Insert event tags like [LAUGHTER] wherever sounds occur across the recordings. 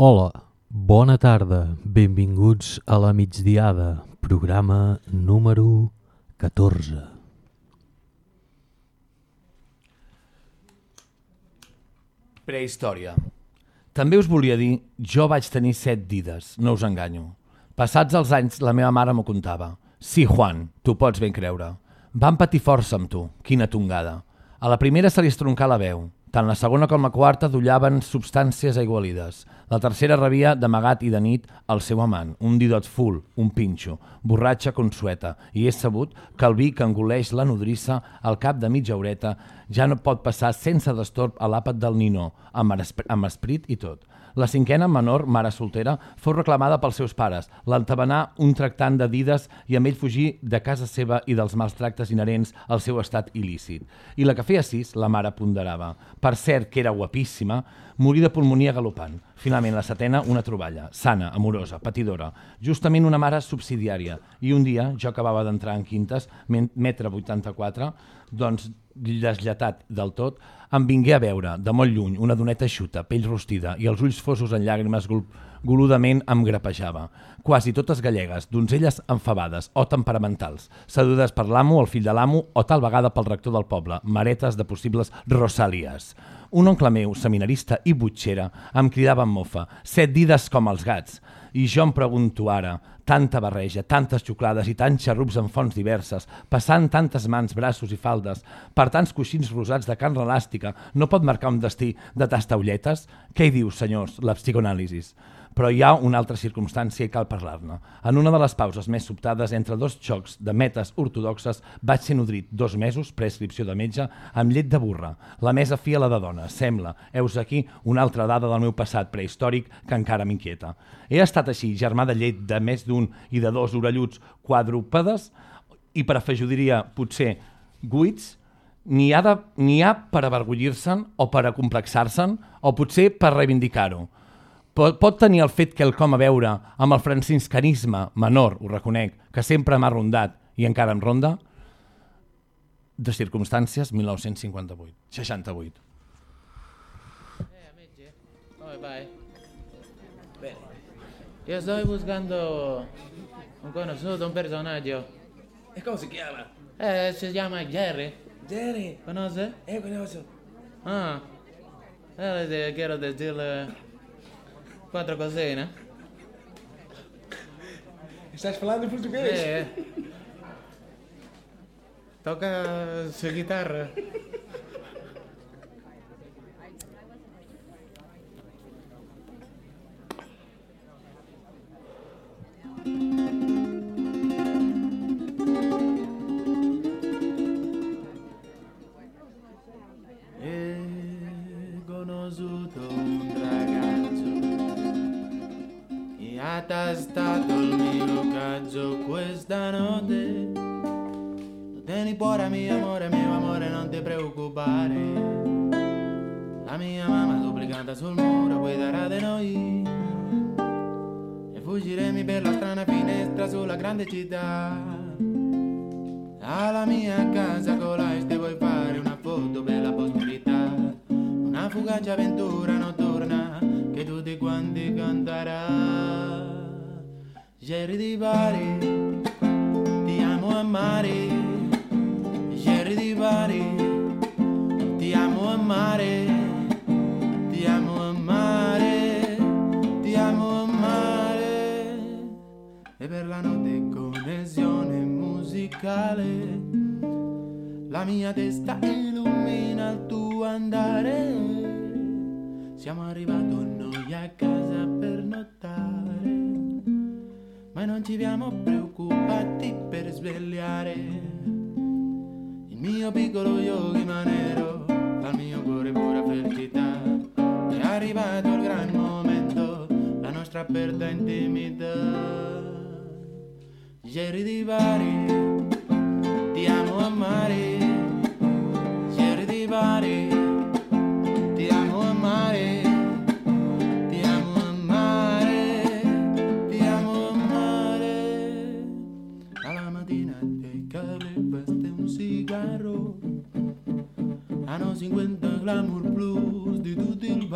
Hola, bona tarda, benvinguts a la migdiada, programa número 14. Prehistòria. També us volia dir, jo vaig tenir set vides, no us enganyo. Passats els anys, la meva mare m'ho contava. Sí, Juan, tu pots ben creure. Van patir força amb tu, quina tongada. A la primera se li estroncà la veu. Tant la segona com la quarta dullaven substàncies aigualides. La tercera rebia d'amagat i de nit el seu amant, un didot full, un pinxo, borratxa consueta, i és sabut que el vi que engoleix la nodrissa al cap de mitja horeta ja no pot passar sense destorb a l'àpat del ninó, amb, esp amb esprit i tot. La cinquena, menor, mare soltera, fou reclamada pels seus pares. L'entabanà un tractant de dides i amb ell fugir de casa seva i dels mals tractes inherents al seu estat il·lícit. I la que feia sis, la mare ponderava. Per cert, que era guapíssima, morí de pulmonia galopant. Finalment, la setena, una troballa, sana, amorosa, patidora, justament una mare subsidiària. I un dia, jo acabava d'entrar en quintes, metre 84, doncs deslletat del tot, em vingué a veure, de molt lluny, una doneta eixuta, pell rostida i els ulls fosos en llàgrimes gol goludament em grapejava. Quasi totes gallegues, donzelles enfabades o temperamentals, sedudes per l'amo, el fill de l'amo o tal vegada pel rector del poble, maretes de possibles rosalies. Un oncle meu, seminarista i butxera, em cridava amb mofa, set dides com els gats. I jo em pregunto ara, tanta barreja, tantes xuclades i tants xarrups en fonts diverses, passant tantes mans, braços i faldes, per tants coixins rosats de carn elàstica, no pot marcar un destí de tastaulletes? Què hi diu, senyors, la psicoanàlisis? Però hi ha una altra circumstància i cal parlar-ne. En una de les pauses més sobtades entre dos xocs de metes ortodoxes vaig ser nodrit dos mesos, prescripció de metge, amb llet de burra. La mesa fia la de dona, sembla. Heus aquí una altra dada del meu passat prehistòric que encara m'inquieta. He estat així, germà de llet de més d'un i de dos orelluts quadrúpedes i per afegiria potser guits, n'hi ha, de, ha per avergollir-se'n o per acomplexar-se'n o potser per reivindicar-ho pot, pot tenir el fet que el com a veure amb el franciscanisme menor, ho reconec, que sempre m'ha rondat i encara em ronda, de circumstàncies 1958, 68. Eh, amici, come vai? Bene. Io sto buscando un conosciuto, un personaggio. E come si chiama? Eh, si chiama Jerry. Jerry. Conosce? Eh, conosco. Ah. Eh, quiero decirle quattro cosine. Estás falando em português? É. Toca sua guitarra. He ha tastato il mio caggio questa notte. Lo tieni cuore mio amore, mio amore, non ti preoccupare. La mia mamma duplicata sul muro guiderà di noi. E fuggiremo per la strana finestra sulla grande città. Alla mia casa l'Ice ti vuoi fare una foto per la possibilità Una fugace avventura notturna tutti quanti canterà Jerry di Bari, ti amo a mare. Jerry di Bari, ti amo a mare. Ti amo a mare, ti amo a mare. E per la notte connessione musicale la mia testa illumina il tuo andare. Siamo arrivati noi a casa per nottare, ma non ci siamo preoccupati per svegliare. Il mio piccolo yogi manero fa il mio cuore pura felicità. È arrivato il gran momento, la nostra aperta intimità. Jerry di Bari, ti amo a mare. Jerry di Bari,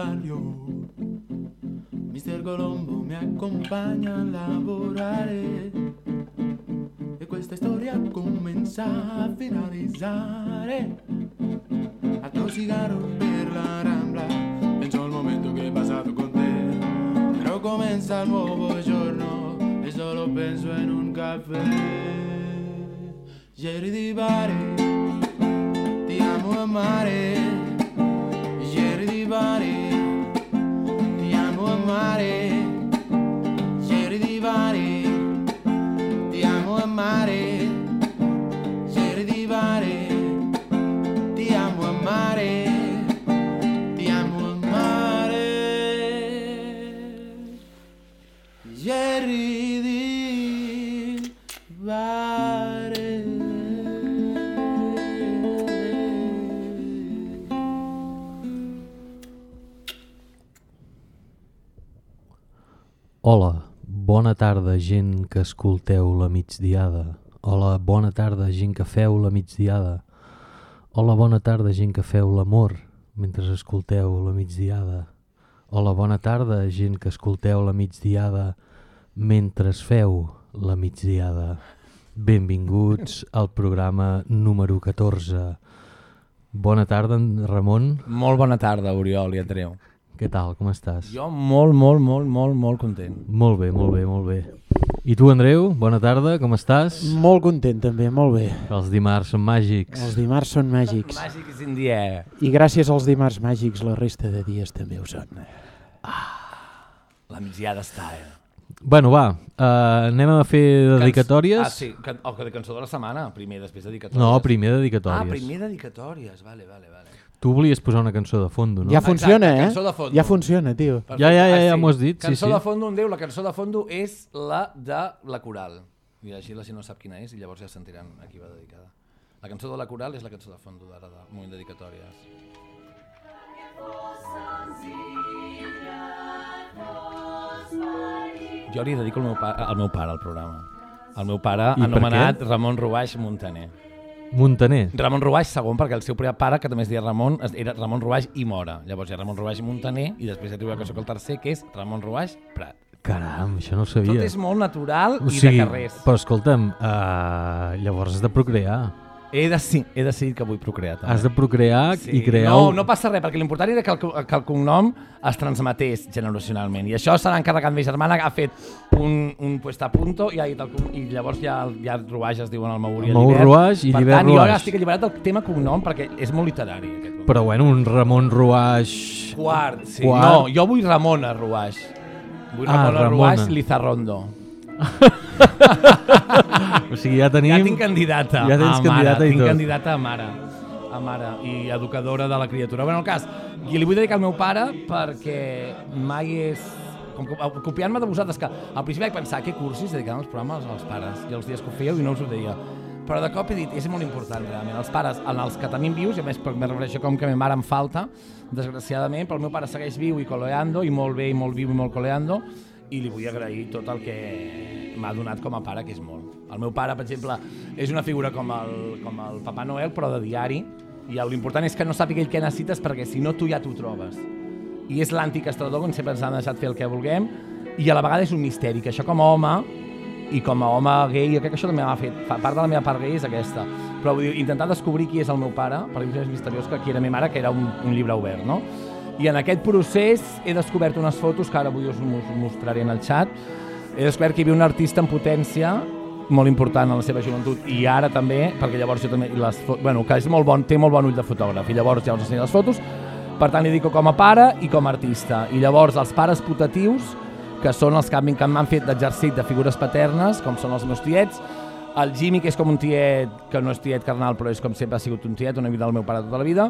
Hanno 50 glamour blues di tutto il barrio. Mister Colombo mi accompagna a lavorare e questa storia comincia a finalizzare. A tossicare per la rambla, penso al momento che è passato con te. Però comincia il nuovo giorno e solo penso in un caffè. Ieri di mare, ti amo amare. Ieri di mare, ti mare. Bona tarda, gent que escolteu la migdiada. Hola, bona tarda, gent que feu la migdiada. Hola, bona tarda, gent que feu l'amor mentre escolteu la migdiada. Hola, bona tarda, gent que escolteu la migdiada mentre feu la migdiada. Benvinguts al programa número 14. Bona tarda, Ramon. Molt bona tarda, Oriol i Andreu. Què tal, com estàs? Jo molt, molt, molt, molt, molt content. Molt bé, molt bé, molt bé. I tu, Andreu, bona tarda, com estàs? Molt content també, molt bé. Els dimarts són màgics. Els dimarts són màgics. Màgics in the air. I gràcies als dimarts màgics la resta de dies també ho són. La migdiada style. Bueno, va, uh, anem a fer dedicatòries. Ah, sí, can... oh, que de cançó de la setmana, primer, després dedicatòries. No, primer Ah, dedicatòries. primer dedicatòries, vale, vale, vale. Tu volies posar una cançó de fondo, no? Ja funciona, Exacte, eh? cançó de fondo. Ja funciona, tio. Perfecte. Ja, ja, ja, Ah, ja m'ho has dit, sí, Cançó sí. de fondo, un Déu, la cançó de fondo és la de la coral. I així la gent no sap quina és i llavors ja sentiran a qui va dedicada. La cançó de la coral és la cançó de fondo d'ara, de moment dedicatòries. Jo li dedico al meu, pa al meu pare al programa. El meu pare, I anomenat? Ramon Rubaix Montaner. Montaner. Ramon Rubaix segon, perquè el seu primer pare, que també es deia Ramon, era Ramon Rubaix i Mora. Llavors hi ha Ramon Rubaix i Montaner, i després arriba que sóc el tercer, que és Ramon Rubaix Prat. Caram, això no ho Tot sabia. és molt natural o i sigui, de carrers. però escolta'm, uh, llavors has de procrear. He, de, sí, he decidit que vull procrear també. Has de procrear Sí. i crear... No, no passa res, perquè l'important era que el, que el cognom es transmetés generacionalment. I això se l'ha encarregat ma germana, que ha fet un, un puesta a punto i, ha dit el, i llavors ja, ja Rubaix es diuen el Maur i El Maur i Per tant, jo Rubaix. ara estic alliberat del tema cognom perquè és molt literari. Aquest. Però bueno, un Ramon Ruaix... Quart, sí. Quart. No, jo vull Ramona Rubaix. Vull Ah, Ramona, Ramona. Rubaix Lizarrondo. [LAUGHS] O sigui, ja tenim... Ja tinc candidata Ja tens a mare. candidata i tinc tot. candidata a mare. A mare i educadora de la criatura. Bueno, el cas, i li vull dedicar al meu pare perquè mai és... Com, que- copiant-me de vosaltres, que al principi vaig pensar què cursis dedicaven els programes als pares i els dies que ho fèieu i no us ho deia. Però de cop he dit, és molt important realment, els pares, en els que tenim vius, i a més me refereixo com que a ma mare em falta, desgraciadament, però el meu pare segueix viu i coleando, i molt bé, i molt viu i molt coleando, i li vull agrair tot el que m'ha donat com a pare, que és molt. El meu pare, per exemple, és una figura com el, com el Papa Noel, però de diari, i l'important és que no sàpiga ell què necessites, perquè si no tu ja t'ho trobes. I és l'anticastrador, on sempre ens han deixat fer el que vulguem, i a la vegada és un misteri, que això com a home, i com a home gay, jo crec que això també m'ha fet, part de la meva part gay és aquesta. Però vull dir, intentar descobrir qui és el meu pare, per mi és misteriós que qui era ma mare, que era un, un llibre obert, no? I en aquest procés he descobert unes fotos que ara avui us mos- mostraré en el xat. He descobert que hi havia un artista en potència molt important en la seva joventut i ara també, perquè llavors jo també les bueno, que és molt bon, té molt bon ull de fotògraf i llavors ja us ensenyo les fotos per tant li dic com a pare i com a artista i llavors els pares putatius que són els que m'han fet d'exercit de figures paternes, com són els meus tiets, el Jimmy, que és com un tiet, que no és tiet carnal, però és com sempre ha sigut un tiet, una vida del meu pare tota la vida,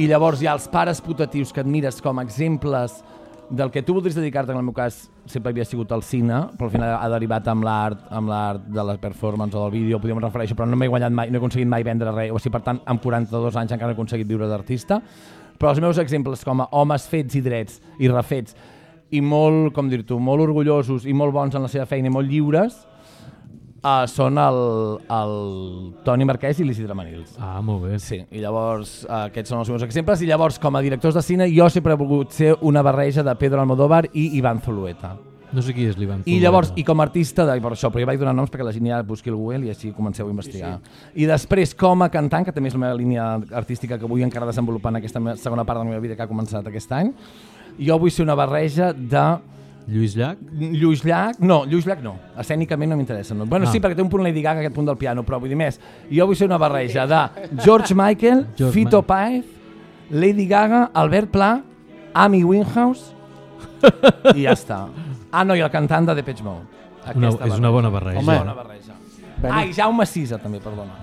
i llavors hi ha els pares putatius que admires com a exemples del que tu voldries dedicar-te, en el meu cas sempre havia sigut el cine, però al final ha derivat amb l'art amb l'art de la performance o del vídeo, podríem refereixo, però no m'he guanyat mai, no he aconseguit mai vendre res, o sigui, per tant, amb 42 anys encara no he aconseguit viure d'artista, però els meus exemples com a homes fets i drets i refets i molt, com dir-t'ho, molt orgullosos i molt bons en la seva feina i molt lliures, uh, són el, el Toni Marquès i l'Isidre Manils. Ah, molt bé. Sí, i llavors uh, aquests són els meus exemples i llavors com a directors de cine jo sempre he volgut ser una barreja de Pedro Almodóvar i Iván Zulueta. No sé qui és l'Ivan I llavors, i com a artista, de, per això, però jo vaig donar noms perquè la gent ja busqui el Google i així comenceu a investigar. Sí, sí. I després, com a cantant, que també és la meva línia artística que vull encara desenvolupar en aquesta segona part de la meva vida que ha començat aquest any, jo vull ser una barreja de Lluís Llach? Lluís Llach, no, Lluís Llach no, escènicament no m'interessa. No. Bueno, Ah. sí, perquè té un punt Lady Gaga, aquest punt del piano, però vull dir més, jo vull ser una barreja de George Michael, [LAUGHS] George Fito Ma- Páez, Lady Gaga, Albert Pla, Amy Winehouse i ja està. Ah, no, i el cantant de Depeche Mode. Una, és una bona barreja. Home. Bona barreja. Bueno. Ai, Jaume Sisa, també, perdona.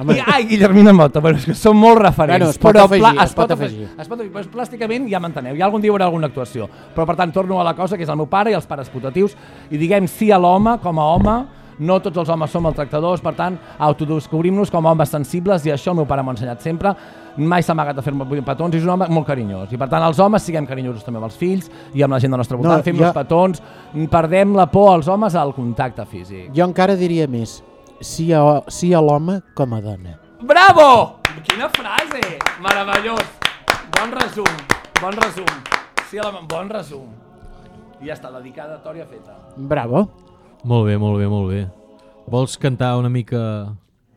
Home. I, ai, Guillermina Mota, bueno, és que són molt referents. Bueno, es pot però afegir, pla- es pot afegir. Es pot afegir, però plàsticament ja m'enteneu, ja algun dia hi haurà alguna actuació. Però per tant, torno a la cosa, que és el meu pare i els pares putatius, i diguem sí a l'home com a home, no tots els homes som maltractadors, per tant, autodescobrim-nos com a homes sensibles, i això el meu pare m'ha ensenyat sempre, mai s'ha amagat a fer-me petons, i és un home molt carinyós. I per tant, els homes siguem carinyosos també amb els fills i amb la gent del nostre voltant, No, fem-nos jo- petons, perdem la por als homes al contacte físic. Jo encara diria més. Sí a, sí a l'home com a dona. Bravo! Quina frase! Meravellós! Bon resum, bon resum. Sí, a la... bon resum. I ja està, la dedicatòria feta. Bravo. Molt bé, molt bé, molt bé. Vols cantar una mica...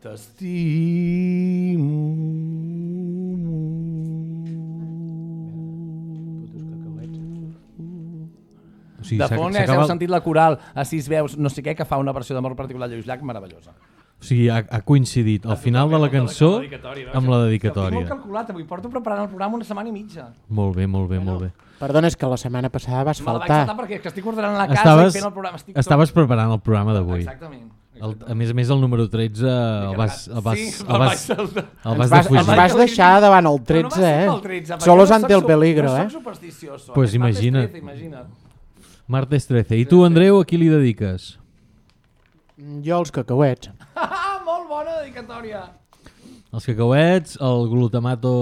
O sigui, De fons, eh, heu sentit la coral a sis veus, no sé què, que fa una versió d'amor particular de Lluís Llach meravellosa. O sigui, ha, ha coincidit el final de la cançó amb la Ho tinc dedicatòria. molt calculat, avui porto preparant el programa una setmana i mitja. Molt bé, molt bé, molt bé. Perdona, és que la setmana passada vas Me la vaig saltar faltar. perquè que estic ordenant la casa Estaves, i fent el programa. Estic estaves preparant el programa d'avui. Exactament. El- A més a més, el número 13 el vas, el vas, sí, el me'l vas, vaig saltar. el vas vas, defugir. vas deixar davant el Però no 13, va ser eh? pel 13, perquè Solos no ante el peligro, no eh? Pues imagina't. 13, imagina't. Martes 13. I tu, Andreu, a qui li dediques? Jo els cacauets. [LAUGHS] Molt bona dedicatòria. Els cacauets, el glutamato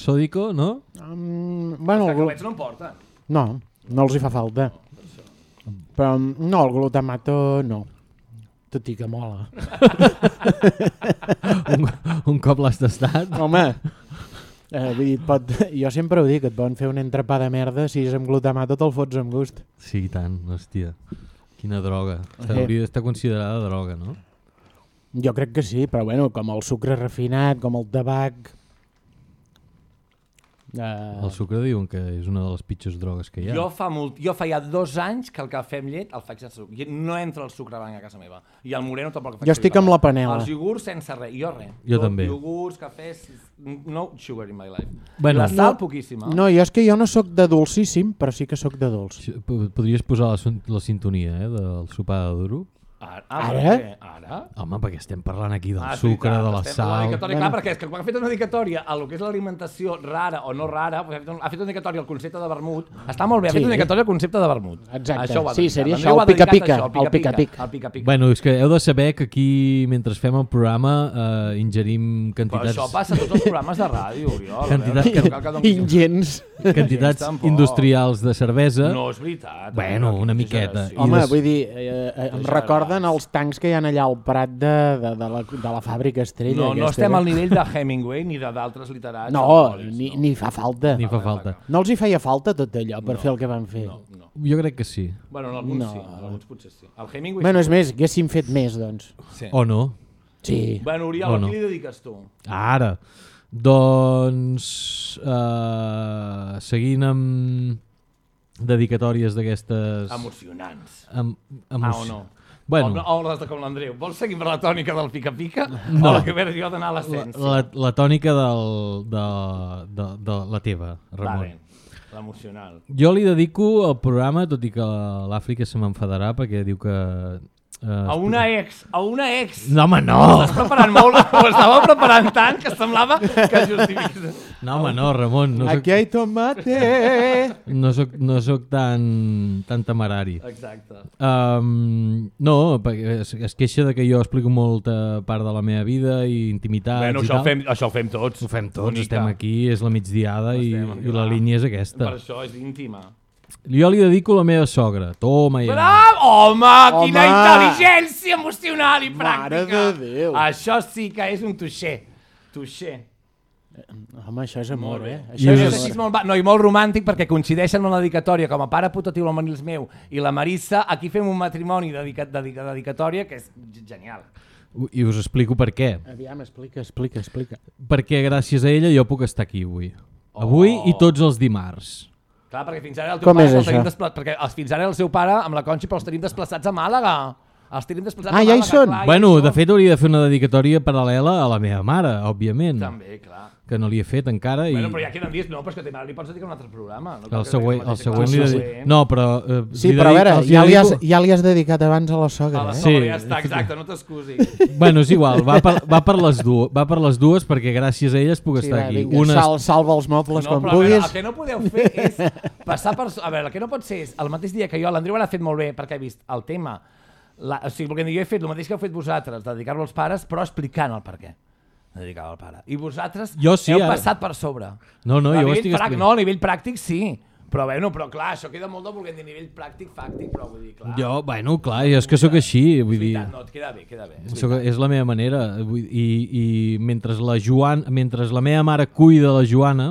sòdico, no? Mm, bueno, Els el glu- cacauets no em porten. no, no els hi fa falta. Però mm, no, el glutamato no. Tot i que mola. [LAUGHS] Un, un cop l'has tastat? Home, eh, vull dir, pot, [LAUGHS] jo sempre ho dic, et poden fer un entrepà de merda, si és amb glutamato te'l fots amb gust. Sí, i tant, hòstia. Quina droga. Sí. hauria d'estar considerada droga, no? Jo crec que sí, però bueno, com el sucre refinat, com el tabac... Eh, El sucre diuen que és una de les pitjors drogues que hi ha. Jo fa, molt, jo fa ja dos anys que el cafè amb llet el faig sense sucre. I No entra el sucre blanc a casa meva. I el moreno tampoc el faig Jo estic amb la panela. Els iogurts sense res. Jo res. Jo també. Iogurts, cafès, no sugar in my life. Bueno, la sal, no- poquíssima. No, jo és que jo no sóc de dolcíssim, però sí que sóc de dolç. Podries posar la, la sintonia eh, del sopar de duro? Ara? Ah, Ara? Ara? Home, perquè estem parlant aquí del Ah, sucre, veritat, de la sal... Bueno. Clar, perquè és que quan ha fet una dedicatòria a lo que és l'alimentació rara o no rara, ha, fet un, ha fet una dedicatòria al concepte de vermut. Està molt bé, ha Sí. fet una dedicatòria al concepte de vermut. Exacte. Això Sí, seria això, el pica-pica, el pica-pica. El pica-pica. Bueno, és que heu de saber que aquí, mentre fem el programa, eh, ingerim Però quantitats, això passa a tots els programes de ràdio, Oriol. Quantitat- a veure, que que Ingents. quantitats Tampoc. industrials de cervesa. No, és veritat. Bueno, Quina una miqueta. Home, vull dir, eh, eh, em recorden anar. els tancs que hi ha allà al Prat de, de, de, la, de la fàbrica Estrella. No, no aquesta, estem eh? al nivell de Hemingway ni de d'altres literats. No, alcohòlics, ni, no. ni fa falta. Ni fa falta. No els hi feia falta tot allò per fer el que van fer. No, no. Jo crec que sí. Bueno, en alguns No. sí, en alguns potser sí. El Hemingway Bueno, és més, haguéssim fet més, doncs. Sí. O no. Sí. Bueno, Oriol, O a no. qui li dediques tu? Ara. Doncs... Uh, seguint amb dedicatòries d'aquestes... Emocionants. Amb, Ah, o no? Bueno, O, o les de com l'Andreu. Vols seguir per la tònica del pica-pica? No. O la que ve jo d'anar a la, l'essència? la, la tònica del, de, de, de la teva, Ramon. Vale, l'emocional. Jo li dedico el programa, tot i que l'Àfrica se m'enfadarà perquè diu que... Eh, A una ex, a una ex. No, home, no! Estàs preparant molt, ho estava preparant tant que semblava que justifiqués. No, home, no, Ramon, no soc, Aquí hay tomate. no soc, no soc tan, tan temerari. Exacte. Um, no, perquè es, es queixa de que jo explico molta part de la meva vida i intimitats Bueno, i això ho, tal. fem, això ho fem tots. Ho fem tots, Bonica. estem aquí, és la migdiada i, Estem, i la clar. línia és Per aquesta. això és íntima. Jo li dedico la meva sogra. Toma ja. Bravo! Home, quina Home! intel·ligència emocional i Mare pràctica! de Déu. Això sí que és un touché. Touché. Home, això és amor, eh? Això és És molt, ba- no, i molt romàntic perquè coincideixen amb la dedicatòria com a pare putatiu l'Amanils meu i la Marissa, aquí fem un matrimoni dedicat, dedica, dedicatòria que és genial. I us explico per què. Aviam, explica, explica, explica. Perquè gràcies a ella jo puc estar aquí avui. Avui Oh. i tots els dimarts. Clar, perquè fins ara el teu Com pare és els tenim això? despla... perquè els, fins ara el seu pare amb la Conxi però els tenim desplaçats a Màlaga. Els tenim desplaçats Ah, a ja hi Màlaga. són. Clar, bueno, ja hi de són. fet hauria de fer una dedicatòria paral·lela a la meva mare, òbviament. També, clar. Que no li he fet encara. I... Bueno, però ja queden dies, no, però és que també li pots dedicar un altre programa. No El que següent, el següent li el dedico... següent. No, però... Eh, Sí, però a veure, ja li, has, ja li has dedicat abans a la A sogra, la eh? sogra Sí. ja està, exacte, no t'excusi. [LAUGHS] Bueno, és igual, va per, va, per les dues, va per les dues perquè gràcies a elles puc Sí, estar va, aquí. vinga, Una, sal, salva els mobles No, quan però a veure, puguis. el que no podeu fer és passar per... A veure, el que no pot ser és el mateix dia que jo, l'Andreu l'ha fet molt bé perquè he vist el tema, la, o sigui, perquè jo he fet el mateix que heu fet vosaltres, dedicar-lo als pares, però explicant el per què de dedicar-lo al pare. I vosaltres Jo sí, heu ara. passat per sobre. No, no, a jo ho estic explicant. No, a nivell pràctic sí. Però bueno, però clar, això queda molt de volent dir nivell pràctic, fàctic, però vull dir, clar. Jo, bueno, clar, és que sóc així, vull dir... no, et queda bé, queda bé. És Soc, és la meva manera vull, i, i mentre la Joan, mentre la meva mare cuida la Joana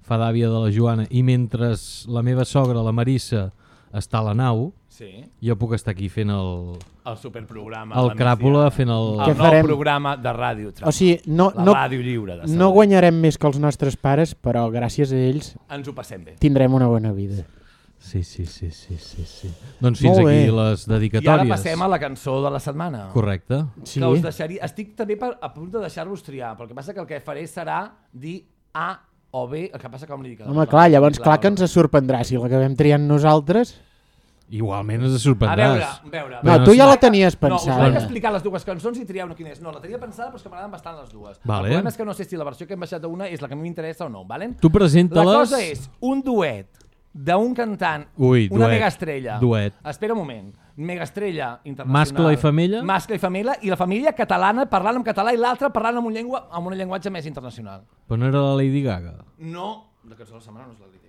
fa d'àvia de la Joana i mentre la meva sogra, la Marissa està a la nau Sí, jo puc estar aquí fent el, el superprograma. el la cràpula fent el... El Què nou farem? programa de ràdio. O sigui, no, la no, ràdio lliure de no Sabadell. guanyarem més que els nostres pares, però gràcies a ells Ens ho passem bé. tindrem una bona vida. Sí, sí, sí, sí, sí, sí. Doncs fins Molt aquí bé. les I ara dedicatòries. passem a la cançó de la setmana. Correcte. Sí. Que us deixaria... Estic també per, a punt de deixar-vos triar, però el que passa que el que faré serà dir A o B, el que passa que com li dic... a Home, la- clar, llavors la- clar que ens sorprendrà si l'acabem triant nosaltres. Igualment ens A sorprendràs. veure, a veure. No, tu ja la tenies No, us pensada. vaig explicar les dues cançons i trieu una quina és. No, la tenia pensada, però és que m'agraden bastant les dues. Vale. El problema és que no sé si la versió que hem baixat a una és la que a mi m'interessa o no, valen? Tu La presenta-les... cosa és un duet d'un cantant, Ui, una duet. megaestrella. Duet. Espera un moment. Megaestrella internacional. Mascle i femella? Mascle i femella, i la família catalana parlant en català i l'altra parlant amb un, llengua, amb un llenguatge més internacional. Però no era la Lady Gaga. No, la cançó de la setmana no és la Lady.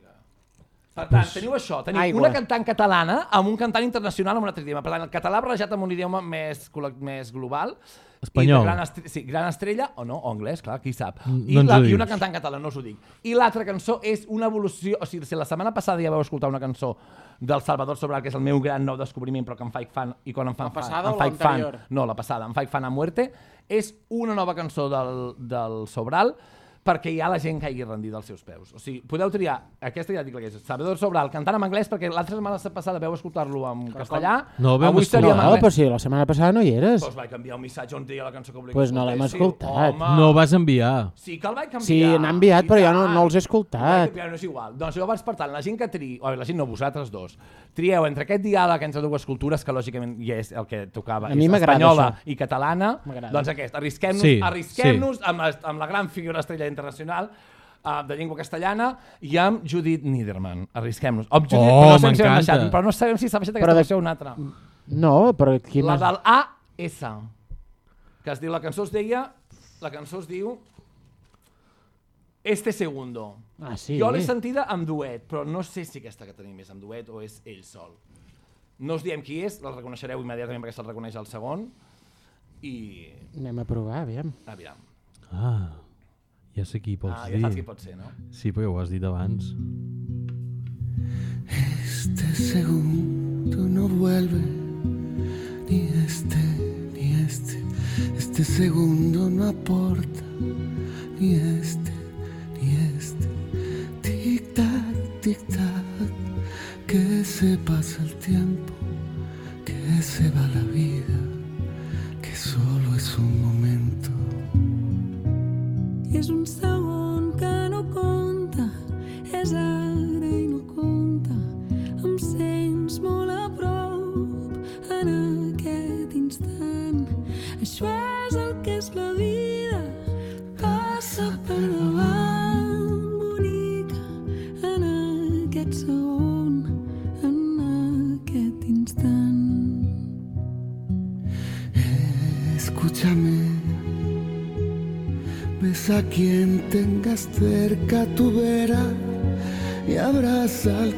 Per tant, teniu això, teniu Aigua. una cantant catalana amb un cantant internacional amb un altre idioma. Per tant, el català barrejat amb un idioma més, més global. Espanyol. I gran, estre sí, gran estrella, o no, o anglès, clar, qui sap. Mm, I, no la, I una cantant catalana, no us ho dic. I l'altra cançó és una evolució... O sigui, si la setmana passada ja vau escoltar una cançó del Salvador Sobral, que és el meu gran nou descobriment, però que em faig fan, i quan em fan La passada fan, o em faig fan, l'anterior? no, la passada, em faig fan a muerte, és una nova cançó del, del Sobral perquè ja la gent caigui rendida als seus peus. O sigui, podeu triar, aquesta ja dic la que és, Salvador Sobral, cantant en anglès, perquè l'altra setmana passada veu escoltar-lo en castellà, No, vam avui seria No, en escoltar. anglès. però si la setmana passada no hi eres. Doncs vaig canviar un missatge on deia la cançó que volia Pues no l'hem escoltat. Home, No vas enviar. Sí que el vaig canviar. Sí, n'ha enviat, però jo no- no els he escoltat. Vaig no és igual. Doncs llavors, per tant, la gent que triï, o la gent no, vosaltres dos, trieu entre aquest diàleg entre dues cultures, que lògicament ja és el que tocava, A mi és espanyola això. i catalana, doncs aquest, arrisquem-nos Sí, arrisquem amb, la, amb la gran figura estrella internacional uh, de llengua castellana i amb Judith Niederman. Arrisquem-nos. Amb Oh, però no sabem si baixat, però no sabem si s'ha baixat aquesta de- versió o una altra. No, però qui La del AS, que es diu, la cançó es deia, la cançó es diu Este Segundo. Ah, sí? Jo l'he sentida amb duet, però no sé si aquesta que tenim és amb duet o és ell sol. No us diem qui és, la reconeixereu immediatament perquè se'l reconeix el segon. I... Anem a provar, aviam. Aviam. Ah, ja sé qui pots Ah, dir. ja saps qui pot ser, no? Sí, perquè ho has dit abans. Este segundo no vuelve, ni este, ni este. Este segundo no aporta, ni este, sun.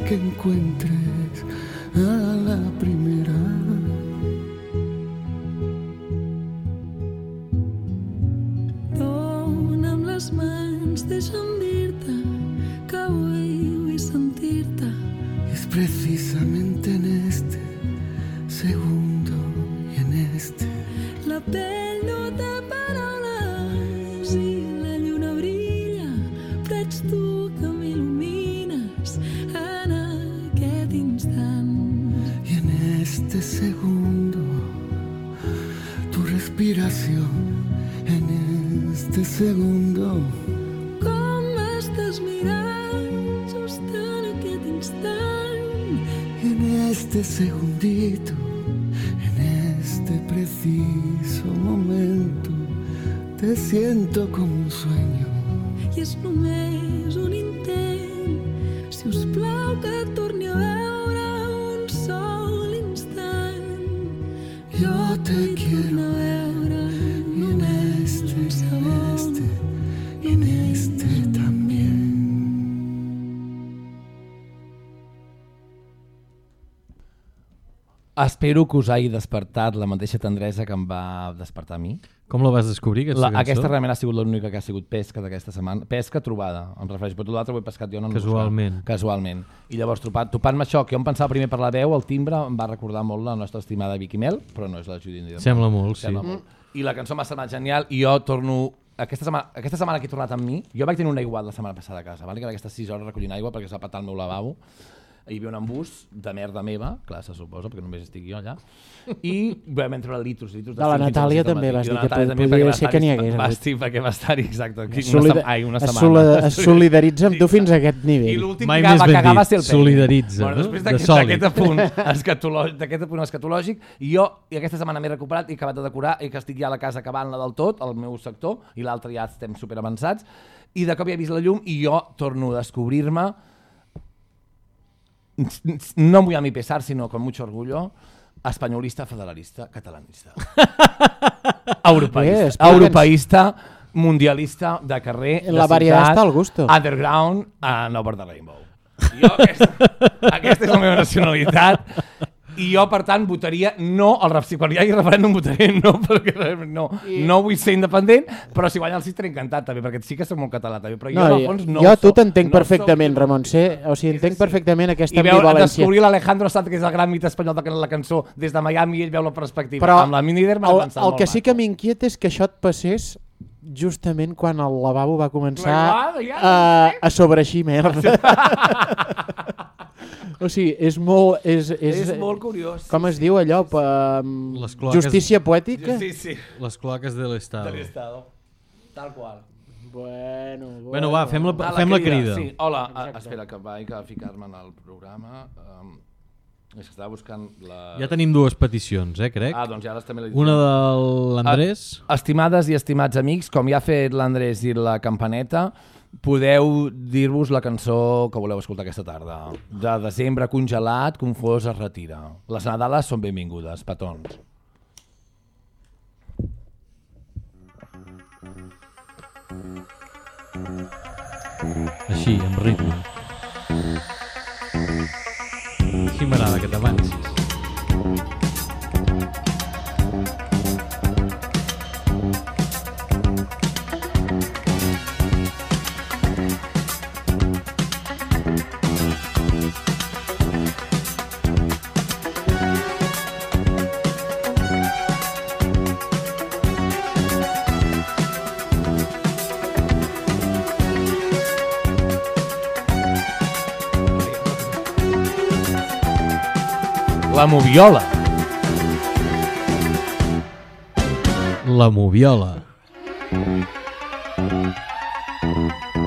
Espero que us hagi despertat la mateixa tendresa que em va despertar a mi. Com la vas descobrir, aquesta La, cançó? aquesta realment ha sigut l'única que ha sigut pesca d'aquesta setmana. Pesca trobada, em refereixo, però tot l'altre ho he pescat jo. No Casualment. buscat. Casualment. I llavors, topant- topant-me això, que jo em pensava primer per la veu, el timbre em va recordar molt la nostra estimada Vicky Mel, però no és la Judit Díaz. Sembla molt, sí. Sembla molt. I la cançó m'ha semblat genial i jo torno... Aquesta setmana, aquesta setmana que he tornat amb mi, jo vaig tenir una igual la setmana passada a casa, vale? que aquestes 6 hores recollint aigua perquè es va patar el meu lavabo hi havia un embús de merda meva, clar, se suposa, perquè només estic jo allà, i vam treure litros, litros De la suc fins a Natàlia també vas I dir la que Natàlia pod- també, podia perquè va ser que n'hi hagués, Va, sí, perquè va estar exacte. Aquí una, solida sema- ai, una es, setmana. es solidaritza amb tu fins a aquest I nivell. l'últim Mai que més va cagar dit, va ser el Pere. solidaritza, Bueno, no? després De d'aquest apunt, escatològic, d'aquest apunt escatològic, i jo i aquesta setmana m'he recuperat i he acabat de decorar i que estic ja a la casa acabant-la del tot, el meu sector, i l'altre ja estem super avançats, i de cop ja he vist la llum i jo torno a descobrir-me no muy a mi pesar, sino con mucho orgullo, espanyolista, federalista, catalanista. [LAUGHS] europeista. Europeista, mundialista, de carrer, La de variedad ciutat, está al gusto. Underground, a Over the Rainbow. Jo, aquesta, aquesta és la meva nacionalitat. I jo, per tant, votaria no al quan hi hagi referèndum votaré no, [LAUGHS] perquè no, no vull ser independent, però si guanya el sí estaré encantat també, perquè sí que soc molt català també, però jo, No, fons, no jo tu t'entenc No perfectament, soc- Ramon. Sé, o sigui, entenc perfectament aquesta i veu, ambivalència. descobrir l'Alejandro Sanz, que és el gran mite espanyol de la cançó, des de Miami, i ell veu la perspectiva. Però amb la Minider m'ha el, pensat el que sí que m'inquieta és que això et passés justament quan el lavabo va començar Igual, ja, a, a sobreeixir merda. [LAUGHS] [LAUGHS] o sigui, és molt... És, és, És molt curiós. Com es diu allò? Pa, Les cloaques- justícia poètica? Sí, sí. Les cloaques de l'Estado. De l'Estado. Tal qual. Bueno, bueno. Bueno, va, fem la, Ah, fem la crida. Sí, hola. Ah, espera, que vaig a ficar-me en el programa. Um, és que estava buscant la... Ja tenim dues peticions, eh, crec. Ah, doncs ja les també. Una de l'Andrés. Estimades i estimats amics, com ja ha fet l'Andrés i la campaneta, podeu dir-vos la cançó que voleu escoltar aquesta tarda. De desembre congelat, confós es retira. Les Nadales són benvingudes, petons. Així, amb ritme. Així m'agrada que t'avancis. La Moviola. La moviola.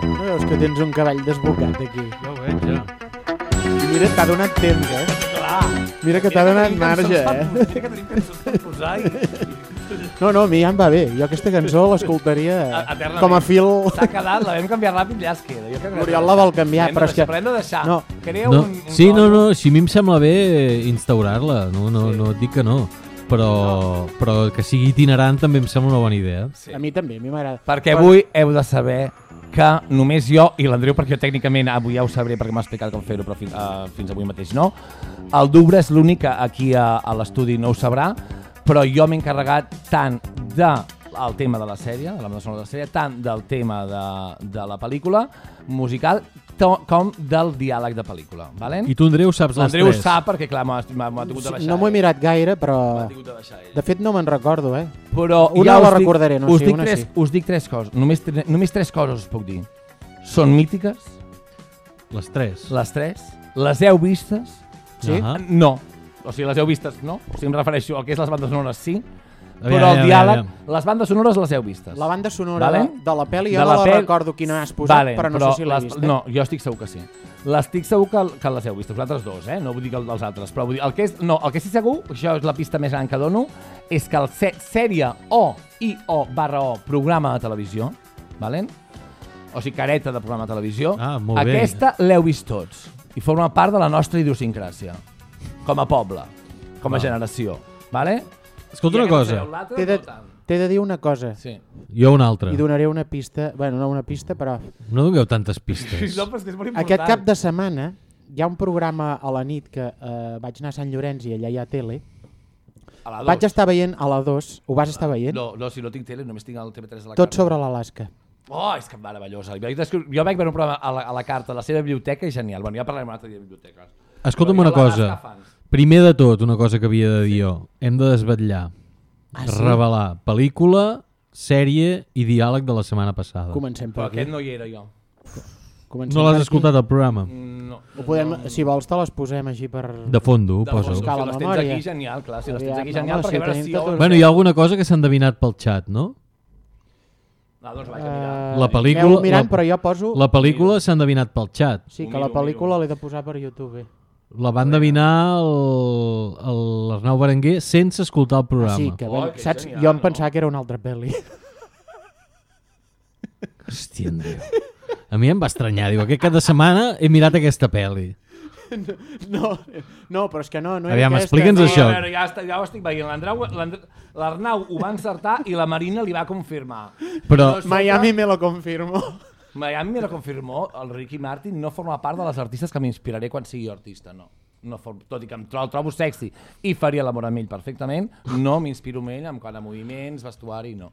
No veus que tens un cavall desbocat aquí? Ja ho veig, ja. Mira, t'ha donat temps, eh? Mira que t'ha donat marge, eh? Mira que tenim cançons per posar i... No, no, a mi ja em va bé. Jo aquesta cançó l'escoltaria [LAUGHS] com a fil... S'ha quedat, la vam canviar ràpid, ja es queda. Jo crec que L'Oriol la vol canviar, però és que- Però hem de deixar. No. Creu No, un, un sí, no, no, si a mi em sembla bé instaurar-la, no, no, no et dic que no. però, però que sigui itinerant també em sembla una bona idea. Sí. A mi també, a mi m'agrada. Perquè avui heu de saber que només jo i l'Andreu, perquè jo tècnicament avui ja ho sabré perquè m'ha explicat com fer-ho, però fins, uh, fins avui mateix no. El Dubra és l'únic que aquí a, a l'estudi no ho sabrà, però jo m'he encarregat tant de el tema de la sèrie, de la banda sonora de la sèrie, tant del tema de, de la pel·lícula musical to, com del diàleg de pel·lícula. Valen? I tu, Andreu, saps les L'Andreu tres? sap perquè, clar, m'ha tingut de baixar. No m'ho he ell. mirat gaire, però... De baixar ell. De fet, no me'n recordo, eh? Però Una ja la dic- recordaré, no us sé, dic una tres, sí. Us dic tres coses, només, tre- només tres coses us puc dir. Són mítiques, Les tres. les tres, les heu vistes? Sí? Ahà. No. O sigui, les heu vistes, no? O sigui, em refereixo al que és les bandes sonores, sí. Aviam, però el aviam, diàleg, aviam. les bandes sonores les heu vistes. La banda sonora Vale? de, la pel·li, jo De no la la, pel- recordo quina has posat, vale, però no sé si l'he vist. Eh? No, jo estic segur que sí. L'estic segur que, que les heu vist, vosaltres dos, eh? No vull dir que el dels altres, però vull dir, el que, és, no, el que estic segur, això és la pista més gran que dono, és que el se sèrie O, I, O, barra O, programa de televisió, valen? o sigui, careta de programa de televisió, Ah, aquesta l'heu vist tots i forma part de la nostra idiosincràsia, com a poble, com a generació, vale? Escolta I una cosa. T'he de, t'he de dir una cosa, Sí. Jo una altra. i donaré una pista, bueno, no una pista, però No doneu tantes pistes. [LAUGHS] No, però és que és molt important. aquest cap de setmana hi ha un programa a la nit que eh, vaig anar a Sant Llorenç i allà hi ha tele. A la Vaig dos. estar veient a la 2, ho vas estar veient? No, no, si no tinc tele, només tinc el TV3 a la Tot carta. sobre l'Alaska. Oh, és que meravellosa. Jo, jo vaig veure un programa a la, a la carta, a la seva biblioteca, i genial. Bueno, ja parlarem un altre dia de biblioteques. Escolta'm una cosa. fans. Primer de tot, una cosa que havia de dir jo. Hem de desvetllar, Ah, sí? revelar pel·lícula, sèrie i diàleg de la setmana passada. Comencem per Però aquí. aquest no hi era jo. Comencem No l'has escoltat al programa? Mm, No. Ho podem, si vols te les posem així per... De fondo, De posa-ho. Buscar si les tens memòria. aquí, genial, clar. Si les tens aquí, no, genial, home, perquè si a veure si... tot Bueno, hi ha alguna cosa que s'ha endevinat pel xat, no? Ah, doncs vaig a mirar. Eh, La pel·lícula- aneu mirant, la- però jo poso... La pel·lícula s'ha endevinat pel xat. Sí, que la pel·lícula l'he de posar per YouTube. La va endevinar l'Arnau Berenguer sense escoltar el Ah, programa. sí, que, Oh, ben, que saps? genial, jo em no? pensava que era una altra pel·li. [LAUGHS] Hòstia, Andreu. A mi em va estranyar. Diu, aquest cap de setmana he mirat aquesta pel·li. [LAUGHS] No, no, però és que no, no Aviam, explica'ns no. això. Veure, ja, està, ja ho estic veient. L'Arnau ho va encertar i la Marina li va confirmar. Però, No, Miami me lo confirmo. Miami me lo confirmó, el Ricky Martin no forma part de les artistes que m'inspiraré quan sigui artista, no. no form... Tot i que em tro el trobo sexy i faria l'amor amb ell perfectament, no m'inspiro amb ell en quant a moviments, vestuari, no.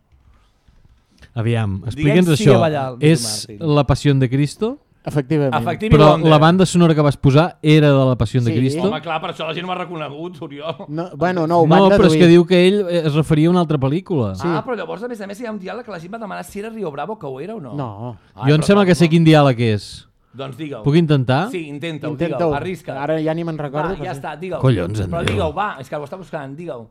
aviam, explica'ns si això. Ricky És Martin. La Passió de Cristo? Efectivament. Efectiu i Però Wonder. la banda sonora que vas posar era de La Passió de Sí. Cristo? Home, clar, per això la gent m'ha reconegut, Oriol. No, bueno, no, ho van No, però és deduir. que diu que ell eh, es referia a una altra pel·lícula. Sí. Ah, però llavors, a més a més, hi ha un diàleg que la gent va demanar si era Rio Bravo que ho era o no. No. Ai, jo em però sembla no, que sé no. quin diàleg és. Doncs digue-ho. Puc intentar? Sí, intenta-ho, digue-ho, arrisca. Ara ja ni me'n recordo. Va, però ja sí. està, digue-ho. Collons, Però Andreu. digue-ho, va, és que ho està buscant, digue-ho.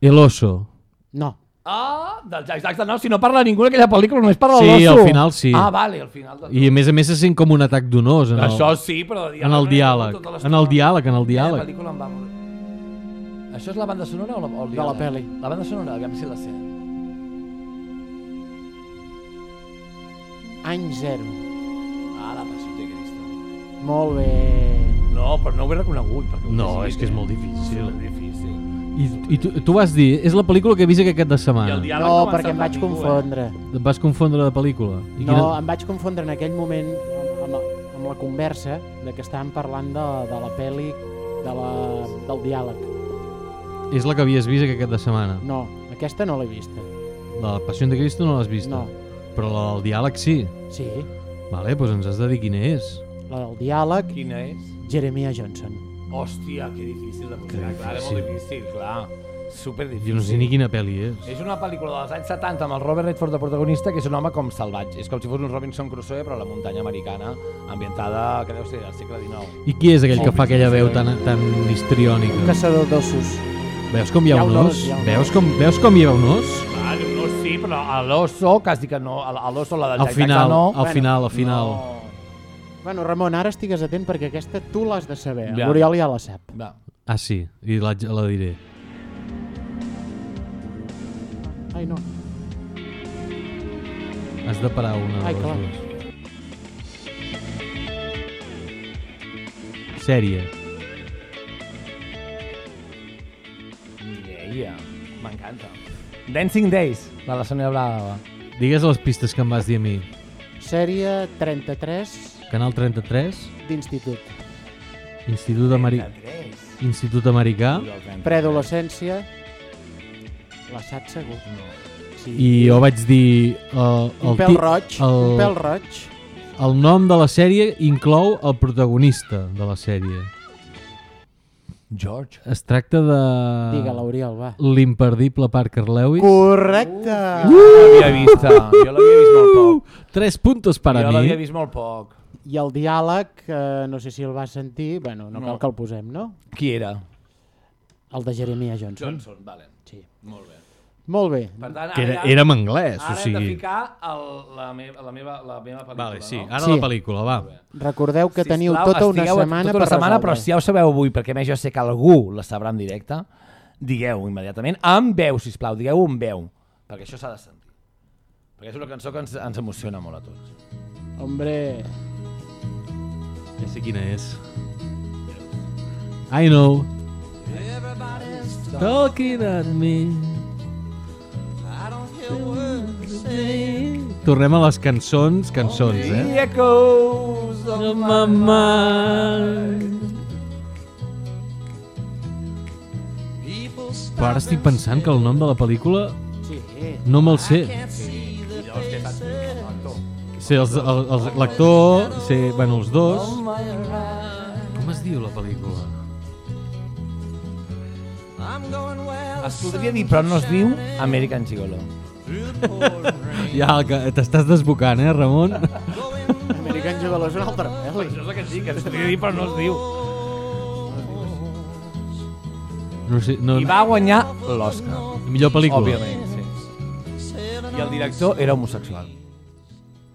El oso. No. Ah, del Jack Jackson, no, si no parla ningú d'aquella pel·lícula, només parla Sí, l'oso. al final sí. Ah, vale, al final. Del... I a més a més se sent com un atac d'honors en, el, Això sí, però de en el diàleg. tota En l'estona. el diàleg, en el diàleg. pel·lícula em va molt... Això és la banda sonora o, la, o el De la diàleg? pel·li. La banda sonora, aviam si la sé. Any zero. Ah, la passió de Cristo. Molt bé. No, però no ho he reconegut. Perquè ho No, és que és eh? molt difícil. És difícil. I, i tu, tu vas dir, és la pel·lícula que he vist aquest cap de setmana. No, perquè em vaig ningú, confondre. Et vas confondre de pel·lícula. I No, em vaig confondre en aquell moment amb, amb, amb la conversa de que estàvem parlant de, de la pel·li de la, del diàleg. És la que havies vist aquest cap de setmana. No, aquesta no l'he vista. La Passió de Cristo no l'has vista. No. Però la del diàleg sí. Sí, Vale, doncs ens has de dir quina és. la del diàleg, Quina és? Jeremiah Johnson. Hòstia, que difícil de Que funcionar. Clar, és molt difícil. clar. Super difícil. Jo no sé ni quina pel·li és. És una pel·lícula dels anys 70 amb el Robert Redford de protagonista que és un home com salvatge. És com si fos un Robinson Crusoe però a la muntanya americana ambientada, que deu ser al segle XIX. I qui és aquell que fa aquella veu tan, tan histriònica? Caçador d'ossos. Veus com hi ha Hi ha un un os? os, hi ha un Veus com, veus com hi ha un os? Clar, un os sí, però a l'oso, quasi que no, a l'oso, la del Al Jack final, no. al Bueno, final, al final. No. Bueno, Ramon, ara estigues atent perquè aquesta tu l'has de saber. Ja. L'Oriol ja la sap. Va. Ah, sí, i la, la diré. Ai, no. Has de parar una Ai, de les clar. dues. Sèrie. Mireia. m'encanta. Dancing Days, de la Sònia Brava. Digues les pistes que em vas dir a mi. Sèrie 33 Canal 33, d'institut. Institut, Ameri... 33. Institut Americà, Preadolescència. L'assat segur. Sí. i jo vaig dir... Uh, un pèl roig, el, un pèl roig. el nom de la sèrie inclou el protagonista de la sèrie. George. Es tracta de... Digue, l'Oriol, va. L'imperdible Parker Lewis. Correcte! Jo l'havia vist, jo l'havia vist molt poc. Tres puntos para jo mi. l'havia vist molt poc. I el diàleg, eh, no sé si el vas sentir, bueno, no, No. cal que el posem, no? Qui era? El de Jeremiah Johnson. Johnson, vale. Sí. Molt bé. Molt bé. Per tant, Que era, ara, era en anglès, ara o sigui... hem de ficar el, la, meva, la, meva, la meva pel·lícula, Vale, sí, no? ara Sí. la pel·lícula, va. Recordeu que teniu Sisplau, tota una setmana tota una per setmana, resoldre. però si ja ho sabeu avui, perquè a més jo sé que algú la sabrà en directe, digueu immediatament, amb veu, sisplau, digueu amb veu, perquè això s'ha de sentir. Perquè és una cançó que ens, ens emociona molt a tots. Hombre, Ja sé quina és. I know. Talking at me. Tornem a les cançons, cançons, eh? The echoes of my mind. Però ara estic pensant que el nom de la pel·lícula sí. no me'l sé. Llavors, què saps? L'actor. Sé els- el- els- l'actor, sé, bueno, els dos. Com es diu la pel·lícula? Es podria dir, però no es diu American Gigolo. [LAUGHS] Ja, el que t'estàs desbocant, eh, Ramon? American Gigolo és una altra pel·li. Això és el que et dic, es podria dir, però no es diu. No sé, no, I va guanyar l'Oscar. millor pel·lícula. Òbviament, sí. I el director era homosexual.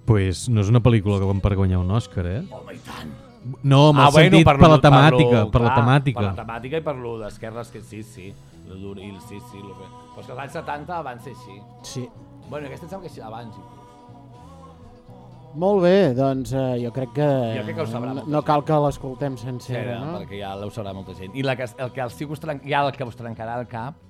Pues no és una pel·lícula que van per guanyar un Òscar, eh? Home, i tant. No, m'ha sentit per, la temàtica, per, la clar, temàtica. Per la temàtica i per lo d'esquerres, que sí, sí. Lo dur, i el sí, sí. Lo que... Però és que als anys 70 van ser així. Sí. Bueno, aquesta em sembla que així, abans. Molt bé, doncs eh, jo crec que, Jo crec que ho sabrà no, no cal que l'escoltem sencera, Era, no? perquè ja ho sabrà molta gent. I la que, el que els sí que us tren... ja el que us trencarà el cap...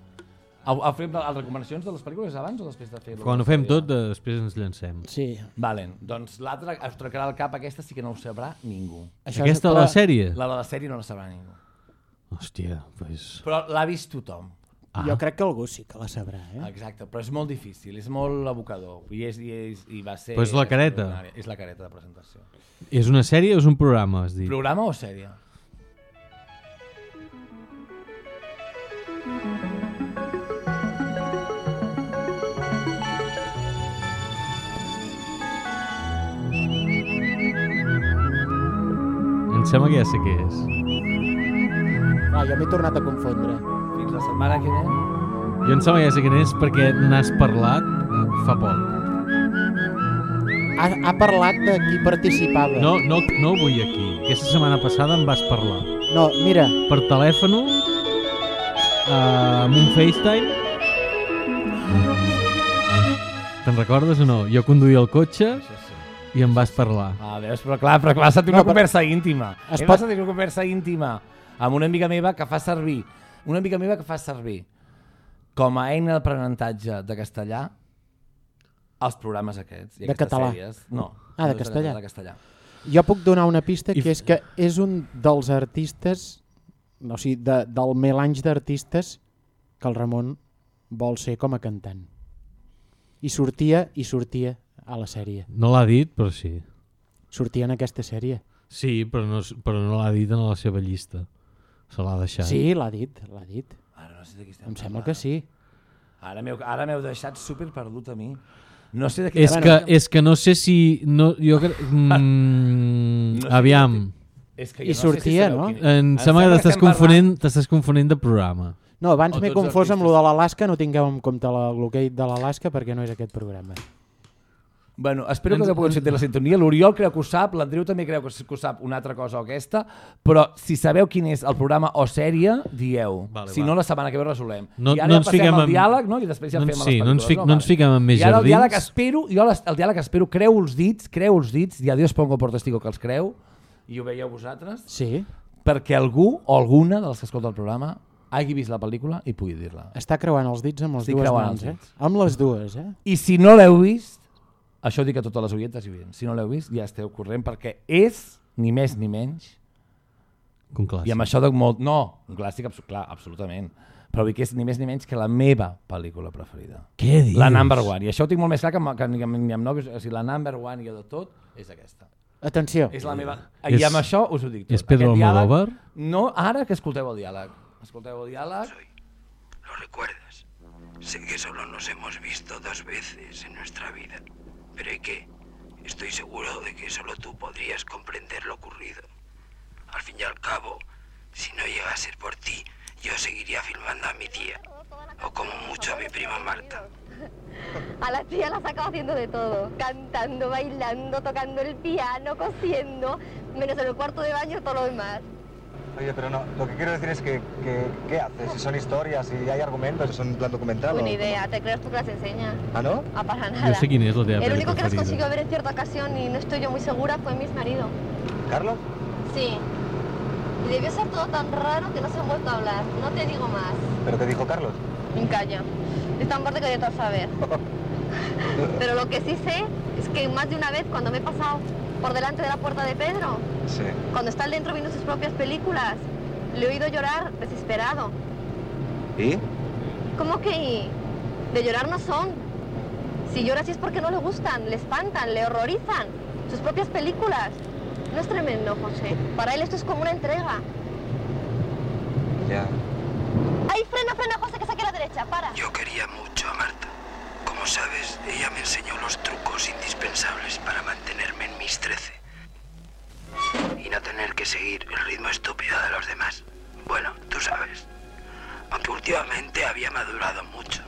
Heu fet les recomanacions de les pel·lícules abans o després de fer Quan ho fem tot, eh, després ens llancem. Sí. Valen, doncs l'altra us trencarà el cap, aquesta sí que no ho sabrà ningú. Això Aquesta de la sèrie? La de la sèrie no la sabrà ningú. Hòstia, pues... Però l'ha vist tothom. Ah. Jo crec que algú sí que la sabrà, eh? Exacte, però és molt difícil, és molt abocador. I, és, i, és, i va ser... Però és la careta. És la careta de presentació. És una sèrie o és un programa, has dit? Programa o sèrie? Em sembla que ja sé què és. Ah, jo m'he tornat a confondre. Fins la setmana que ve. Jo em sembla que ja sé quin és perquè n'has parlat fa poc. Ha, ha parlat de qui participava. No, no, no ho vull aquí. Aquesta setmana passada em vas parlar. No, mira, Per telèfon, eh, amb un FaceTime. Te'n recordes o no? Jo conduïa el cotxe i em vas parlar. Ah, veus? Però clar, però clar, ha estat una No, però- conversa íntima. Es pot- estat una conversa íntima amb una amiga meva que fa servir una amiga meva que fa servir com a eina d'aprenentatge de castellà els programes aquests. I De aquestes català. Sèries. No. Ah, de no castellà. De castellà. jo puc donar una pista I que és que és un dels artistes, no, o sigui, de, del melange d'artistes que el Ramon vol ser com a cantant. I sortia, i sortia a la sèrie. No l'ha dit, però sí. Sortia en aquesta sèrie. Sí, però no, però no l'ha dit en la seva llista. Se l'ha deixat. Sí, l'ha dit, l'ha dit. Ara no sé de qui estem Em sembla parlant. que sí. Ara m'heu ara m'heu deixat super perdut a mi. No sé de qui És que, parlant. és que no sé si... No, jo cre... [LAUGHS] mm, No sé [LAUGHS] aviam. És que I jo no sortia, sé si no? Quin... Em sembla que t'estàs parlant- confonent, t'estàs confonent de programa. No, abans m'he confós amb lo de l'Alaska, no tingueu en compte la, el de l'Alaska perquè no és aquest programa. Bueno, espero que Ens- no puguem sentir la sintonia. L'Oriol creu que ho sap, l'Andreu també creu que que ho sap una altra cosa o aquesta, però si sabeu quin és el programa o sèrie, dieu. Vale, si va. no, la setmana que ve resolem. No- I ara no ja ens passem fiquem al en- diàleg, no? I després ja no fem sí, les no ens pel·lícules, fic- no ens fiquem en més I ara el diàleg jardins. espero, jo les- el diàleg espero, creu els dits, creu els dits, i a Dios pongo por testigo que els creu, i ho veieu vosaltres, Sí? perquè algú o alguna dels que escolta el programa hagi vist la pel·lícula i pugui dir-la. Està creuant els dits amb les Estic dues creuant mans, eh? Amb les dues, eh? I si no l'heu vist, això ho dic a totes les oientes i oients, si no l'heu vist ja esteu corrent perquè és, ni més ni menys, Un clàssic. i amb això de molt... No, un clàssic, abso clar, absolutament. Però vull que és ni més ni menys que la meva pel·lícula preferida. Què dius? La number one. I això ho tinc molt més clar que, amb, que ni, amb, ni amb nòvios. O sigui, la number one i de tot és aquesta. Atenció. És la meva... És- I amb això us ho dic tot. és Pedro Almodóvar? No, ara que escolteu el diàleg. Escolteu el diàleg. ¿Lo recuerdas? Sé que solo nos hemos visto dos veces en nuestra vida. Pero ¿y qué? Estoy seguro de que solo tú podrías comprender lo ocurrido. Al fin y al cabo, si no llega a ser por ti, yo seguiría filmando a mi tía. O como mucho a mi prima Marta. A la tía la sacaba haciendo de todo. Cantando, bailando, tocando el piano, cosiendo. Menos en el cuarto de baño todo lo demás. Oye, pero no, lo que quiero decir es que, que ¿qué haces? Si son historias, si hay argumentos, si son en plan documental Buena idea, ¿te crees tú que las enseña? ¿Ah, no? Ah, para nada. sé quina és la teva El único que las consiguió ver en cierta ocasión y no estoy yo muy segura fue mi marido. ¿Carlos? Sí. Y debió ser todo tan raro que no se han vuelto a hablar. No te digo más. ¿Pero qué dijo Carlos? En calla. Es tan borde que de todo saber. Pero lo que sí sé es que más de una vez cuando me he pasado por delante de la puerta de Pedro, Sí. cuando está dentro viendo sus propias películas, le he oído llorar desesperado. ¿Y? ¿Cómo que y? De llorar no son. Si llora así es porque no le gustan, le espantan, le horrorizan. Sus propias películas. No es tremendo, José. Para él esto es como una entrega. Ya. ¡Ay, frena, frena, José, que saque a la derecha! ¡Para! Yo quería mucho a Marta. Como sabes, ella me enseñó los trucos indispensables para mantenerme en mis trece. Y no tener que seguir el ritmo estúpido de los demás. Bueno, tú sabes. Aunque últimamente había madurado mucho.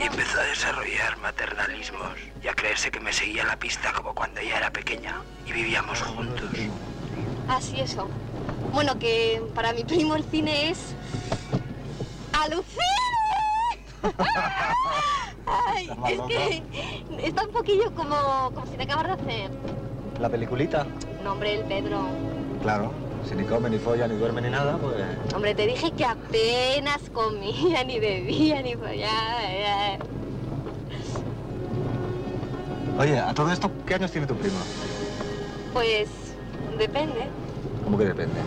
Y empezó a desarrollar maternalismos y a creerse que me seguía la pista como cuando ella era pequeña y vivíamos juntos. Así eso. Bueno, que para mi primo el cine es... ¡Alucine! [LAUGHS] Ay, es que está un poquillo como, como si te acabas de hacer. ¿La peliculita? No, hombre, el Pedro. Claro. Si ni come, ni folla, ni duerme, ni nada, pues... Hombre, te dije que apenas comía, [LAUGHS] ni bebía, ni follaba. Oye, a todo esto, ¿qué años tiene tu primo? Pues depende. ¿Cómo que depende?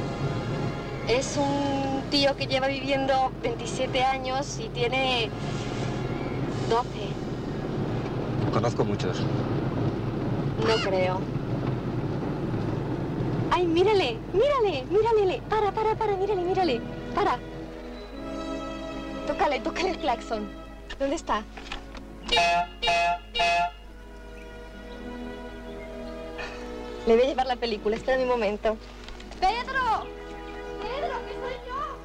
Es un tío que lleva viviendo 27 años y tiene 12. Conozco muchos. No creo. ¡Ay, mírale! ¡Mírale! ¡Mírale! Para, para, para, mírale, mírale. Para. Tócale, tócale el claxon. ¿Dónde está? Le voy a llevar la película, espera un momento. ¡Pedro! ¡Pedro, que soy yo!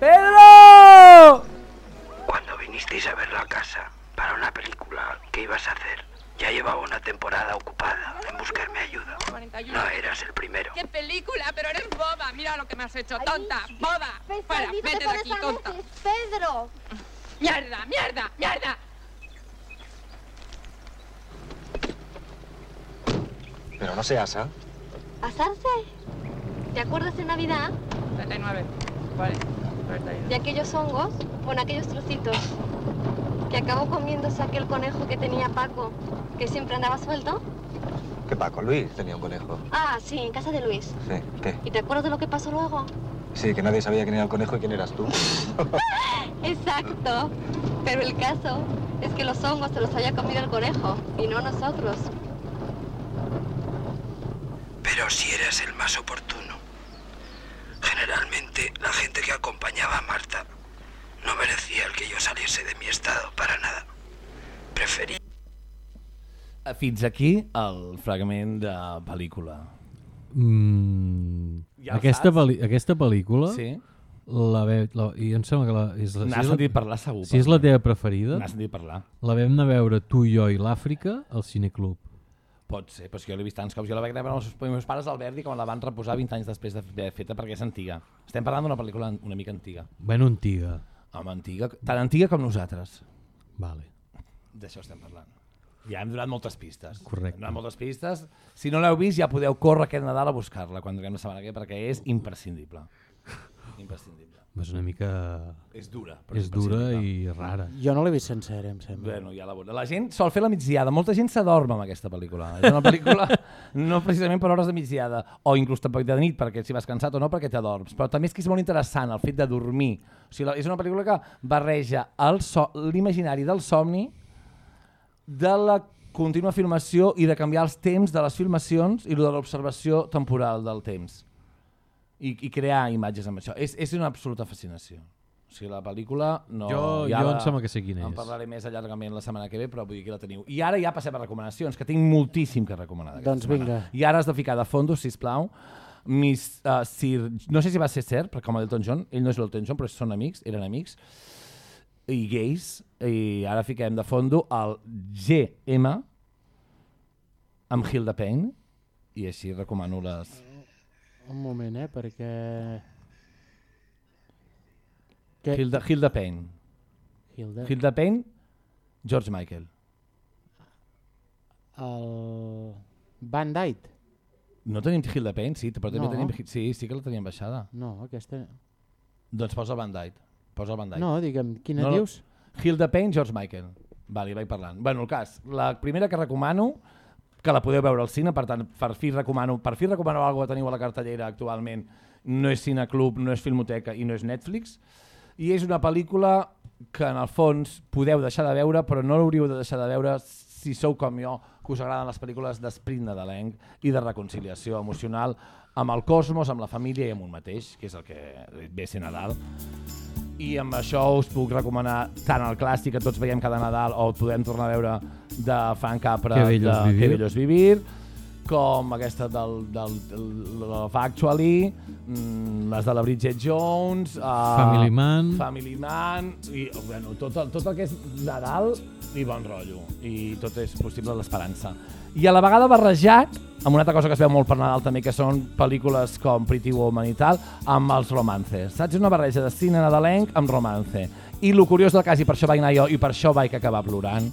Pedro! Vinisteis a ver la casa para una película, ¿qué ibas a hacer? Ya llevaba una temporada ocupada en buscarme ayuda. No eras el primero. ¡Qué película! Pero eres boba. Mira lo que me has hecho, tonta. Boba. Fuera, vete te de aquí, a tonta. veces, ¡Pedro! Mierda, mierda, mierda. Pero no seas, ¿ah? ¿Asarse? ¿Te acuerdas de Navidad? 39. Vale. 41. De aquellos hongos, con aquellos trocitos, que acabó comiéndose aquel conejo que tenía Paco, que siempre andaba suelto. ¿Qué Paco? Luis tenía un conejo. Ah, sí, en casa de Luis. Sí. ¿Qué? ¿Y te acuerdas de lo que pasó luego? Sí, que nadie sabía quién era el conejo y quién eras tú. [LAUGHS] Exacto. Pero el caso es que los hongos se los había comido el conejo, y no nosotros. Pero si eras el más oportuno. Generalmente la gente que acompañaba a Marta no merecía el que yo saliese de mi estado para nada. Preferí Fins aquí el fragment de pel·lícula. Mm, Ja aquesta, pel·li, aquesta pel·lícula Sí. la ve, la, i em sembla que la, és la, N'has és la- sentit parlar segur, Si és la teva preferida, N'has sentit parlar. la vam anar a veure tu i jo i l'Àfrica al Cineclub. Pot ser, però és que jo l'he vist tants cops. Jo la vaig veure amb els meus pares al Verdi quan la van reposar 20 anys després d'haver feta perquè és antiga. Estem parlant d'una pel·lícula una mica antiga. Ben antiga. Home, antiga, tan antiga com nosaltres. Vale. D'això estem parlant. Ja hem donat moltes pistes. Correcte. Hem donat moltes pistes. Si no l'heu vist, ja podeu córrer aquest Nadal a buscar-la quan arribem la setmana que ve, perquè és imprescindible. [LAUGHS] imprescindible. És una mica... És dura, però És dura i rara. Jo no l'he vist sencera, em sembla. Bueno, ja la. La gent sol fer la migdiada. Molta gent s'adorm amb aquesta pel·lícula. És una pel·lícula [LAUGHS] no precisament per hores de migdiada, o inclús tampoc de nit, perquè si vas cansat o no, perquè t'adorms. Però també és que és molt interessant el fet de dormir. O sigui, la- és una pel·lícula que barreja el so, l'imaginari del somni, de la contínua filmació i de canviar els temps de les filmacions i lo de l'observació temporal del temps. I, I crear imatges amb això. És, és una absoluta fascinació. O sigui, la pel·lícula no... Jo- ja jo la- em sembla que sé quina En és. parlaré més allargament la setmana que ve, però vull dir que la teniu. I ara ja passem a recomanacions, que tinc moltíssim que recomanar. Doncs setmana. vinga. I ara has de ficar de fondo, si plau. Miss, uh, Sir, no sé si va ser cert, perquè com a Elton John, ell no és l'Elton John, però són amics, eren amics, i gais, i ara fiquem de fondo el GM amb Hilda Payne, i així recomano les... Un moment, eh, perquè... Que... Hilda, Hilda Payne. Hilda. Hilda Payne, George Michael. El... Van Dyke. No tenim Hilda Payne, sí, però també No. tenim... Sí, sí que la teníem baixada. No, aquesta... Doncs posa el Van Dyke. Posa el Van Dyke. No, digue'm, quina dius? Hilda Payne, George Michael. Vale, vaig parlant. Bueno, el cas, la primera que recomano, que la podeu veure al cine, per tant, per fi recomano, per fi recomano alguna que teniu a la cartellera actualment, no és Cineclub, no és Filmoteca i no és Netflix, i és una pel·lícula que en el fons podeu deixar de veure, però no l'hauríeu de deixar de veure si sou com jo, que us agraden les pel·lícules d'esprint nadalenc i de reconciliació emocional amb el cosmos, amb la família i amb un mateix, que és el que ve ser Nadal. I amb això us puc recomanar tant el clàssic que tots veiem cada Nadal o podem tornar a veure de Frank Capra Que bello de vivir. Que bello es vivir com aquesta del, del, del Love Actually, mm, les de la Bridget Jones, uh, Family Man. Family Man, i bueno, tot, el, tot el que és Nadal i bon rotllo, i tot és possible l'esperança. I a la vegada barrejat amb una altra cosa que es veu molt per Nadal també, que són pel·lícules com Pretty Woman i tal, amb els romances. Saps? Una barreja de cine nadalenc amb romance. I el curiós del cas, i per això vaig anar jo, i per això vaig acabar plorant,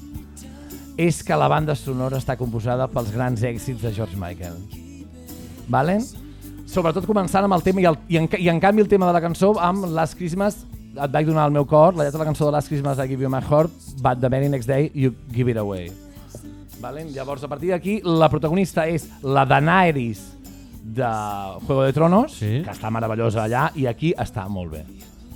és que la banda sonora està composada pels grans èxits de George Michael. Valen? Sobretot començant amb el tema, i, el, i, en, i en canvi el tema de la cançó amb Last Christmas, et vaig donar el meu cor, la lletra de la cançó de Last Christmas I Give You My Heart, but the very next day you give it away. Valen? Llavors, a partir d'aquí, la protagonista és la Daenerys de Juego de Tronos, Sí. que està meravellosa allà, i aquí està molt bé.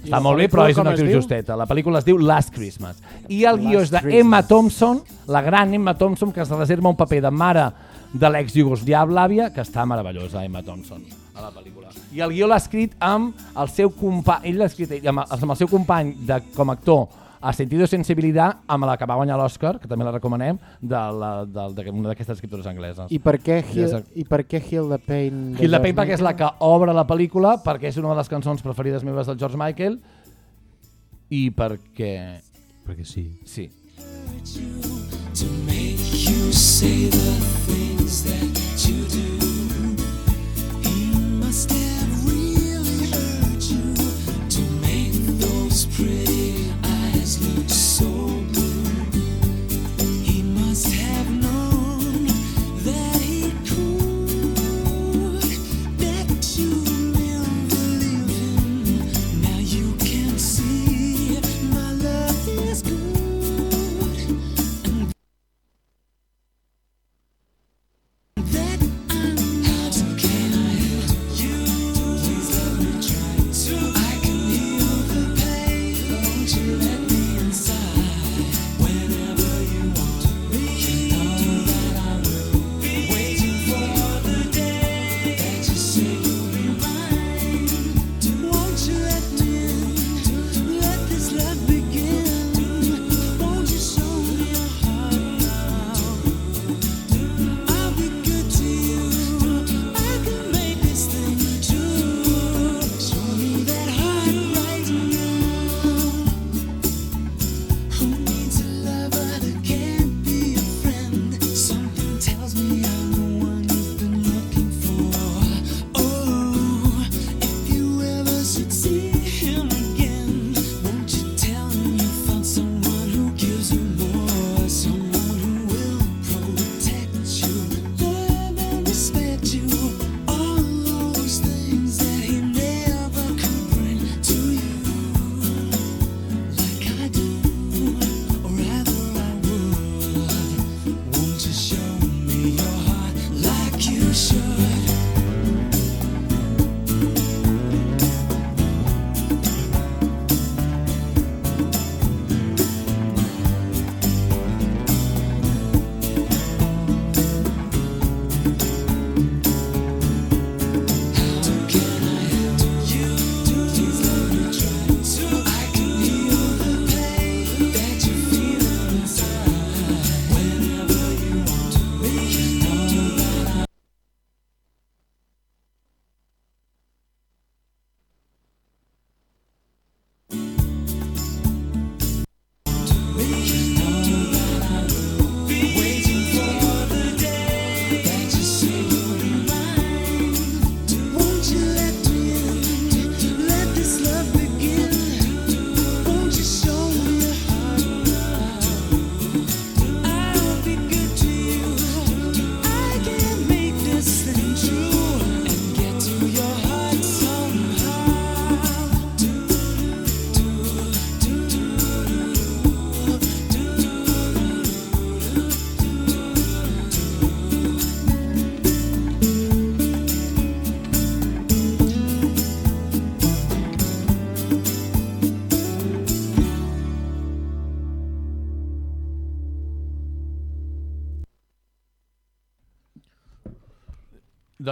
Està molt bé, però és una actriu justeta. La pel·lícula es diu Last Christmas. I el guió és Last de Emma Christmas. Thompson, la gran Emma Thompson, que es reserva un paper de mare de l'ex-Yugoslàvia, que està meravellosa, Emma Thompson, a la pel·lícula. I el guió l'ha escrit amb el seu company, ell l'ha escrit ell, amb, amb el seu company de, com a actor a Sentido Sensibilidad, amb la que va guanyar l'Oscar, que també la recomanem, de la- de- d'una d'aquestes escriptores angleses. I per què, sap. i per què Hilda Payne? de Hilda George Payne perquè és la que obre la pel·lícula, perquè és una de les cançons preferides meves del George Michael i perquè... Perquè sí. Sí. to make you say the things that you do. He must have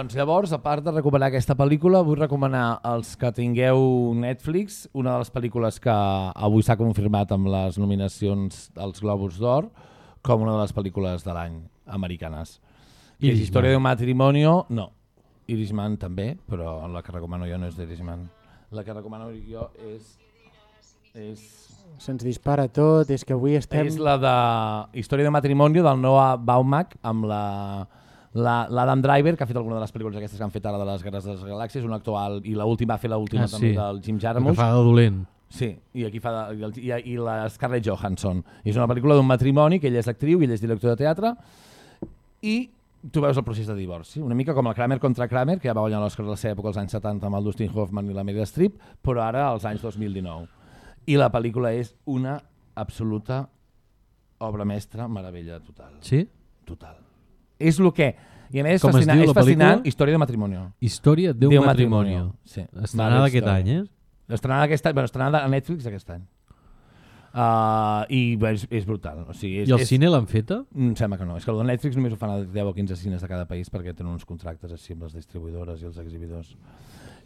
Doncs llavors, a part de recomanar aquesta pel·lícula, vull recomanar als que tingueu Netflix una de les pel·lícules que avui s'ha confirmat amb les nominacions als Globus d'Or com una de les pel·lícules de l'any americanes. És Irishman. Història d'un matrimonio, no. Irishman també, però la que recomano jo no és d'Irishman. La que recomano jo és... és Se'ns dispara tot, és que avui estem... és la de Història de matrimonio del Noah Baumbach amb la- l'Adam Driver, que ha fet alguna de les pel·lícules aquestes que han fet ara de les Guerres de les Galàxies, un actor alt, i l'última va fer l'última Ah, també sí. del Jim Jarmusch. que fa de dolent. Sí, i aquí fa de, i, i la Scarlett Johansson. I és una pel·lícula d'un matrimoni, que ella és actriu i ell és director de teatre, i tu veus el procés de divorci, una mica com el Kramer contra Kramer, que ja va guanyar l'Oscar a la seva època als anys 70 amb el Dustin Hoffman i la Meryl Streep, però ara als anys 2019. I la pel·lícula és una absoluta obra mestra, meravella total. Sí? Total. És el que... I a més és Com es fascinant, diu és la pel·lícula? fascinant Història de matrimonio. Història d'un D'un matrimonio. Sí. Estrenada Mare aquest història. any, eh? Estrenada aquest any, bueno, estrenada a Netflix aquest any. Uh, I bé, és, és brutal. O sigui, és, I al és, cine l'han feta? Em sembla que no. És que el de Netflix només ho fan a 10 o 15 cines de cada país perquè tenen uns contractes així amb les distribuïdores i els exhibidors.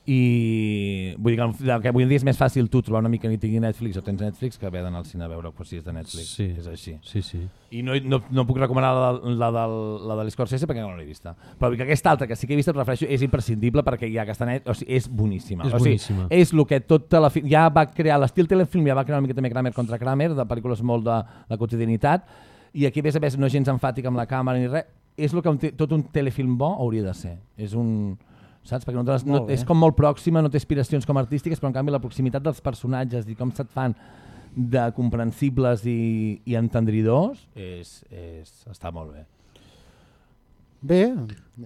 I vull dir que, el- que avui en dia és més fàcil tu trobar una mica que tingui Netflix o tens Netflix que haver d'anar al cine a veure pues, si és de Netflix. Sí. És així. Sí, sí. I no, no, no puc recomanar la, la, del, la de l'Scorsese perquè no l'he vista. Però que aquesta altra, que sí que he vist, et refereixo, és imprescindible perquè ja que està net, o sigui, és boníssima. És o sigui, boníssima. és el que tota la... Ja va crear, l'estil telefilm ja va crear una mica també Kramer contra Kramer, de pel·lícules molt de la quotidianitat, i aquí a més a més no és gens enfàtic amb la càmera ni res, és el que un tot un telefilm bo hauria de ser. És un... Saps? Perquè no, les- no, és com molt pròxima, no té aspiracions com artístiques, però en canvi la proximitat dels personatges i com se't fan de comprensibles i, i entendridors és, és, està molt bé. Bé,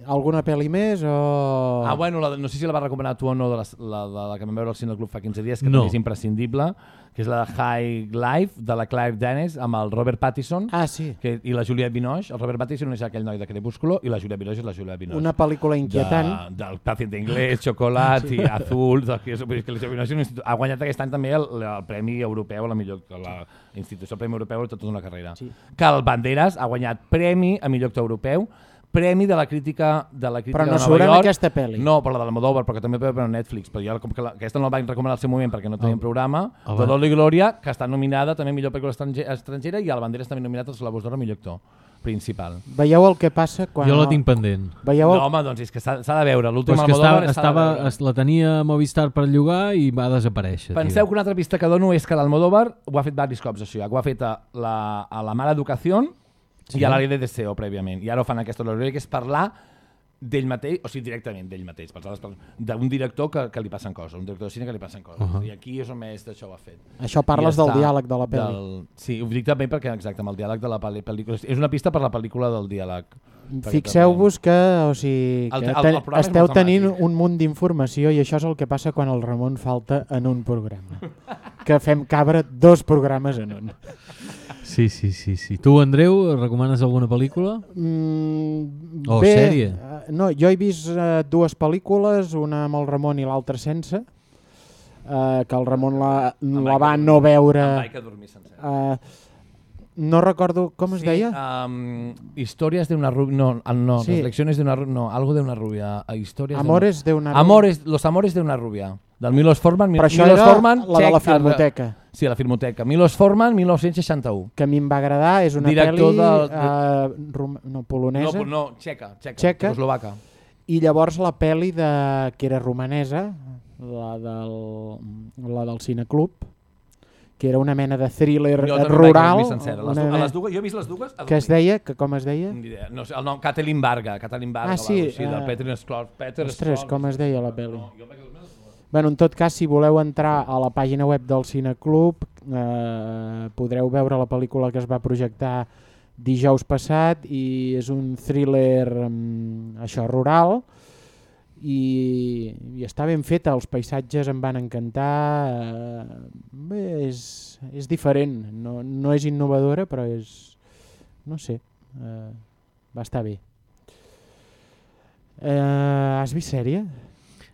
alguna pel·li més o... Ah, bueno, la, no sé si la va recomanar tu o no, de la, la, de la que vam veure al Cine Club fa 15 dies, que No. també és imprescindible, que és la de High Life, de la Clive Dennis, amb el Robert Pattinson Ah, sí. que, i la Juliette Binoche. El Robert Pattinson és aquell noi de Crepúsculo i la Juliette Binoche és la Juliette Binoche. Una pel·lícula inquietant. De, del pacient d'inglès, xocolat Sí. i azul. De, que és, que la Juliette Binoche és un institut- ha guanyat aquest any també el, el Premi Europeu a la millor que la institució el Premi Europeu de tota una carrera. Sí. Que el Banderas ha guanyat Premi a millor actor europeu, Premi de la crítica de la crítica Però no de Nova York. aquesta pel·li. No, per la de l'Almodóvar, perquè també per a Netflix. Però jo, com que la, aquesta no la vaig recomanar al seu moment perquè no teníem El- programa. el- De Dolor i Glòria, que està nominada també a millor pel·lícula estranger, estrangera i el Banderas també nominat als Globus d'Or a millor actor principal. Veieu el que passa quan... Jo la tinc pendent. Veieu el... No, home, doncs és que s'ha s'ha de veure. Però L'últim és que Almodóvar estava, estava, la tenia a Movistar per llogar i va desaparèixer. Penseu tio. que una altra pista que dono és que l'Almodóvar ho ha fet diversos cops, això ja. Ho ha fet a la, a la Mala Educació Sí. i a l'àrea de Deseo, prèviament. I ara ho fan aquesta hora, que és parlar d'ell mateix, o sigui, directament d'ell mateix, pels altres, per- d'un director que, que li passen coses, un director de cine que li passen coses. Uh-huh. I aquí és on més d'això ho ha fet. Això parles del diàleg de la pel·li. Del... Sí, ho dic també perquè, exacte, amb el diàleg de la pel·lícula. És una pista per la pel·lícula del diàleg. Fixeu-vos que, o sigui, El- que el- ten- el programa és esteu tenint temàtic. un munt d'informació i això és el que passa quan el Ramon falta en un programa. [LAUGHS] que fem cabre dos programes en un. Sí, sí, sí, sí. Tu, Andreu, recomanes alguna pel·lícula? Mm, O bé, sèrie? eh, no, jo he vist uh, dues pel·lícules, una amb el Ramon i l'altra sense, uh, que el Ramon la, la va no veure... Em vaig a dormir sencer. Uh, no recordo com es Sí, deia. Um, historias de una rubia. No, no Sí. reflexiones de una rubia. No, algo de una rubia. Historias Amores de una rubia. Amores, Los amores de una rubia. Del Milos Forman. Però això Milos era Forman, la de la Filmoteca. Sí, la Filmoteca. Milos Forman, 1961. que a mi em va agradar, és una Director pel·li de- uh, rom no, polonesa. No, no, txeca, txeca, Txeca. txecoslovaca. I llavors la pel·li de, que era romanesa, la del, la del Cineclub, que era una mena de thriller Jo eh, rural. dormir sencera. Les, a mena- les dues, jo he vist les dues. a que es deia, que com es deia? No sé, el nom, Katalin Varga. Katalin Varga Ah, sí, va, sí del eh, Peter Sklar. Peter Ostres, Sklar- com es deia la pel·li? Bueno, en tot cas, si voleu entrar a la pàgina web del Cineclub, eh, podreu veure la pel·lícula que es va projectar dijous passat i és un thriller um, això rural i, i està ben feta, els paisatges em van encantar, eh, bé, és, és diferent, no, no és innovadora però és, no sé, eh, va estar bé. Eh, has vist sèrie?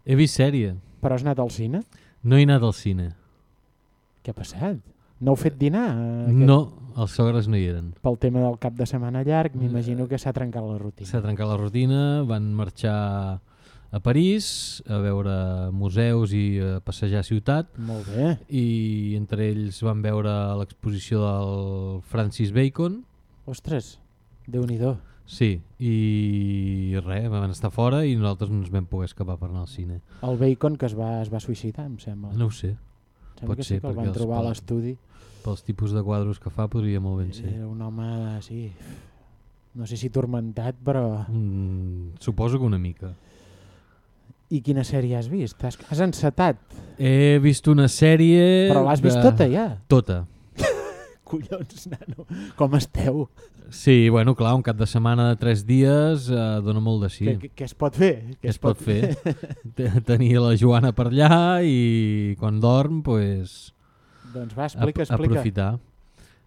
He vist sèrie. Però has anat al cine? No he anat al cine. Què ha passat? No heu fet dinar? eh, aquest- No, els sogres no hi eren. Pel tema del cap de setmana llarg, m'imagino que s'ha trencat la rutina. S'ha trencat la rutina, van marxar a París a veure museus i a passejar ciutat. Molt bé. I entre ells van veure l'exposició del Francis Bacon. Ostres, déu-n'hi-do. Sí, i res, van estar fora i nosaltres no ens vam poder escapar per anar al cine. El Bacon que es va, es va suïcidar, em sembla. No ho sé. Em sembla Pot que ser, sí, que el van trobar a l'estudi. Pels tipus de quadros que fa podria molt ben ser. Era un home, sí, no sé si tormentat, però... Mm, suposo que una mica. I quina sèrie has vist? Has, has encetat? He vist una sèrie... Però l'has vist de- tota ja? Tota. Collons, nano, com esteu? Sí, bueno, clar, un cap de setmana de tres dies eh, dona molt de sí. Què, què, es pot fer? Què es pot fer? Te- Tenir la Joana per allà i quan dorm, pues, Doncs va, explica, ap- explica. aprofitar.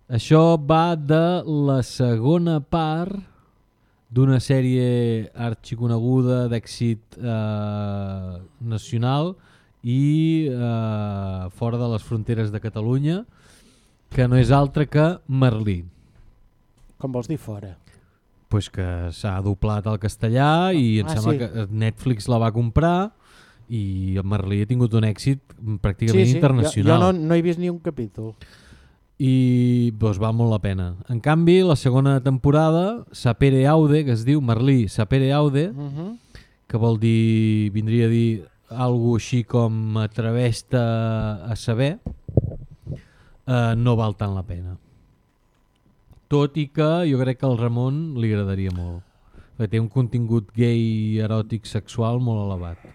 Això va de la segona part d'una sèrie arxiconeguda d'èxit eh, nacional i eh, fora de les fronteres de Catalunya, que no és altra que Merlí. Com vols dir fora? pues que s'ha doblat al castellà i em Ah, sembla sí. que Netflix la va comprar i el Merlí ha tingut un èxit pràcticament sí, sí, internacional. Jo, jo no, no he vist ni un capítol. I doncs val molt la pena. En canvi, la segona temporada, Sapere Aude, que es diu Merlí Sapere Aude, Uh -huh. que vol dir, vindria a dir algo així com atreveix-te a saber, eh, no val tant la pena. Tot i que jo crec que al Ramon li agradaria molt. Perquè té un contingut gay, eròtic, sexual molt elevat.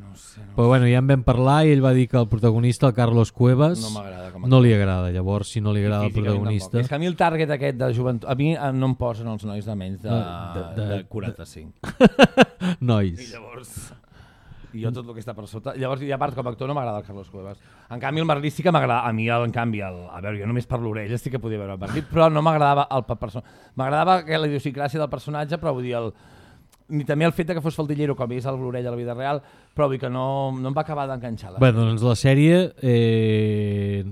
No sé, no Però bueno, ja en vam parlar i ell va dir que el protagonista, el Carlos Cuevas, No com no li agrada. Llavors, si no li agrada el protagonista... tampoc. És que a mi el target aquest de joventut... A mi eh, no em posen els nois de menys de, de, de- de, de- 45. [LAUGHS] Nois. I llavors... I jo tot el que està per sota... Llavors, i a part, com a actor no m'agrada el Carlos Cuevas. En canvi, el Merlí sí que m'agrada... A mi, en canvi, el, a veure, jo només per l'orella sí que podia veure el Merlí, però no m'agradava el persona. M'agradava que la idiosincràsia del personatge, però vull dir, el, ni també el fet de que fos faldillero, com és el l'orella a la vida real, però vull que no, no em va acabar d'enganxar. Bé, doncs la sèrie eh,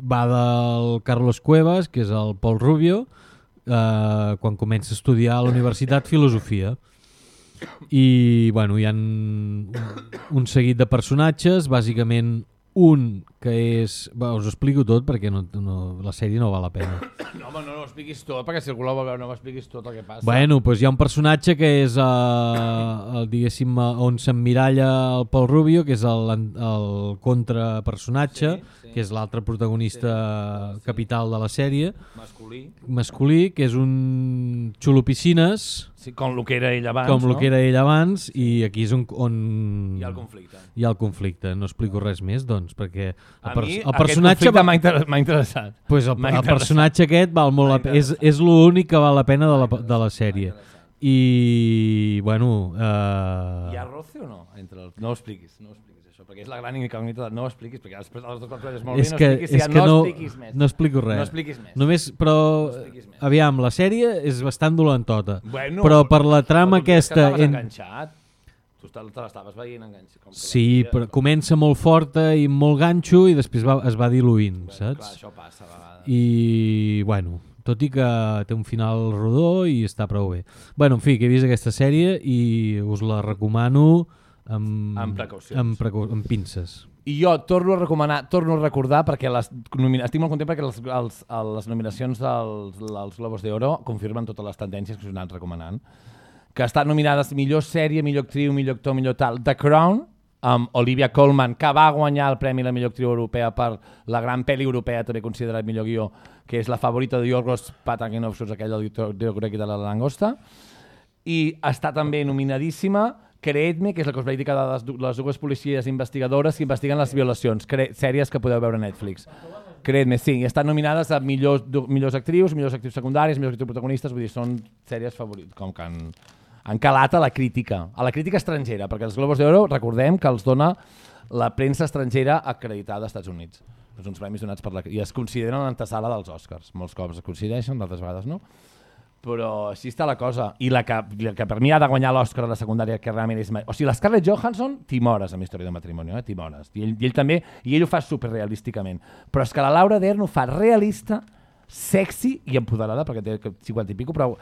va del Carlos Cuevas, que és el Paul Rubio, eh, quan comença a estudiar a la universitat [LAUGHS] filosofia. I bueno, hi ha un, un seguit de personatges, bàsicament un que és... Bé, us ho explico tot perquè no, no, la sèrie no val la pena. No, home, no, no ho expliquis tot, perquè si algú la veure no m'expliquis tot el que passa. Bueno, doncs hi ha un personatge que és, uh, el, diguéssim, eh, on s'emmiralla el Paul Rubio, que és el, el contrapersonatge, sí, sí. que és l'altre protagonista sí, capital de la sèrie, Masculí. masculí, que és un xulo piscines, Sí, com el que era ell abans, com el no? que era ell abans, i aquí és on, on Hi ha el conflicte. Hi ha el conflicte. No explico res més, doncs, perquè el, A pers mi el aquest personatge... conflicte m'ha inter m'ha interessat. Pues el, M'ha el interessat. personatge aquest val molt la, és, és l'únic que val la pena de la, de la sèrie. I, bueno... Eh... Hi ha roce o no? Entre el... No ho expliquis, no ho expliquis això, perquè és la gran incògnita de no ho expliquis, perquè després les dues persones molt és bé, no que, expliquis, és ja, que no, no, expliquis més. no explico res. No expliquis més. Només, però, No més. aviam, la sèrie és bastant dolentota. Bueno, però per la trama que aquesta... estaves En... enganxat. Tu te l'estaves veient enganxat. Com que Sí, però comença molt forta i molt ganxo i després va, es va diluint, Clar, saps? això passa a vegades. I, bueno, tot i que té un final rodó i està prou bé. Bueno, en fi, que he vist aquesta sèrie i us la recomano amb, Amb precaucions. amb, precau amb pinces. I jo torno a recomanar, torno a recordar, perquè les estic molt content perquè les, els, les nominacions dels, dels Globos d'Oro confirmen totes les tendències que us anat recomanant. Que estan nominades millor sèrie, millor actriu, millor actor, millor tal. The Crown, amb Olivia Colman, que va guanyar el Premi la millor actriu europea per la gran pel·li europea, també considerat millor guió, que és la favorita de Yorgos Pataginovskis, aquell del Diogrec de la langosta. I està també nominadíssima Creedme, que és la que us vaig dir que les, les dues policies investigadores que investiguen les violacions, cre sèries que podeu veure a Netflix. Creedme, sí, i estan nominades a millors, millors actrius, millors actrius secundàries, millors actrius protagonistes, vull dir, són sèries favorites, com que han, han calat a la crítica, a la crítica estrangera, perquè els Globos d'Oro, recordem que els dona la premsa estrangera acreditada als Estats Units. És uns premis donats per la... I es consideren l'antesala dels Oscars. Molts cops es coincideixen, d'altres vegades no. Però així està la cosa. I la que, la que per mi ha de guanyar l'Oscar la secundària, que realment és... O sigui, la Scarlett Johansson, timores amb història de matrimoni, eh? timores. I ell, I ell també, i ell ho fa superrealísticament. Però és que la Laura Dern ho fa realista, sexy i empoderada, perquè té 50 i pico, però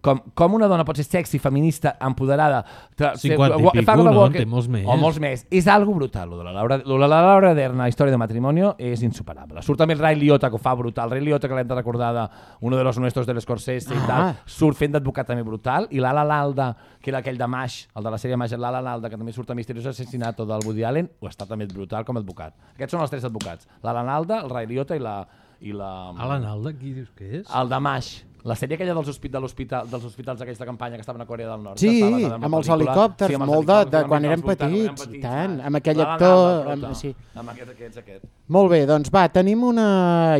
com, com una dona pot ser sexy, feminista, empoderada... Tra- 50 i pico, no? Té molts més. O molts més. És algo brutal, lo de la Laura, lo de la Laura Dern a Història de Matrimonio és insuperable. Surt també el Ray Liotta, que ho fa brutal. Ray Liotta, que l'hem de recordar de uno de los nuestros de l'Escorsese i Ah. tal, surt fent d'advocat també brutal. I l'Ala Lalda, que era aquell de Mash, el de la sèrie Mash, l'Ala Lalda, que també surt a Misteriós Assassinato del Woody Allen, ho està també brutal com a advocat. Aquests són els tres advocats. L'Ala Lalda, el Ray Liotta i la... I la... Alan Alda, qui dius que és? El de Mash. La sèrie aquella dels, hospi de l'hospital dels hospitals aquesta campanya que estaven a Corea del Nord. Sí, la amb els helicòpters, amb els molt de- helicòpters, de amb quan voltants, quan eren petits, i petits, tant, amb aquell actor, amb- sí. Amb aquest, aquests, aquest. Molt bé, doncs va, tenim una...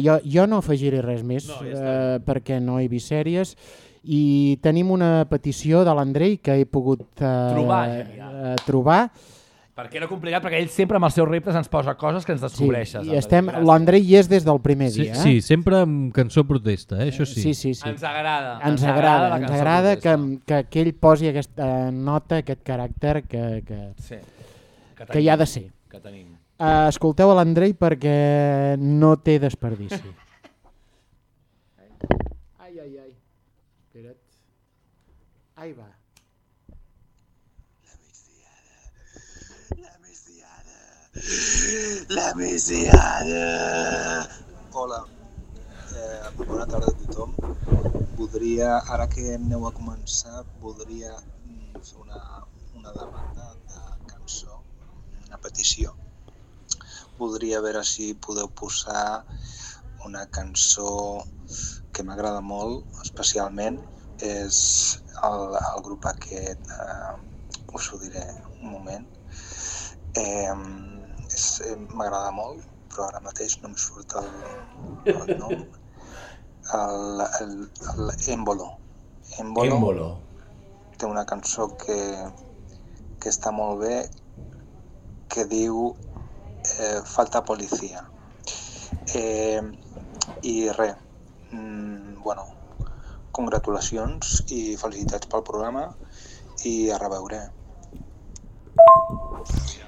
Jo, jo no afegiré res més, No, ja eh, perquè no he vist sèries, i tenim una petició de l'Andrei que he pogut eh, Trobar, eh, trobar. Perquè era complicat, perquè ell sempre amb els seus reptes ens posa coses que ens descobreixes. i estem, l'Andrei hi és des del primer Sí, dia. eh? sí, sempre amb cançó protesta, eh? això sí. Sí, sí, sí. Ens agrada. Ens agrada, la ens agrada que, que, que ell posi aquesta nota, aquest caràcter que, que, Sí. Que que hi ha de ser. Que tenim. Uh, escolteu a l'Andrei perquè no té desperdici. [LAUGHS] ai, ai, ai. Espera't. Ahí va. La misiada. Hola, eh, bona tarda a tothom. Voldria, ara que aneu a començar, voldria mm, fer una, una demanda de cançó, una petició. Voldria veure si podeu posar una cançó que m'agrada molt, especialment, és el, el grup aquest, eh, us ho diré un moment, eh, és- eh, m'agrada molt, però ara mateix no em surt el, el nom. El Embolo. Embolo. Té una cançó que, que està molt bé, que diu eh, Falta policia. Eh, I res, mm, bueno, congratulacions i felicitats pel programa i a reveure. musical,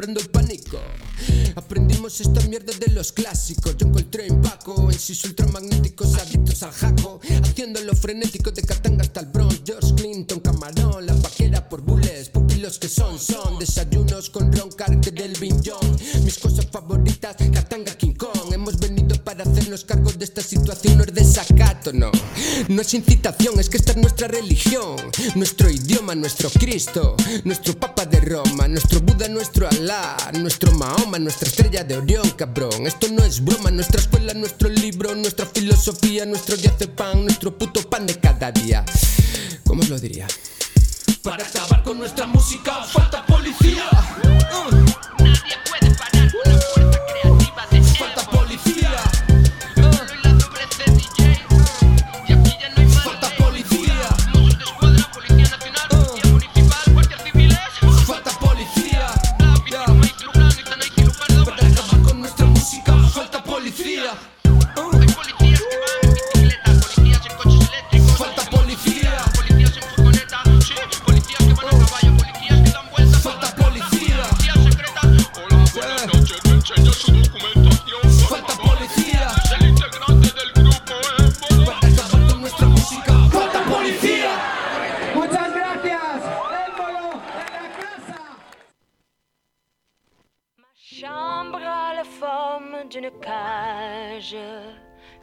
Aprendimos esta mierda de los clásicos. John Coltrane, Paco, en sus ultramagnéticos Adictos al jaco, haciéndolo frenético De Katanga hasta el Bronx. George Clinton, Camarón, la vaquera por bullets Pupilos que son, son. Desayunos con ron, carne del John. Mis cosas favoritas, Katanga, para hacernos cargo de esta situación No es desacato, no. No es incitación, es que esta es nuestra religión. Nuestro idioma, nuestro Cristo. Nuestro Papa de Roma Nuestro Buda, nuestro Alá Nuestro Mahoma, nuestra estrella de Orión, cabrón. Esto no es broma, nuestra escuela, nuestro libro Nuestra filosofía, nuestro diazepam Nuestro puto pan de cada día. ¿Cómo os lo diría? Para acabar con nuestra música falta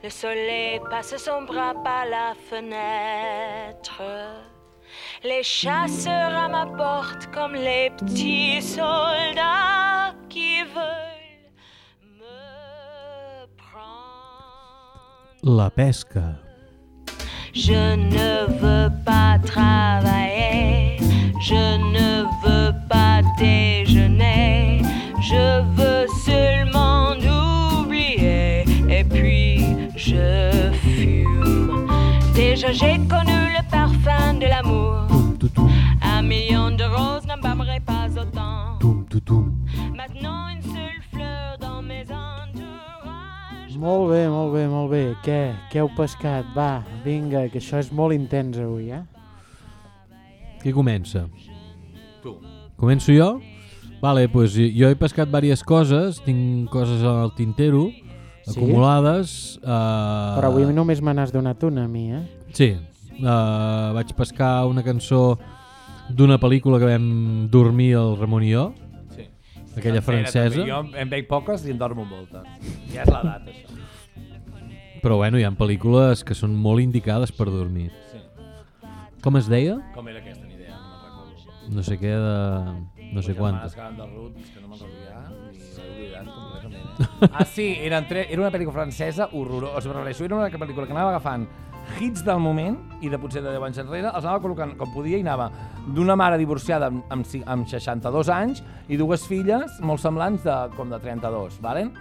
Le soleil passe son bras par la fenêtre. Les chasseurs à ma porte comme les petits soldats qui veulent La pesca. Je ne veux pas travailler, je ne veux pas déjeuner, je veux seulement j'ai connu le parfum de l'amour. Un million de roses n'embâmerait pas autant. Maintenant une seule fleur dans mes entourages. Molt bé, molt bé, molt bé. Què? Què heu pescat? Va, vinga, que això és molt intens avui, eh? Qui comença? Tu. Començo jo? Vale, doncs jo he pescat diverses coses, tinc coses al tintero, Sí? acumulades. Uh... Però avui només me n'has donat una a mi, eh? Sí, uh, vaig pescar una cançó d'una pel·lícula que vam dormir el Ramon i jo, Sí. aquella francesa, també. Jo em- em veig poques i en dormo moltes. Ja és l'edat, això. però bueno, hi ha pel·lícules que són molt indicades per dormir. Sí. Com es deia? Com era aquesta, ni idea, no me'n recordo. No sé què de... no sé van de Ruth, que no me'n recordo i l'he oblidat completament. Eh? [LAUGHS] ah, sí, era, entre, era una pel·lícula francesa horrorosa. Us refereixo, era una pel·lícula que anava agafant hits del moment i de potser de 10 anys enrere, els anava col·locant com podia i anava d'una mare divorciada amb, amb, amb 62 anys i dues filles molt semblants de, com de 32, valen?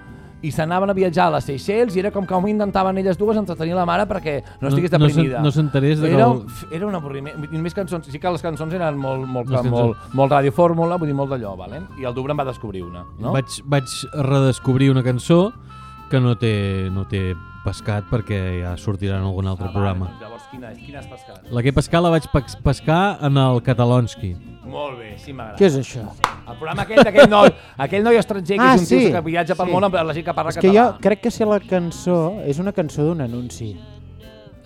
i s'anaven a viatjar a les Seychelles i era com que hom intentaven elles dues entretenir la mare perquè no estigués no deprimida. no s'enterés de era, un- era un avorriment. Només cançons, sí que les cançons eren molt, molt, Les cançons- molt, molt radiofórmula, vull dir, molt d'allò, valen? I el Dubra en va descobrir una, no? Vaig, vaig redescobrir una cançó que no té, no té pescat perquè ja sortirà en algun altre Ah, programa. Doncs llavors, quina, és? quina has pescat? La que he pescat la vaig pes- pescar en el Catalonski. Molt bé, sí m'agrada. Què és això? El programa aquell d'aquell noi, aquell noi estranger que Ah, és un sí, tio que viatja pel sí. món amb la gent que parla És que català. jo crec que si la cançó és una cançó d'un anunci.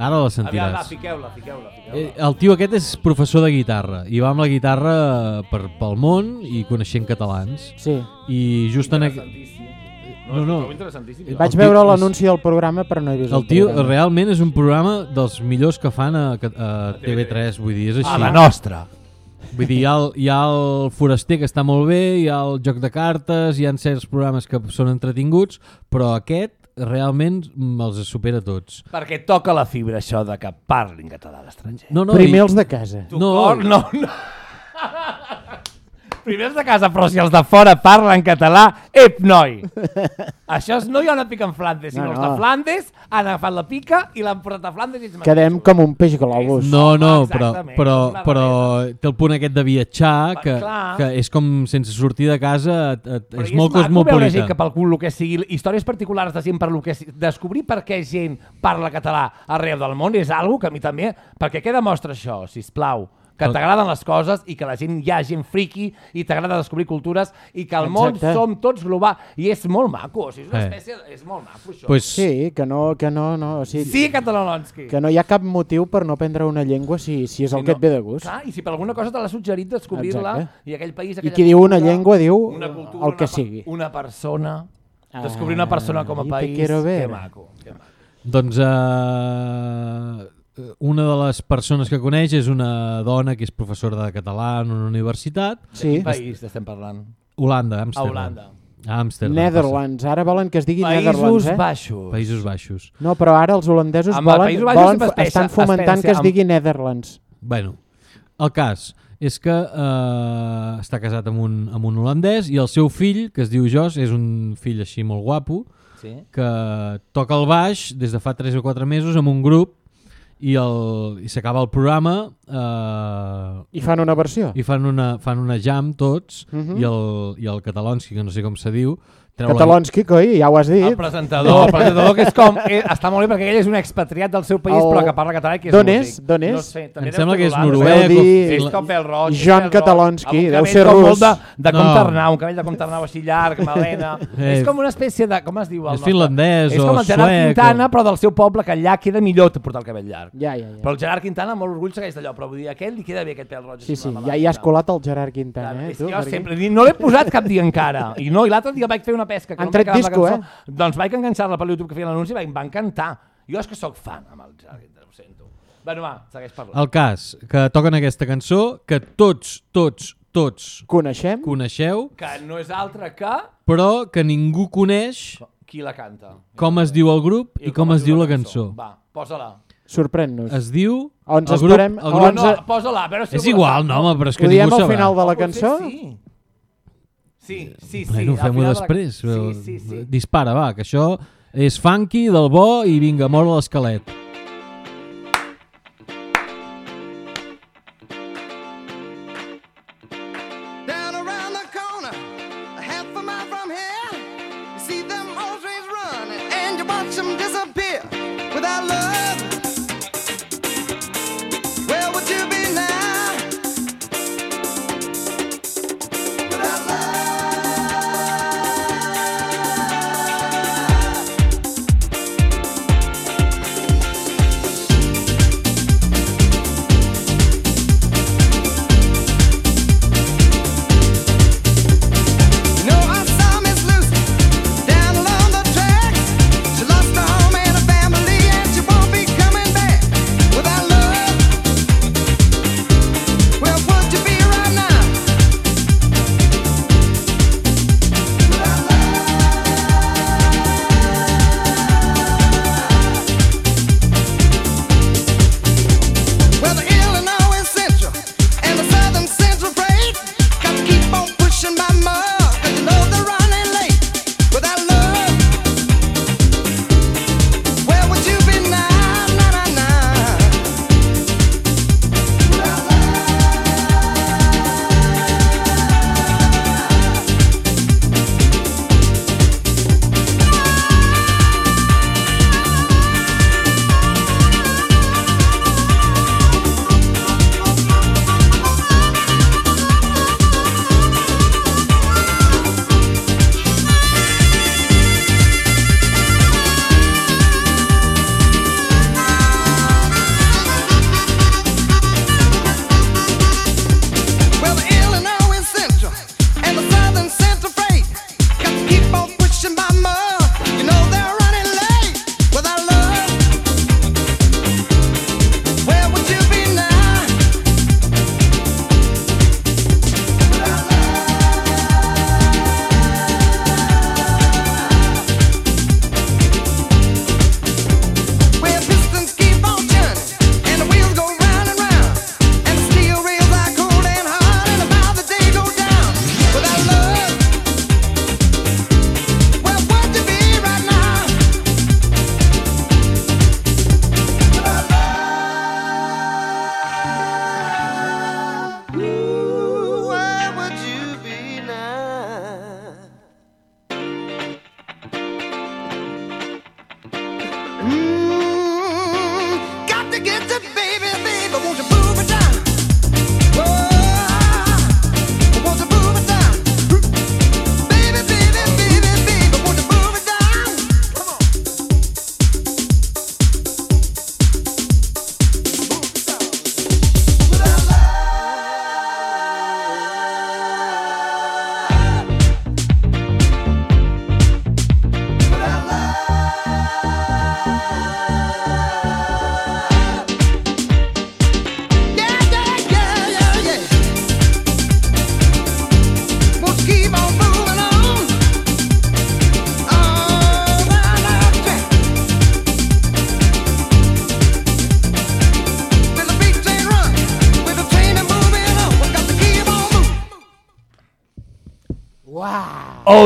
Ara la Aviam, va, sentiràs. fiqueu-la, fiqueu-la, fiqueu-la. Eh, El tio aquest és professor de guitarra i va amb la guitarra per, pel món i coneixent catalans. Sí. I just en... No, no. El Vaig veure l'anunci del programa però no he vist el, El tio programa. realment és un programa dels millors que fan a, a TV3, vull dir, és així. A la nostra. Vull dir, hi ha, el, hi ha el Foraster que està molt bé, hi ha el Joc de Cartes, hi ha certs programes que són entretinguts, però aquest realment me'ls supera tots. Perquè toca la fibra això de que parlin català a l'estranger. No, no, Primer i- els de casa. Tu No. cor, no, no. [LAUGHS] Primer els de casa, però si els de fora parlen català, ep, noi! [LAUGHS] Això és, no hi ha una pica en Flandes, sinó No, els no. de Flandes han agafat la pica i l'han portat a Flandes i ells Quedem com un peix globus. No, no, però, però, però té el punt aquest de viatjar, que, que és com sense sortir de casa, et, et, Però és molt cosmopolita. gent que pel cul el que sigui, històries particulars de gent per lo que sigui, descobrir per què gent parla català arreu del món és algo que a mi també, perquè què demostra això, si plau que t'agraden les coses i que la gent hi ha gent friqui i t'agrada descobrir cultures i que al món Exacte. som tots global i és molt maco, o sigui, és una Eh. espècie, és molt maco això. Pues, Sí, que no, que no, no. O sigui, Sí, Catalanonski. que no hi ha cap motiu per no aprendre una llengua si, si és el que no- et ve de gust. Clar, i si per alguna cosa te l'ha suggerit descobrir-la Exacte. i aquell país... I aquella qui diu una llengua diu una cultura, el que una, pa- sigui. Una persona, descobrir una persona com a te país, quiero ver. que maco, que maco. Doncs uh, una de les persones que coneix és una dona que és professora de català en una universitat. Sí. Quin país estem parlant? Holanda, A Amsterdam. Holanda. A Amsterdam. Netherlands. Ara volen que es digui Països Netherlands, eh? Baixos. Països Baixos. No, però ara els holandesos Amb el volen, Baixos volen es pensa- estan es fomentant pensa que es amb- digui Netherlands. Bueno, el cas és que eh, està casat amb un, amb un holandès i el seu fill, que es diu Jos, és un fill així molt guapo, Sí. que toca el baix des de fa 3 o 4 mesos amb un grup i, el- i s'acaba el programa eh, I fan una versió. i fan una, fan una jam tots Mhm. i, el, i el Catalonski, que no sé com se diu Catalonski, coi, ja ho has dit. El presentador, el presentador que és com... Eh, està molt bé perquè ell és un expatriat del seu país El- però que parla català i que és D'on músic. és? D'on és? No sé, també Em sembla que és noruec Deu dir És com pèl roig. és John Catalonski, deu ser rus. molt De, de No. Comternau, un cabell de Comternau així llarg, [LAUGHS] melena. Eh, és com una espècie de... Com es diu? el és nostre? finlandès És o com el Gerard suec Quintana, o- però del seu poble, que allà queda millor portar el cabell llarg. Ja, ja, ja. Però el Gerard Quintana, molt orgull, segueix d'allò, però vull dir, aquell li queda bé aquest pèl roig. Sí, sí, ja hi has colat el Gerard Quintana, eh? És Tu, jo sempre no l'he posat cap dia encara. I no, i l'altre dia vaig fer una pesca. Que Han no tret disco, cançó. Doncs vaig enganxar-la per YouTube que feia l'anunci i vaig- em va encantar. Jo és que sóc fan amb el Gerard Quintana, ho sento. Bueno, va, segueix parlant. el cas, que toquen aquesta cançó que tots, tots, tots Coneixem? coneixeu Que no és altre que però que ningú coneix qui la canta. com es diu el grup i, com es diu la cançó. Va, posa-la. Sorprèn-nos. Es diu... O ens el grup- esperem... el o grup- ens... No, posa-la, si És igual, no, home, però és que Ho diem ningú al sabrà. final de la Potser cançó? Sí. Sí, sí, sí. Bueno, fem-ho la- després. Sí, sí, sí. Dispara, va, que això és funky, del bo, i vinga, mor l'esquelet.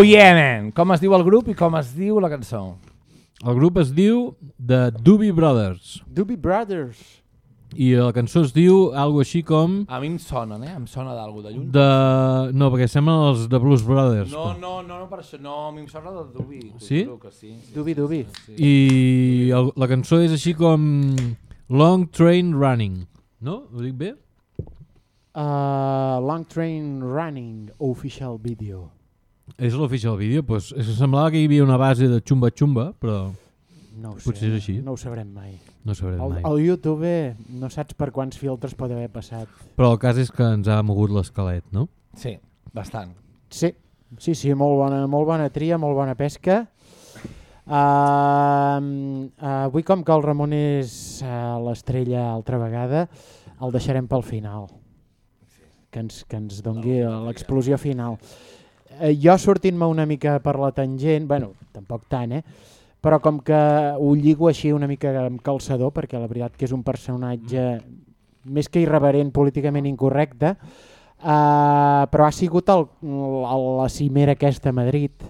Yeah, man! Com es diu el grup i com es diu la cançó? El grup es diu The Doobie Brothers Doobie Brothers. i la cançó es diu algo així com A mi em sonen, eh? Em sona d'algú de lluny. de... No, perquè semblen els de Blues Brothers. No, no, no, no per això. No, a mi em sona de Dubi. Sí? Que sí, sí, Dubi, sí, Dubi. Sí. I el, la cançó és així com Long Train Running. No? Ho dic bé? Uh, Long Train Running Official Video. És l'oficial vídeo? Pues, és que semblava que hi havia una base de xumba-xumba, però No ho sé, potser és així. no ho sabrem mai. No ho sabrem El, mai. el YouTube no saps per quants filtres pot haver passat. Però el cas és que ens ha mogut l'esquelet, no? Sí, bastant. Sí, sí, sí, molt bona, molt bona tria, molt bona pesca. Uh, avui com que el Ramon és uh, l'estrella altra vegada, el deixarem pel final. Que ens, que ens dongui l'explosió final. Uh, jo sortint-me una mica per la tangent, bueno, tampoc tant, eh? però com que ho lligo així una mica amb calçador, perquè la veritat que és un personatge més que irreverent, políticament incorrecte, uh, però ha sigut el, el, la cimera aquesta a Madrid,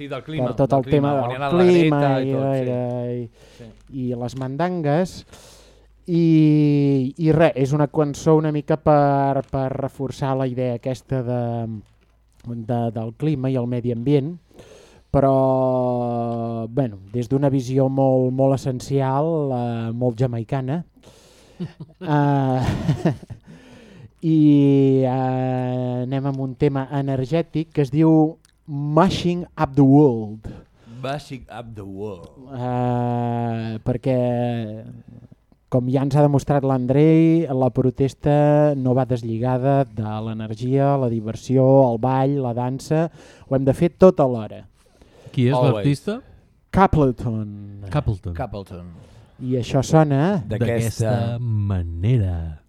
Sí, del clima. per tot del el tema on hi del clima i tot, i, sí. i, i les mandangues i, i res, és una cançó una mica per, per reforçar la idea aquesta de, de, del clima i el medi ambient però bueno, des d'una visió molt, molt essencial, uh, molt jamaicana uh, [LAUGHS] [LAUGHS] i uh, anem amb un tema energètic que es diu Mashing Up the World Bashing up the world. uh, perquè com ja ens ha demostrat l'Andrei, la protesta no va deslligada de l'energia, la diversió, el ball, la dansa, ho hem de fer tot alhora. Qui és l'artista? Capleton. Capleton. Capleton. I això sona... D'aquesta manera.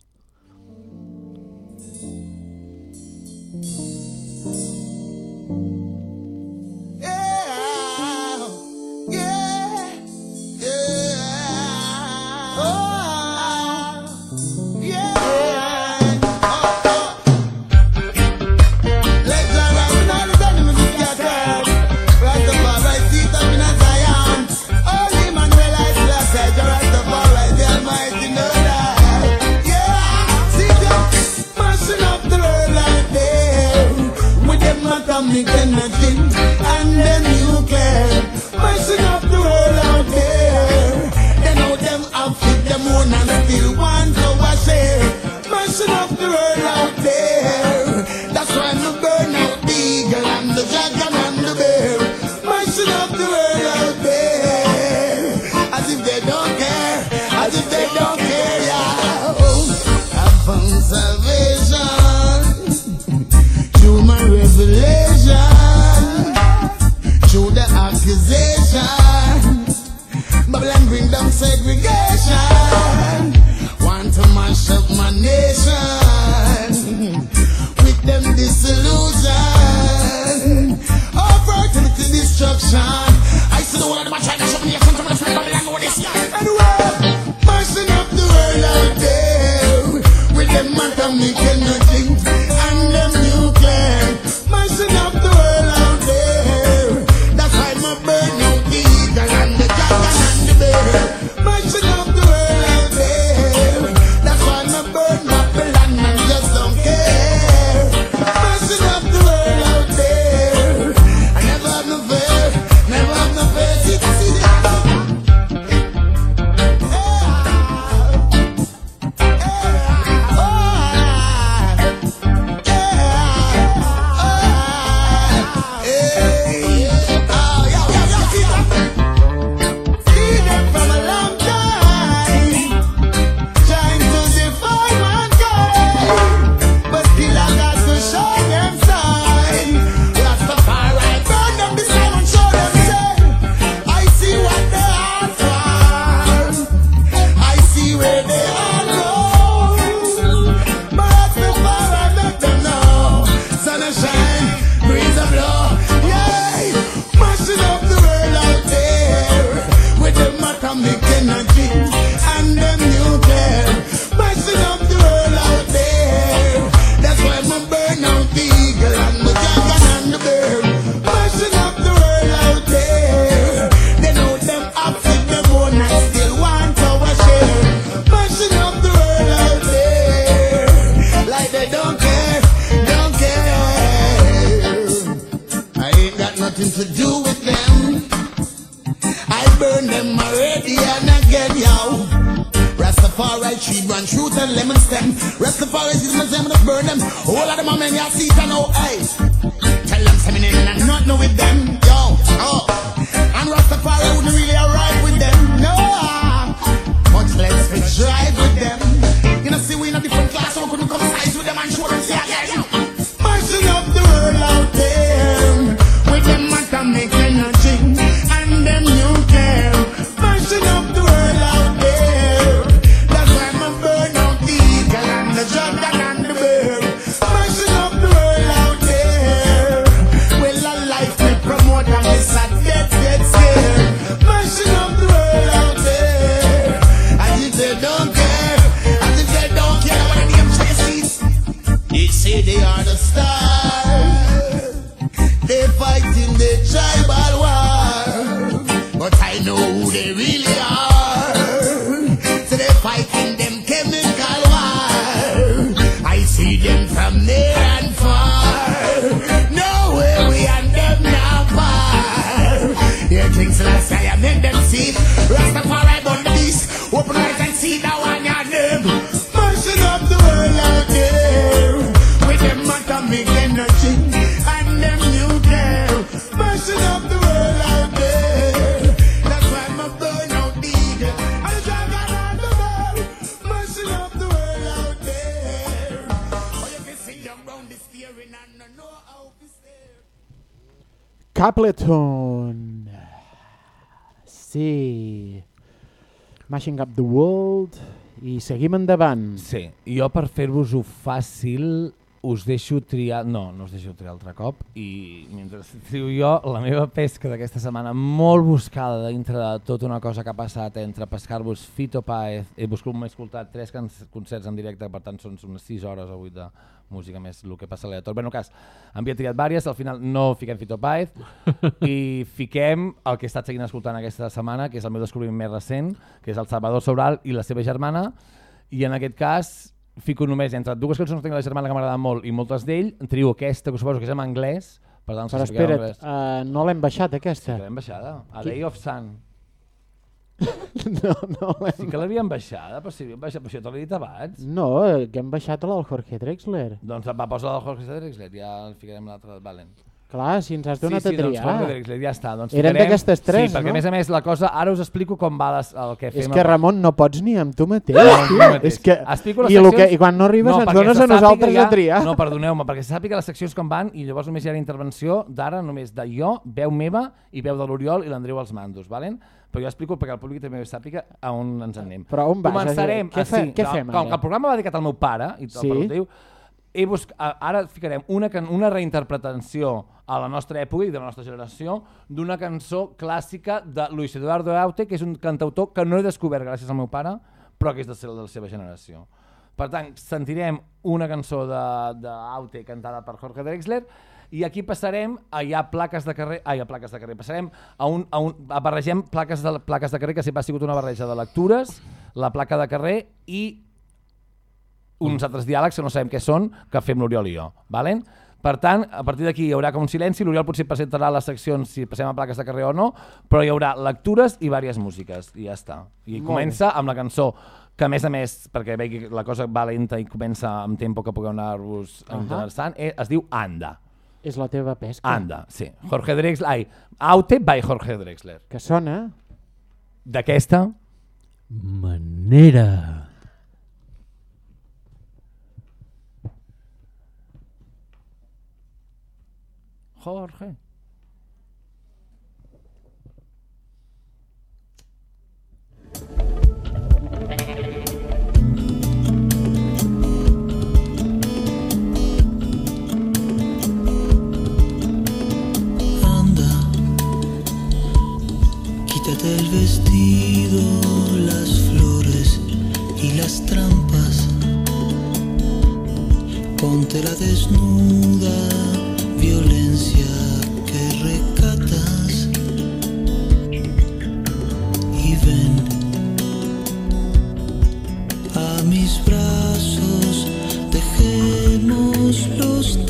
Energy and then nuclear, messing up the world out there. They know them them own and still want to up the world out there. That's why me the and the up the world out there. As if they don't care, as if they don't care, yeah. My revelation, accusation. Babylon bring down segregation. Want to mash up my nation with them disillusion. Oh, fertility destruction. I see the whole of them are trying to shut me up from the free Babylon know this. Anyway, mashing up the world out there with them atomic energy and shoot and lemon stem. Rastafari is my them burn them. All of them are men, you see it and know, hey. Tell them in and not know with them, yo. Oh. And Rastafari wouldn't really arrive with them, no. Much less we drive with them. You know, see, we in a different class, so we couldn't come size with them and Mashing Up the World. I seguim endavant. Sí, jo per fer-vos-ho fàcil us deixo triar... No, no us deixo triar altre cop. I mentre trio jo, la meva pesca d'aquesta setmana molt buscada dintre de tota una cosa que ha passat entre pescar-vos Fito Paez, he buscat, escoltat tres concerts en directe, per tant són unes 6 hores o 8 de música més el que passa aleatori. Bé, en el cas, en havia triat vàries, al final no fiquem Fito Paez [LAUGHS] i fiquem el que he estat seguint escoltant aquesta setmana, que és el meu descobriment més recent, que és el Salvador Sobral i la seva germana, i en aquest cas fico només entre dues cançons que tinc la germana que m'agraden molt i moltes d'ell, trio aquesta, que suposo que és en anglès, per tant, Però espera't, uh, no l'hem baixat aquesta. Sí l'hem baixada. A Day of Sun. [LAUGHS] no, no. Sí que l'havíem baixada, però si l'havíem baixat, però això te l'he dit abans. No, eh, que hem baixat el Jorge Drexler. Doncs va, posa el Jorge Drexler, ja el ficarem l'altre, valen. Clar, si ens has donat sí, sí, a triar. Doncs Jorge Drexler, ja està. Doncs Eren d'aquestes tres, sí, perquè no? a més a més la cosa, ara us explico com va les, el que fem. És que Ramon no pots ni amb tu mateix. No, amb tu mateix. És que... Explico les I, seccions- que, I quan no arribes ens perquè dones a nosaltres sàpiga a triar. No, perdoneu-me, perquè se sàpiga les seccions com van i llavors només hi ha intervenció d'ara només de jo, veu meva i veu de l'Oriol i l'Andreu als mandos, valen? Però jo explico perquè el públic també sàpiga a on ens en anem. Però on vas? Començarem, Què fe- sí, què no, fem com ara? que el programa va dedicat al meu pare i tot Sí. motiu, he busc... ara ficarem una, una reinterpretació a la nostra època i de la nostra generació d'una cançó clàssica de Luis Eduardo Aute, que és un cantautor que no he descobert gràcies al meu pare, però que és de, ser- de la seva generació. Per tant, sentirem una cançó d'Aute cantada per Jorge Drexler i aquí passarem a hi ha plaques de carrer, ai, a plaques de carrer, passarem a un, a un a barregem plaques de, plaques de carrer que sempre ha sigut una barreja de lectures, la placa de carrer i uns altres diàlegs que no sabem què són, que fem l'Oriol i jo. Valen? Per tant, a partir d'aquí hi haurà com un silenci, l'Oriol potser presentarà les seccions si passem a plaques de carrer o no, però hi haurà lectures i diverses músiques, i ja està. I Molt comença amb la cançó que a més a més, perquè veig que la cosa va lenta i comença amb tempo que pugueu anar-vos Ahà. interessant, eh, es diu Anda. És la teva pesca. Anda, sí. Jorge Drexler, ai, Aute by Jorge Drexler. Que sona... D'aquesta... Manera. Jorge. El vestido, las flores y las trampas. Ponte la desnuda violencia que recatas y ven a mis brazos, dejemos los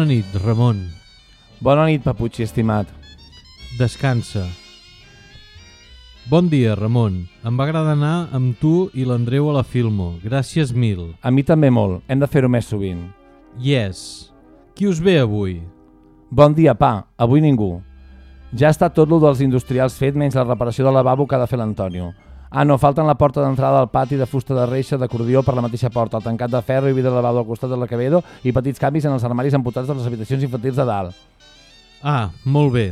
Bona nit, Ramon. Bona nit, Paputxi, estimat. Descansa. Bon dia, Ramon. Em va agradar anar amb tu i l'Andreu a la Filmo. Gràcies mil. A mi també molt. Hem de fer-ho més sovint. Yes. Qui us ve avui? Bon dia, pa. Avui ningú. Ja està tot lo dels industrials fet menys la reparació del lavabo que ha de fer l'Antonio. Ah, no, falten la porta d'entrada al pati de fusta de reixa d'acordió per la mateixa porta, el tancat de ferro i vidre de lavabo al costat de la Quevedo i petits canvis en els armaris emputats de les habitacions infantils de dalt. Ah, molt bé.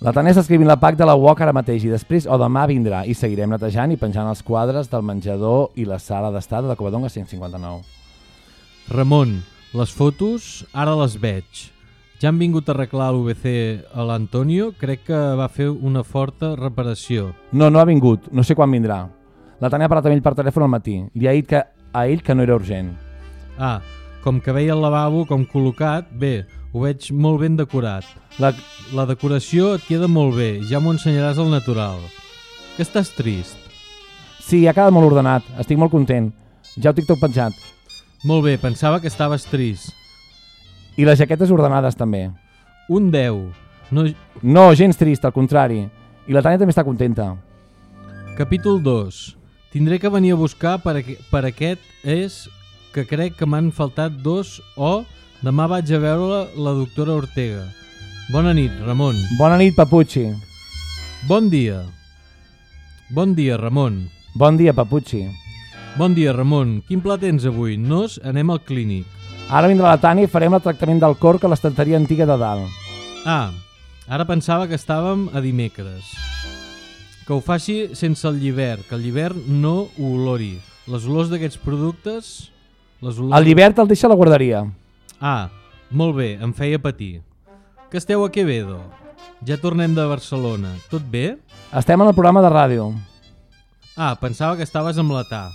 La Tània està escrivint la PAC de la UOC ara mateix i després o demà vindrà i seguirem netejant i penjant els quadres del menjador i la sala d'estada de Covadonga 159. Ramon, les fotos ara les veig. Ja han vingut a arreglar l'UBC a l'Antonio, crec que va fer una forta reparació. No, no ha vingut, no sé quan vindrà. La Tània ha parlat amb ell per telèfon al matí. Li ha dit que, a ell que no era urgent. Ah, com que veia el lavabo com col·locat, bé, ho veig molt ben decorat. La, la decoració et queda molt bé, ja m'ho ensenyaràs al natural. Que estàs trist? Sí, ha quedat molt ordenat, estic molt content. Ja ho tinc tot penjat. Molt bé, pensava que estaves trist. I les jaquetes ordenades també. Un 10. No... No, gens trist, al contrari. I la Tània també està contenta. Capítol 2. Tindré que venir a buscar per, aqu per aquest és que crec que m'han faltat dos o demà vaig a veure la doctora Ortega. Bona nit, Ramon. Bona nit, Papucci. Bon dia. Bon dia, Ramon. Bon dia, Papucci. Bon dia, Ramon. Quin pla tens avui? Nos anem al clínic. Ara vindrà la Tània i farem el tractament del corc a l'estanteria antiga de dalt. Ah, ara pensava que estàvem a dimecres. Que ho faci sense el llibert, que el llibert no ho olori. Les olors d'aquests productes... Les olors... El llibert el deixa a la guarderia. Ah, molt bé, em feia patir. Que esteu a Quevedo? Ja tornem de Barcelona. Tot bé? Estem en el programa de ràdio. Ah, pensava que estaves amb l'età.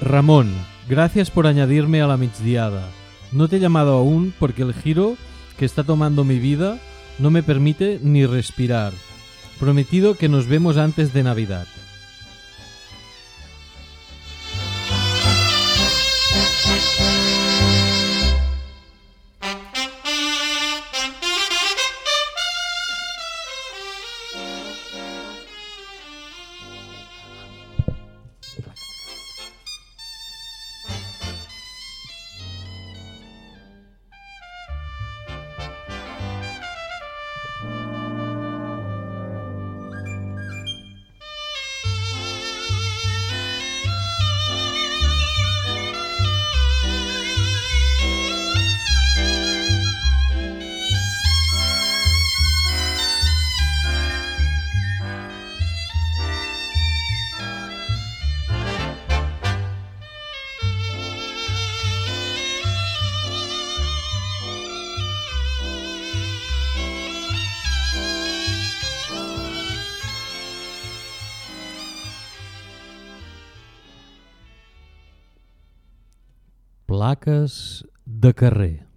Ramón, gracias por añadirme a la mixdiada. No te he llamado aún porque el giro que está tomando mi vida no me permite ni respirar. Prometido que nos vemos antes de Navidad. Plaques de carrer.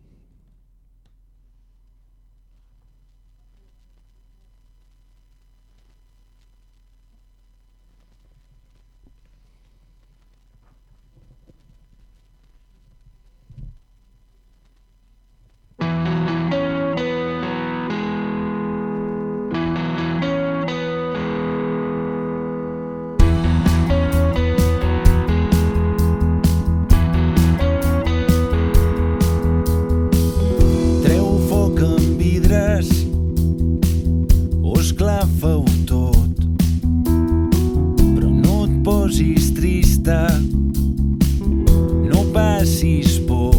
Passis por.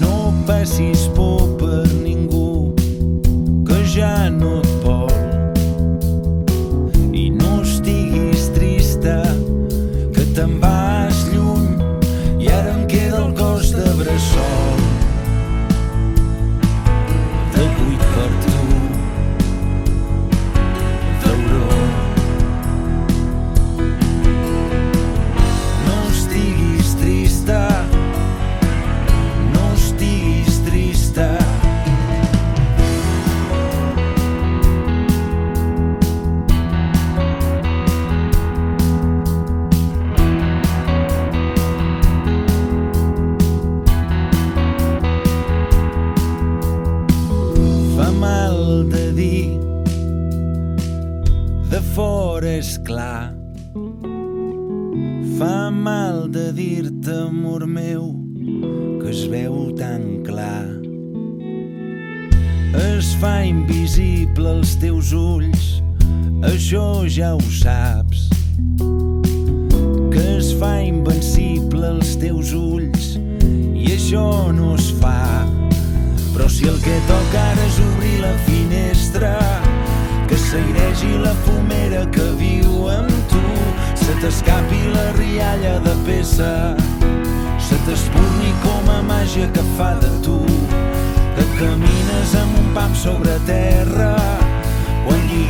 No passis por per ningú que ja no fa invisible els teus ulls. Això ja ho saps que es fa invencible els teus ulls. I això no es fa però si el que toca ara és obrir la finestra que s'airegi la fumera que viu amb tu se t'escapi la rialla de peça se t'espurni com a màgia que fa de tu que camines amb un pam sobre terra diguéssim que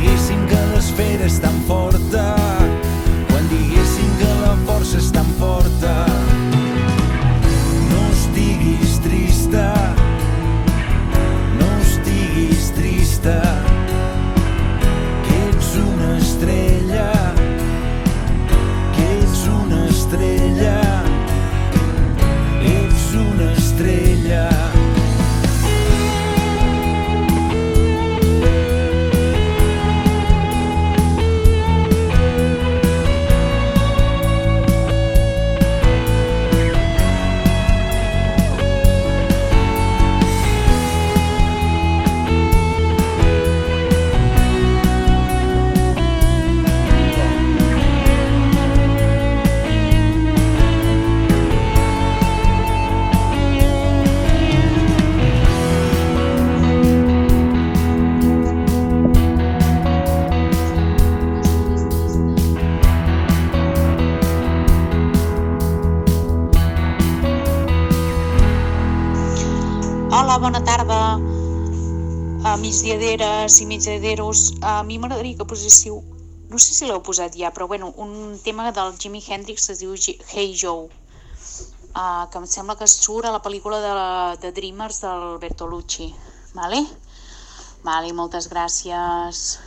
migdiaderes i migdiaderos. A mi m'agradaria que poséssiu, no sé si l'heu posat ja, però bueno, un tema del Jimi Hendrix que es diu Hey Joe, uh, que em sembla que surt a la pel·lícula de, la, de Dreamers del Bertolucci. Vale? Vale, moltes gràcies.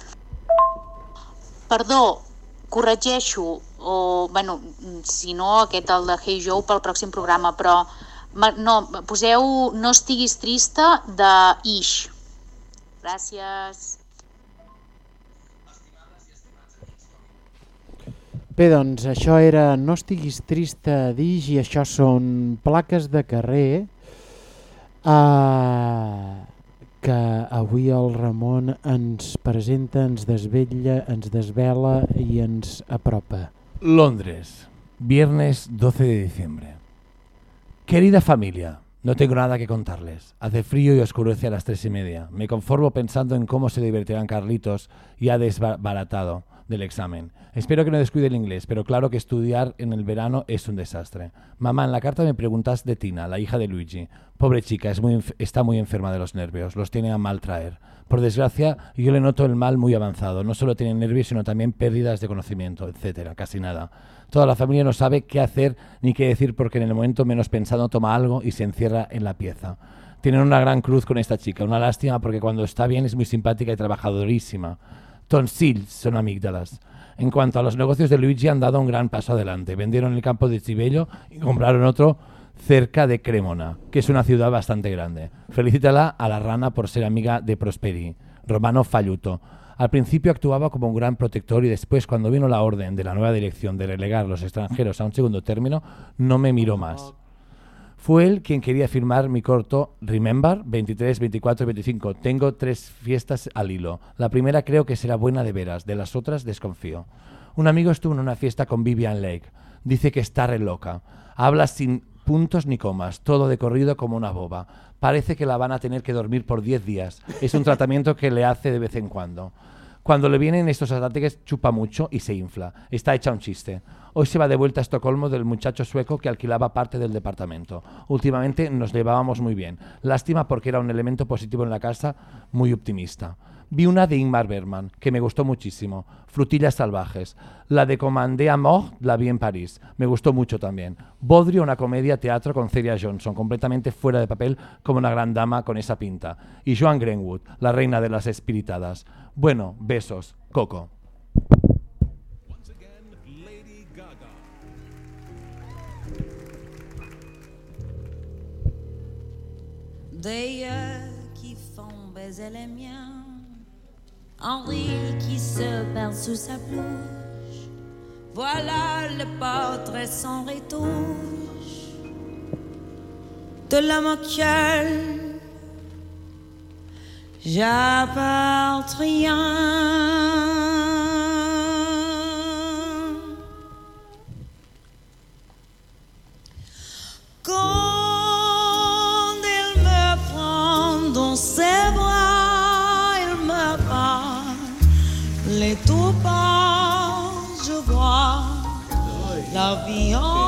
Perdó, corregeixo, o, bueno, si no, aquest, el de Hey Joe, pel pròxim programa, però no, poseu No estiguis trista de Ish. Gràcies. Bé, doncs això era No estiguis trista, Dix, i això són plaques de carrer uh, que avui el Ramon ens presenta, ens desvetlla, ens desvela i ens apropa. Londres, viernes 12 de diciembre. Querida familia, no tengo nada que contarles. Hace frío y oscurece a las tres y media. Me conformo pensando en cómo se divertirán Carlitos y ha desbaratado. del examen. Espero que no descuide el inglés, pero claro que estudiar en el verano es un desastre. Mamá, en la carta me preguntas de Tina, la hija de Luigi. Pobre chica, está muy enferma de los nervios, los tiene a mal traer. Por desgracia, yo le noto el mal muy avanzado. No solo tiene nervios, sino también pérdidas de conocimiento, etcétera, casi nada. Toda la familia no sabe qué hacer ni qué decir porque en el momento menos pensado toma algo y se encierra en la pieza. Tienen una gran cruz con esta chica, una lástima porque cuando está bien es muy simpática y trabajadorísima. Tonsils son amígdalas. En cuanto a los negocios de Luigi han dado un gran paso adelante. Vendieron el campo de Chibello y compraron otro cerca de Cremona, que es una ciudad bastante grande. Felicítala a la rana por ser amiga de Prosperi, Romano Falluto. Al principio actuaba como un gran protector y después, cuando vino la orden de la nueva dirección de relegar los extranjeros a un segundo término, no me miró más. Fue él quien quería firmar mi corto Remember 23, 24 y 25. Tengo tres fiestas al hilo. La primera creo que será buena de veras, de las otras desconfío. Un amigo estuvo en una fiesta con Vivian Lake. Dice que está re loca. Habla sin puntos ni comas, todo de corrido como una boba. Parece que la van a tener que dormir por 10 días. Es un tratamiento que le hace de vez en cuando. Cuando le vienen estos ataques chupa mucho y se infla. Está hecha un chiste. Hoy se va de vuelta a Estocolmo del muchacho sueco que alquilaba parte del departamento. Últimamente nos llevábamos muy bien. Lástima porque era un elemento positivo en la casa, muy optimista. Vi una de Ingmar Bergman, que me gustó muchísimo. Frutillas salvajes. La de Commandé à mort la vi en París. Me gustó mucho también. Bodrio, una comedia teatro con Celia Johnson, completamente fuera de papel como una gran dama con esa pinta. Y Joan Greenwood, la reina de las espiritadas. Bueno, besos. Coco. Qui font baiser les miens, Henri qui se perd sous sa blouche. Voilà le portrait sans retouche de l'homme auquel j'appartiens. La vie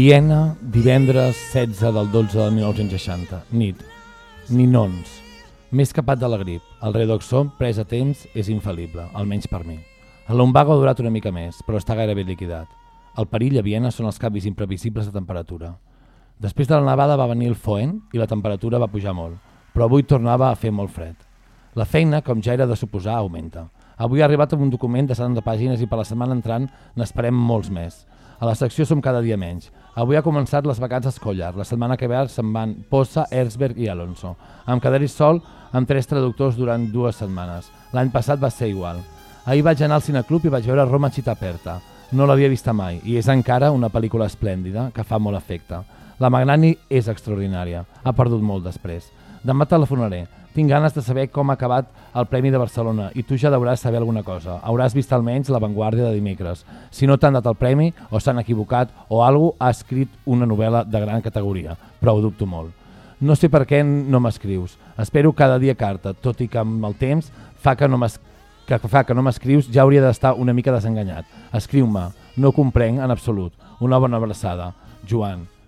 Viena, divendres 16 del 12 de 1960. Nit. Ninons. M'he escapat de la grip. El redoxó, pres a temps, és infal·lible, almenys per mi. El lumbago ha durat una mica més, però està gairebé liquidat. El perill a Viena són els canvis imprevisibles de temperatura. Després de la nevada va venir el foen i la temperatura va pujar molt, però avui tornava a fer molt fred. La feina, com ja era de suposar, augmenta. Avui ha arribat amb un document de 70 pàgines i per la setmana entrant n'esperem molts més. A la secció som cada dia menys. Avui ha començat les vacances Collar. La setmana que ve se'n van Posa, Erzberg i Alonso. Em quedaré sol amb tres traductors durant dues setmanes. L'any passat va ser igual. Ahir vaig anar al cineclub i vaig veure Roma Città Aperta. No l'havia vista mai i és encara una pel·lícula esplèndida que fa molt efecte. La Magnani és extraordinària. Ha perdut molt després. Demà telefonaré. Tinc ganes de saber com ha acabat el Premi de Barcelona i tu ja deuràs saber alguna cosa. Hauràs vist almenys La Vanguardia de dimecres. Si no t'han dat el premi o s'han equivocat o algú ha escrit una novel·la de gran categoria, però ho dubto molt. No sé per què no m'escrius. Espero cada dia carta, tot i que amb el temps fa que no que fa que no m'escrius ja hauria d'estar una mica desenganyat. Escriu-me, no comprenc en absolut. Una bona abraçada. Joan.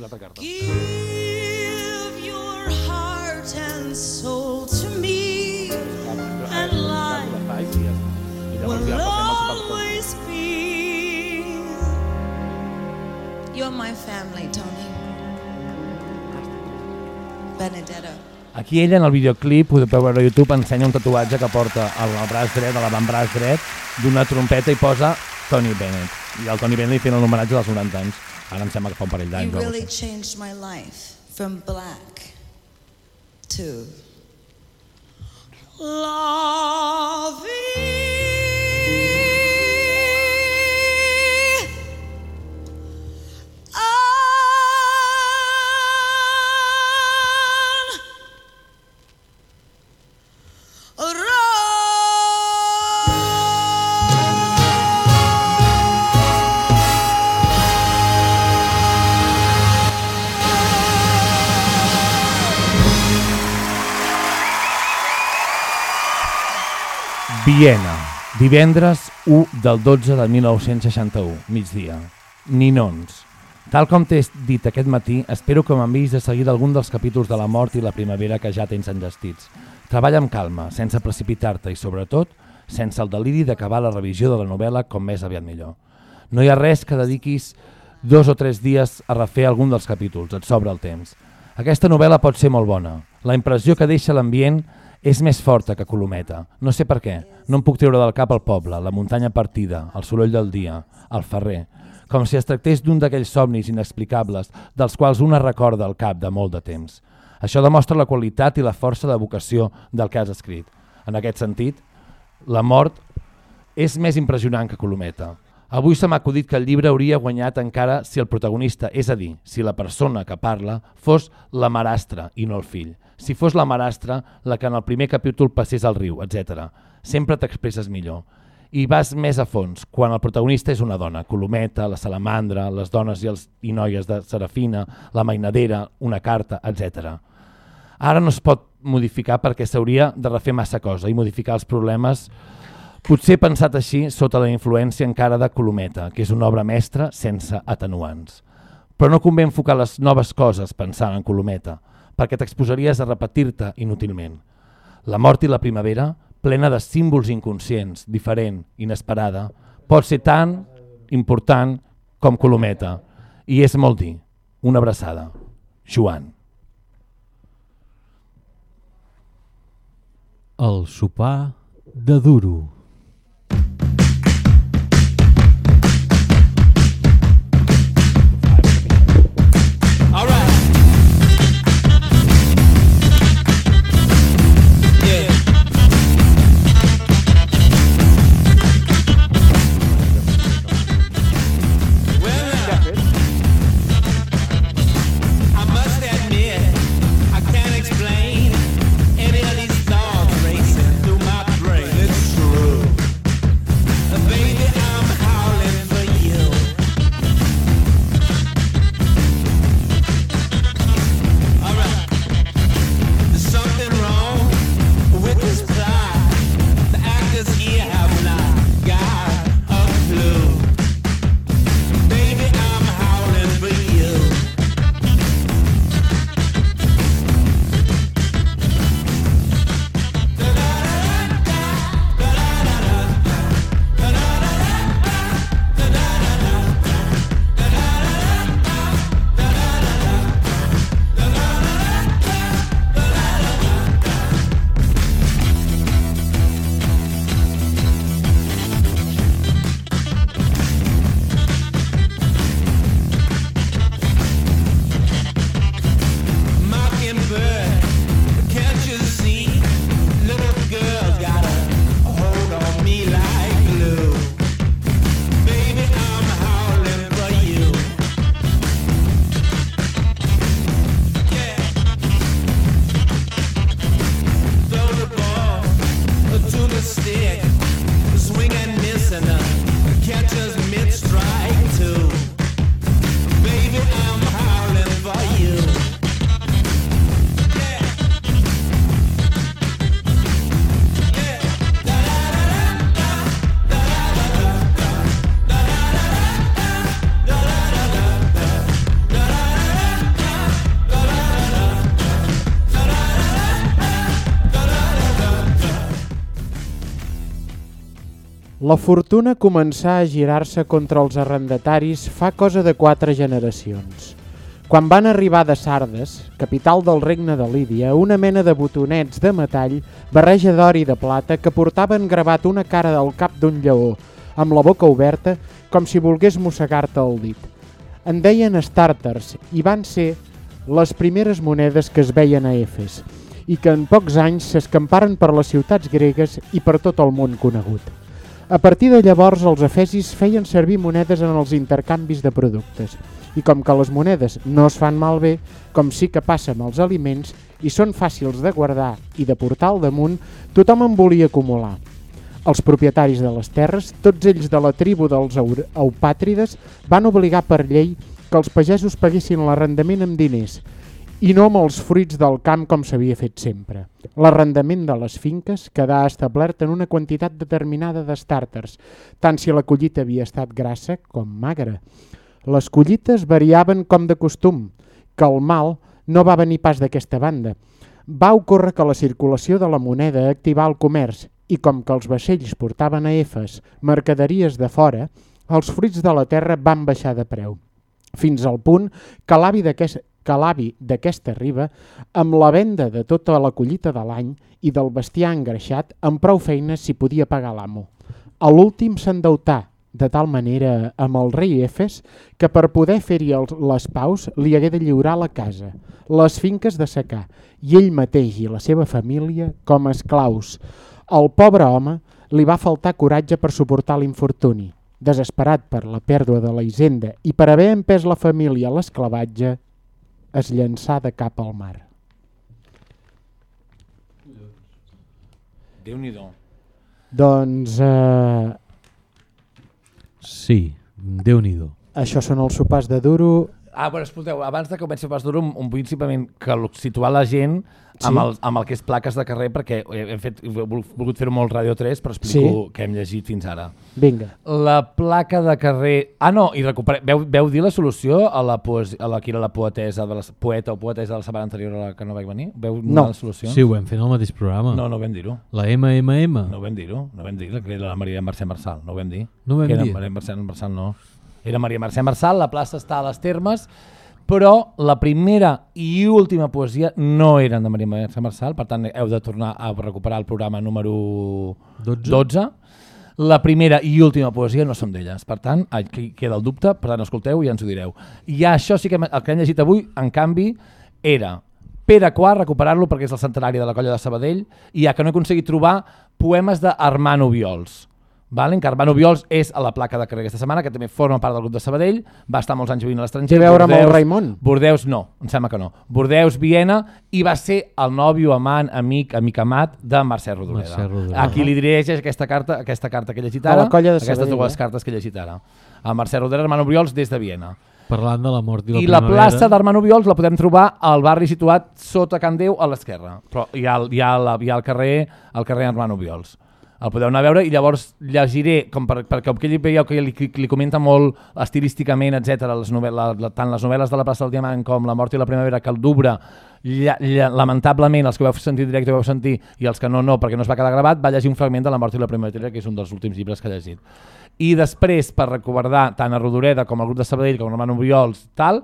L'altra carta. Give your heart and soul to me and life will always be. You're my family, Tony. Benedetto. Aquí ella en el videoclip, podeu veure a YouTube, ensenya un tatuatge que porta al braç dret, a l'avantbraç dret, d'una trompeta i posa Tony Bennett. I el Tony Bennett li fent l'homenatge dels 90 anys. Ara em sembla que fa un parell You d'anys. o alguna really cosa changed my life from black to lovey. Viena, divendres 1 del 12 de 1961, migdia. Ninons. Tal com t'he dit aquest matí, espero que m'enviïs de seguida algun dels capítols de la mort i la primavera que ja tens enllestits. Treballa amb calma, sense precipitar-te i, sobretot, sense el deliri d'acabar la revisió de la novel·la com més aviat millor. No hi ha res que dediquis dos o tres dies a refer algun dels capítols, et sobra el temps. Aquesta novel·la pot ser molt bona. La impressió que deixa l'ambient és més forta que Colometa. No sé per què. No em puc treure del cap el poble, la muntanya partida, el soroll del dia, el ferrer. Com si es tractés d'un d'aquells somnis inexplicables dels quals una recorda al cap de molt de temps. Això demostra la qualitat i la força de vocació del que has escrit. En aquest sentit, la mort és més impressionant que Colometa. Avui se m'ha acudit que el llibre hauria guanyat encara si el protagonista, és a dir, si la persona que parla, fos la marastra i no el fill. Si fos la marastra la que en el primer capítol passés al riu, etc. Sempre t'expresses millor. I vas més a fons, quan el protagonista és una dona, Colometa, la salamandra, les dones i, els, i noies de Serafina, la mainadera, una carta, etc. Ara no es pot modificar perquè s'hauria de refer massa cosa i modificar els problemes Potser pensat així sota la influència encara de Colometa, que és una obra mestra sense atenuants. Però no convé enfocar les noves coses pensant en Colometa, perquè t'exposaries a repetir-te inútilment. La mort i la primavera, plena de símbols inconscients, diferent, inesperada, pot ser tan important com Colometa, i és molt dir. Una abraçada. Joan. El sopar de duro. La fortuna començà a girar-se contra els arrendataris fa cosa de quatre generacions. Quan van arribar de Sardes, capital del regne de Lídia, una mena de botonets de metall, barreja d'or i de plata, que portaven gravat una cara del cap d'un lleó, amb la boca oberta, com si volgués mossegar-te el dit. En deien estàrters i van ser les primeres monedes que es veien a Efes i que en pocs anys s'escamparen per les ciutats gregues i per tot el món conegut. A partir de llavors els efesis feien servir monedes en els intercanvis de productes i com que les monedes no es fan malbé, com sí que passa amb els aliments i són fàcils de guardar i de portar al damunt, tothom en volia acumular. Els propietaris de les terres, tots ells de la tribu dels eupàtrides, van obligar per llei que els pagesos paguessin l'arrendament amb diners i no amb els fruits del camp com s'havia fet sempre. L'arrendament de les finques quedà establert en una quantitat determinada d'estàrters, tant si la collita havia estat grassa com magra. Les collites variaven com de costum, que el mal no va venir pas d'aquesta banda. Va ocórrer que la circulació de la moneda activà el comerç i com que els vaixells portaven a Efes mercaderies de fora, els fruits de la terra van baixar de preu fins al punt que l'avi d'aquest l'avi d'aquesta riba, amb la venda de tota la collita de l'any i del bestiar engreixat, amb prou feines s'hi podia pagar l'amo. A l'últim s'endeutà, de tal manera amb el rei Efes, que per poder fer-hi les paus li hagué de lliurar la casa, les finques de secar, i ell mateix i la seva família com esclaus. Al pobre home li va faltar coratge per suportar l'infortuni. Desesperat per la pèrdua de la hisenda i per haver empès la família a l'esclavatge, es llançà de cap al mar. Déu-n'hi-do. Doncs eh, Sí, Déu-n'hi-do. això són els sopars de duro. Ah, però escolteu, abans de que comenci el pas duro, un, un vull simplement que situar la gent amb, Sí. el, amb el que és plaques de carrer, perquè he, hem fet, he vol- volgut fer-ho molt Ràdio 3, però explico Sí. què hem llegit fins ara. Vinga. La placa de carrer... Ah, no, i recupere... veu, veu dir la solució a la, poesi... a la que era la poetesa, de la... poeta o poetesa de la setmana anterior a la que no vaig venir? Veu No. la solució? Sí, ho fer en el mateix programa. No, no vam dir-ho. La MMM. No vam dir-ho, no vam dir que era la Maria Mercè Marçal, no ho vam dir. No ho vam que era dir? Maria Mercè Marçal, no. Era Maria Mercè Marçal, la plaça està a les Termes, però la primera i última poesia no eren de Maria Mercè Marçal, per tant heu de tornar a recuperar el programa número 12. 12. La primera i última poesia no són d'elles, per tant, aquí queda el dubte, per tant, escolteu i ja ens ho direu. I això sí que hem- el que hem llegit avui, en canvi, era Pere IV, recuperar-lo perquè és el centenari de la colla de Sabadell, i ja que no he aconseguit trobar poemes d'Armand Obiols. Vale? Que Armand Obiols és a la placa de carrer aquesta setmana, que també forma part del grup de Sabadell, va estar molts anys vivint a l'estranger. Té a veure amb el Bordeus- Raimon? Bordeus no, em sembla que no. Bordeus, Viena, i va ser el nòvio, amant, amic, amic amat de Mercè Rodoreda. Mercè Rodoreda. A qui li dirigeix aquesta carta, aquesta carta que he llegit la ara, colla de aquestes Sabadell, dues eh? cartes que he llegit ara. A Mercè Rodoreda, Armand Obiols, des de Viena. Parlant de la mort i la I la primavera. plaça d'Armand Obiols la podem trobar al barri situat sota Can Déu a l'esquerra. Però hi ha, hi ha, la, hi ha el carrer el carrer Armand Obiols. El podeu anar a veure i llavors llegiré, com per, perquè ell veieu que li, li comenta molt estilísticament, etc les novel·les, tant les novel·les de la plaça del Diamant com La mort i la primavera, que el Dubre, lla, lla, lamentablement, els que vau sentir en directe vau sentir i els que no, no, perquè no es va quedar gravat, va llegir un fragment de La mort i la primavera, que és un dels últims llibres que ha llegit. I després, per recordar tant a Rodoreda com al grup de Sabadell, com a Armand Obiols, tal,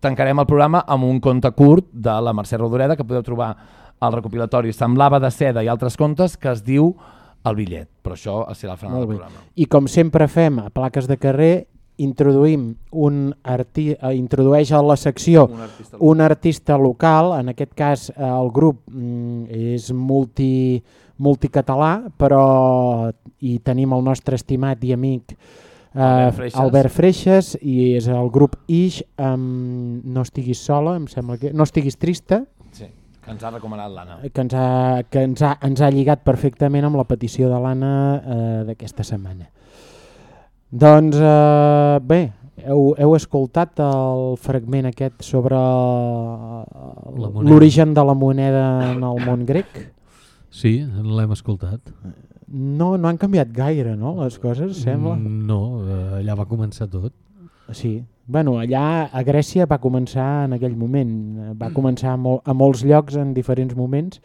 tancarem el programa amb un conte curt de la Mercè Rodoreda que podeu trobar al recopilatori Semblava de seda i altres contes que es diu El bitllet, però això serà al final del programa. I com sempre fem a plaques de carrer, introduïm un arti eh, introdueix a la secció Un artista local. un artista local, en aquest cas eh, el grup mm, és multi, multicatalà, però hi tenim el nostre estimat i amic eh, Albert Freixas. Albert Freixas i és el grup Ix amb No estiguis sola, em sembla que... No estiguis trista, que ens ha recomanat l'Anna. que ens ha, que ens ha, ens ha lligat perfectament amb la petició de l'Anna eh, d'aquesta setmana. Doncs eh, bé, heu, heu escoltat el fragment aquest sobre l'origen de la moneda en el món grec? Sí, l'hem escoltat. No, no han canviat gaire, no, les coses, sembla? Mm, No, eh, allà va començar tot. Sí. Bueno, allà a Grècia va començar en aquell moment, va començar a, mol, a molts llocs en diferents moments,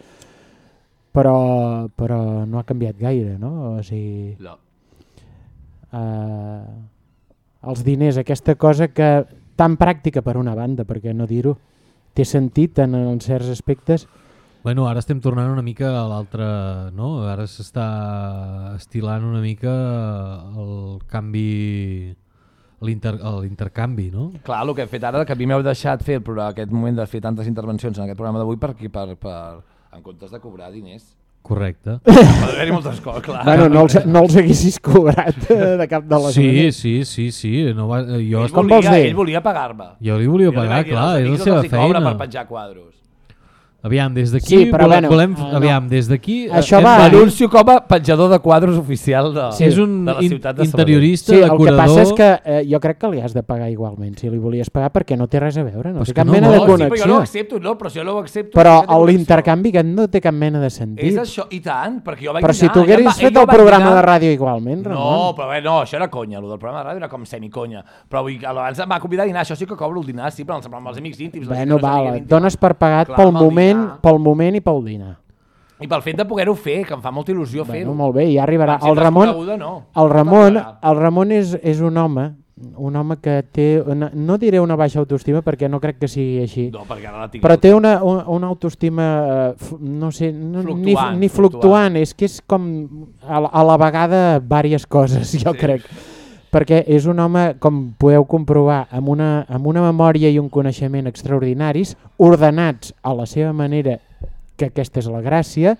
però, però no ha canviat gaire, no? O sigui, No. eh, els diners, aquesta cosa que tan pràctica per una banda, perquè no dir-ho, té sentit en, en certs aspectes, Bueno, ara estem tornant una mica a l'altre, no? Ara s'està estilant una mica el canvi, l'intercanvi, no? Clar, el que he fet ara, que a mi m'heu deixat fer el programa, aquest moment de fer tantes intervencions en aquest programa d'avui per, per, per, en comptes de cobrar diners. Correcte. [LAUGHS] Pot haver-hi moltes coses, clar. Bueno, no els, no els haguessis cobrat eh, de cap de les Sí, maneres. sí, sí, sí. No va, jo Ell volia, ell volia pagar-me. Jo li volia Jo pagar, clar, és la seva els hi cobra feina. per penjar quadros. Aviam, des d'aquí, Sí, però volem, bueno, volem, eh, no. aviam, des d'aquí... eh, Això va- de dir- M'anuncio com a penjador de quadros oficial de, Sí, és un de la in- ciutat de interiorista, Sí, el que decorador... passa és que eh, jo crec que li has de pagar igualment, si li volies pagar, perquè no té res a veure, no Però és té que cap no mena vol. de No, sí, però jo connexió. no ho accepto, no, però si jo no ho accepto... Però no connexió. l'intercanvi aquest no té cap mena de sentit. És això, i tant, perquè jo vaig Però si tu haguessis va- fet no el programa dinar- de ràdio igualment, No, Ramon. però bé, no, això era conya, el del programa de ràdio era com semiconya. Però vull, abans em va convidar a dinar, això sí que cobro el dinar, sí, però amb els amics íntims. Bueno, que no val, dones per pagat pel el moment, dinar. pel moment i pel dinar. I pel fet de poder-ho fer, que em fa molta il·lusió Bueno, fer-ho. molt bé, ja arribarà. El Ramon, no. el Ramon, el Ramon és, és un home un home que té, una, no diré una baixa autoestima perquè no crec que sigui així, No, perquè ara la tinc però té una, una, una autoestima, eh, no sé, no, ni, Fluctuant, ni fluctuant, és que és com a, la- a la vegada diverses coses, jo Sí. crec. Perquè és un home, com podeu comprovar, amb una, amb una memòria i un coneixement extraordinaris, ordenats a la seva manera, que aquesta és la gràcia,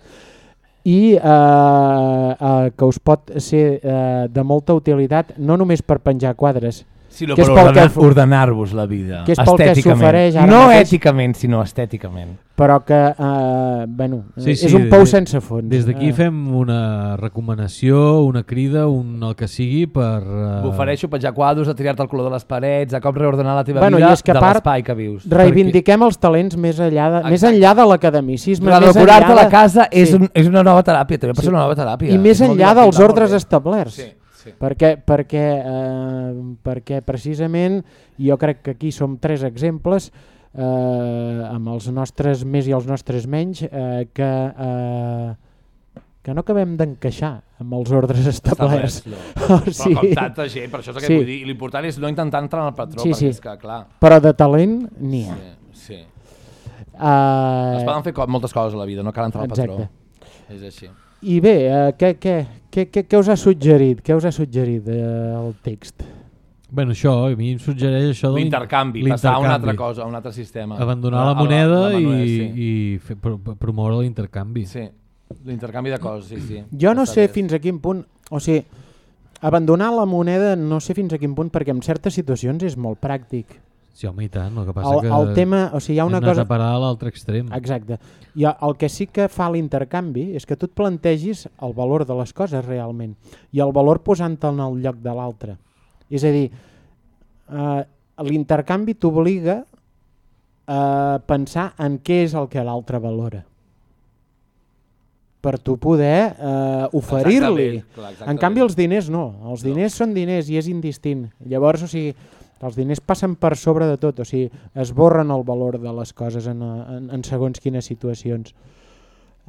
i eh, eh, que us pot ser eh, de molta utilitat no només per penjar quadres, sinó que és pel ordenar- que- ordenar-vos la vida, que és pel que s'ofereix ara No mateix, èticament, sinó estèticament. però que eh, bueno, Sí, és sí, un pou des- sense fons. Des d'aquí Eh, fem una recomanació, una crida, un, el que sigui per... Uh... M'ofereixo penjar quadros, a triar-te el color de les parets, a cop reordenar la teva Bueno, vida i és que de l'espai que vius. reivindiquem els talents més enllà de, més enllà de l'academicisme. més Redecorar-te la casa és, Sí. un, és una nova teràpia, també pot Sí. ser una nova teràpia. I més És enllà dels ordres establerts. Sí, sí. Perquè, perquè, eh, perquè precisament jo crec que aquí som tres exemples eh, amb els nostres més i els nostres menys eh, que, eh, que no acabem d'encaixar amb els ordres establerts. No. [LAUGHS] O Però sigui- com tanta gent, per això és el que Sí. vull dir. L'important és no intentar entrar en el patró, Sí, perquè sí. és que, clar... Però de talent n'hi ha. Sí, sí. Eh, Es poden fer co moltes coses a la vida, no cal entrar al patró. És així. I bé, eh, què, què, què, què, què us ha suggerit? Què us ha suggerit eh, el text? Bueno, això, a mi em suggereix això de l'in- L'intercanvi, passar a una altra cosa, a un altre sistema. Abandonar la la- moneda la moneda, i, sí. i fer, pro, promoure l'intercanvi. Sí, l'intercanvi de coses, sí, sí. Jo no sé bé. fins a quin punt... O sigui, abandonar la moneda no sé fins a quin punt, perquè en certes situacions és molt pràctic. Sí, home, i tant. El que passa El, que el tema, o sigui, hi ha una cosa... a parar a l'altre extrem. Exacte. I el que sí que fa l'intercanvi és que tu et plantegis el valor de les coses realment i el valor posant-te en el lloc de l'altre. És a dir, eh, l'intercanvi t'obliga a pensar en què és el que l'altre valora per tu poder eh, oferir-li. En canvi els diners no, els diners no. són diners i és indistint. Llavors, o sigui, els diners passen per sobre de tot, o sigui, esborren el valor de les coses en, en, en segons quines situacions.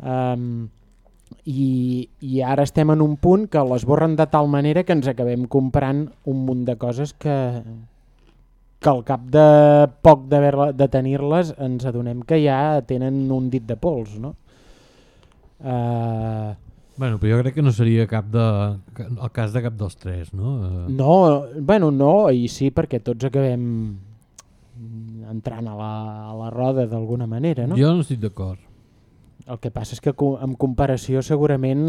Um, i, I ara estem en un punt que l'esborren de tal manera que ens acabem comprant un munt de coses que, que al cap de poc d'haver- de tenir-les ens adonem que ja tenen un dit de pols, no? Uh, Bueno, però jo crec que no seria cap de, el cas de cap dels tres, no? Eh, No, bueno, no, i sí, perquè tots acabem entrant a la, a la roda d'alguna manera, no? Jo no estic d'acord. El que passa és que en comparació segurament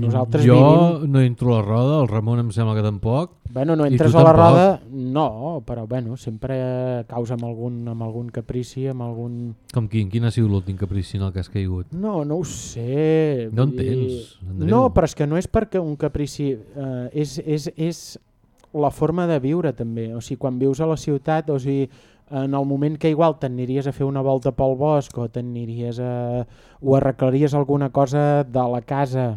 nosaltres jo vivim... no entro a la roda, el Ramon em sembla que tampoc. Bueno, no entres a la tampoc. roda, no, però bueno, sempre causa amb algun, amb algun caprici, amb algun... Com quin? Quin ha sigut l'últim caprici en el que has caigut? No, no ho sé. No en tens, Andreu. No, però és que no és perquè un caprici, eh, és, és, és la forma de viure també. O sigui, quan vius a la ciutat, o sigui, en el moment que igual t'aniries a fer una volta pel bosc o t'aniries a... o arreglaries alguna cosa de la casa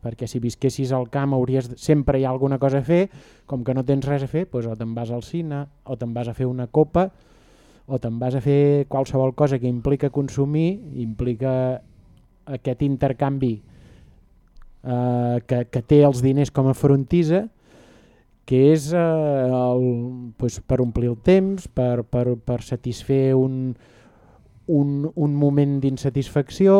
perquè si visquessis al camp hauries sempre hi ha alguna cosa a fer, com que no tens res a fer, doncs o te'n vas al cine, o te'n vas a fer una copa, o te'n vas a fer qualsevol cosa que implica consumir, implica aquest intercanvi eh, que, que té els diners com a frontisa que és eh, el, pues, per omplir el temps, per, per, per satisfer un, un, un moment d'insatisfacció,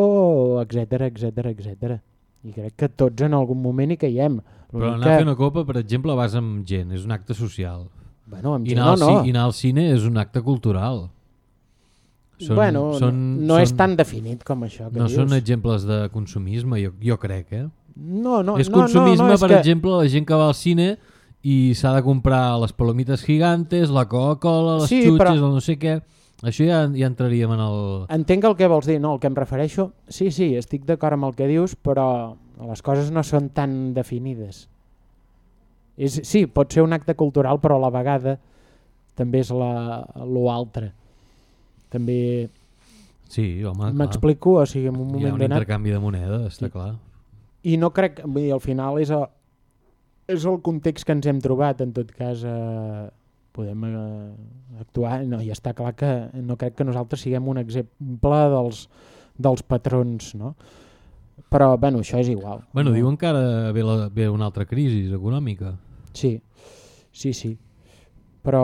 etc etc etc. I crec que tots en algun moment hi caiem. Però anar a fer que- una copa, per exemple, vas amb gent, és un acte social. Bueno, amb I gent anar, no, al, no. ci- I anar al cine és un acte cultural. bueno, no és tan definit com això que no dius. són exemples de consumisme, jo, jo crec, eh? No, no, és no, no, consumisme, no, és per que- exemple, la gent que va al cine i s'ha de comprar les palomites gigantes, la Coca-Cola, les Sí, xutxes, però- el no sé què... Això ja, ja entraríem en el... Entenc el que vols dir, no, el que em refereixo, sí, sí, estic d'acord amb el que dius, però les coses no són tan definides. És, sí, pot ser un acte cultural, però a la vegada també és la- lo altre. També Sí, home, clar. m'explico, o sigui, en un Hi ha moment un donat... intercanvi de moneda, està clar. I no crec, vull dir, al final és el, és el context que ens hem trobat, en tot cas eh, podem eh, actuar, no, i està clar que no crec que nosaltres siguem un exemple dels, dels patrons, no? Però, bueno, això és igual. Bueno, no? diuen que ara ve, la, ve una altra crisi econòmica. Sí, sí, sí. Però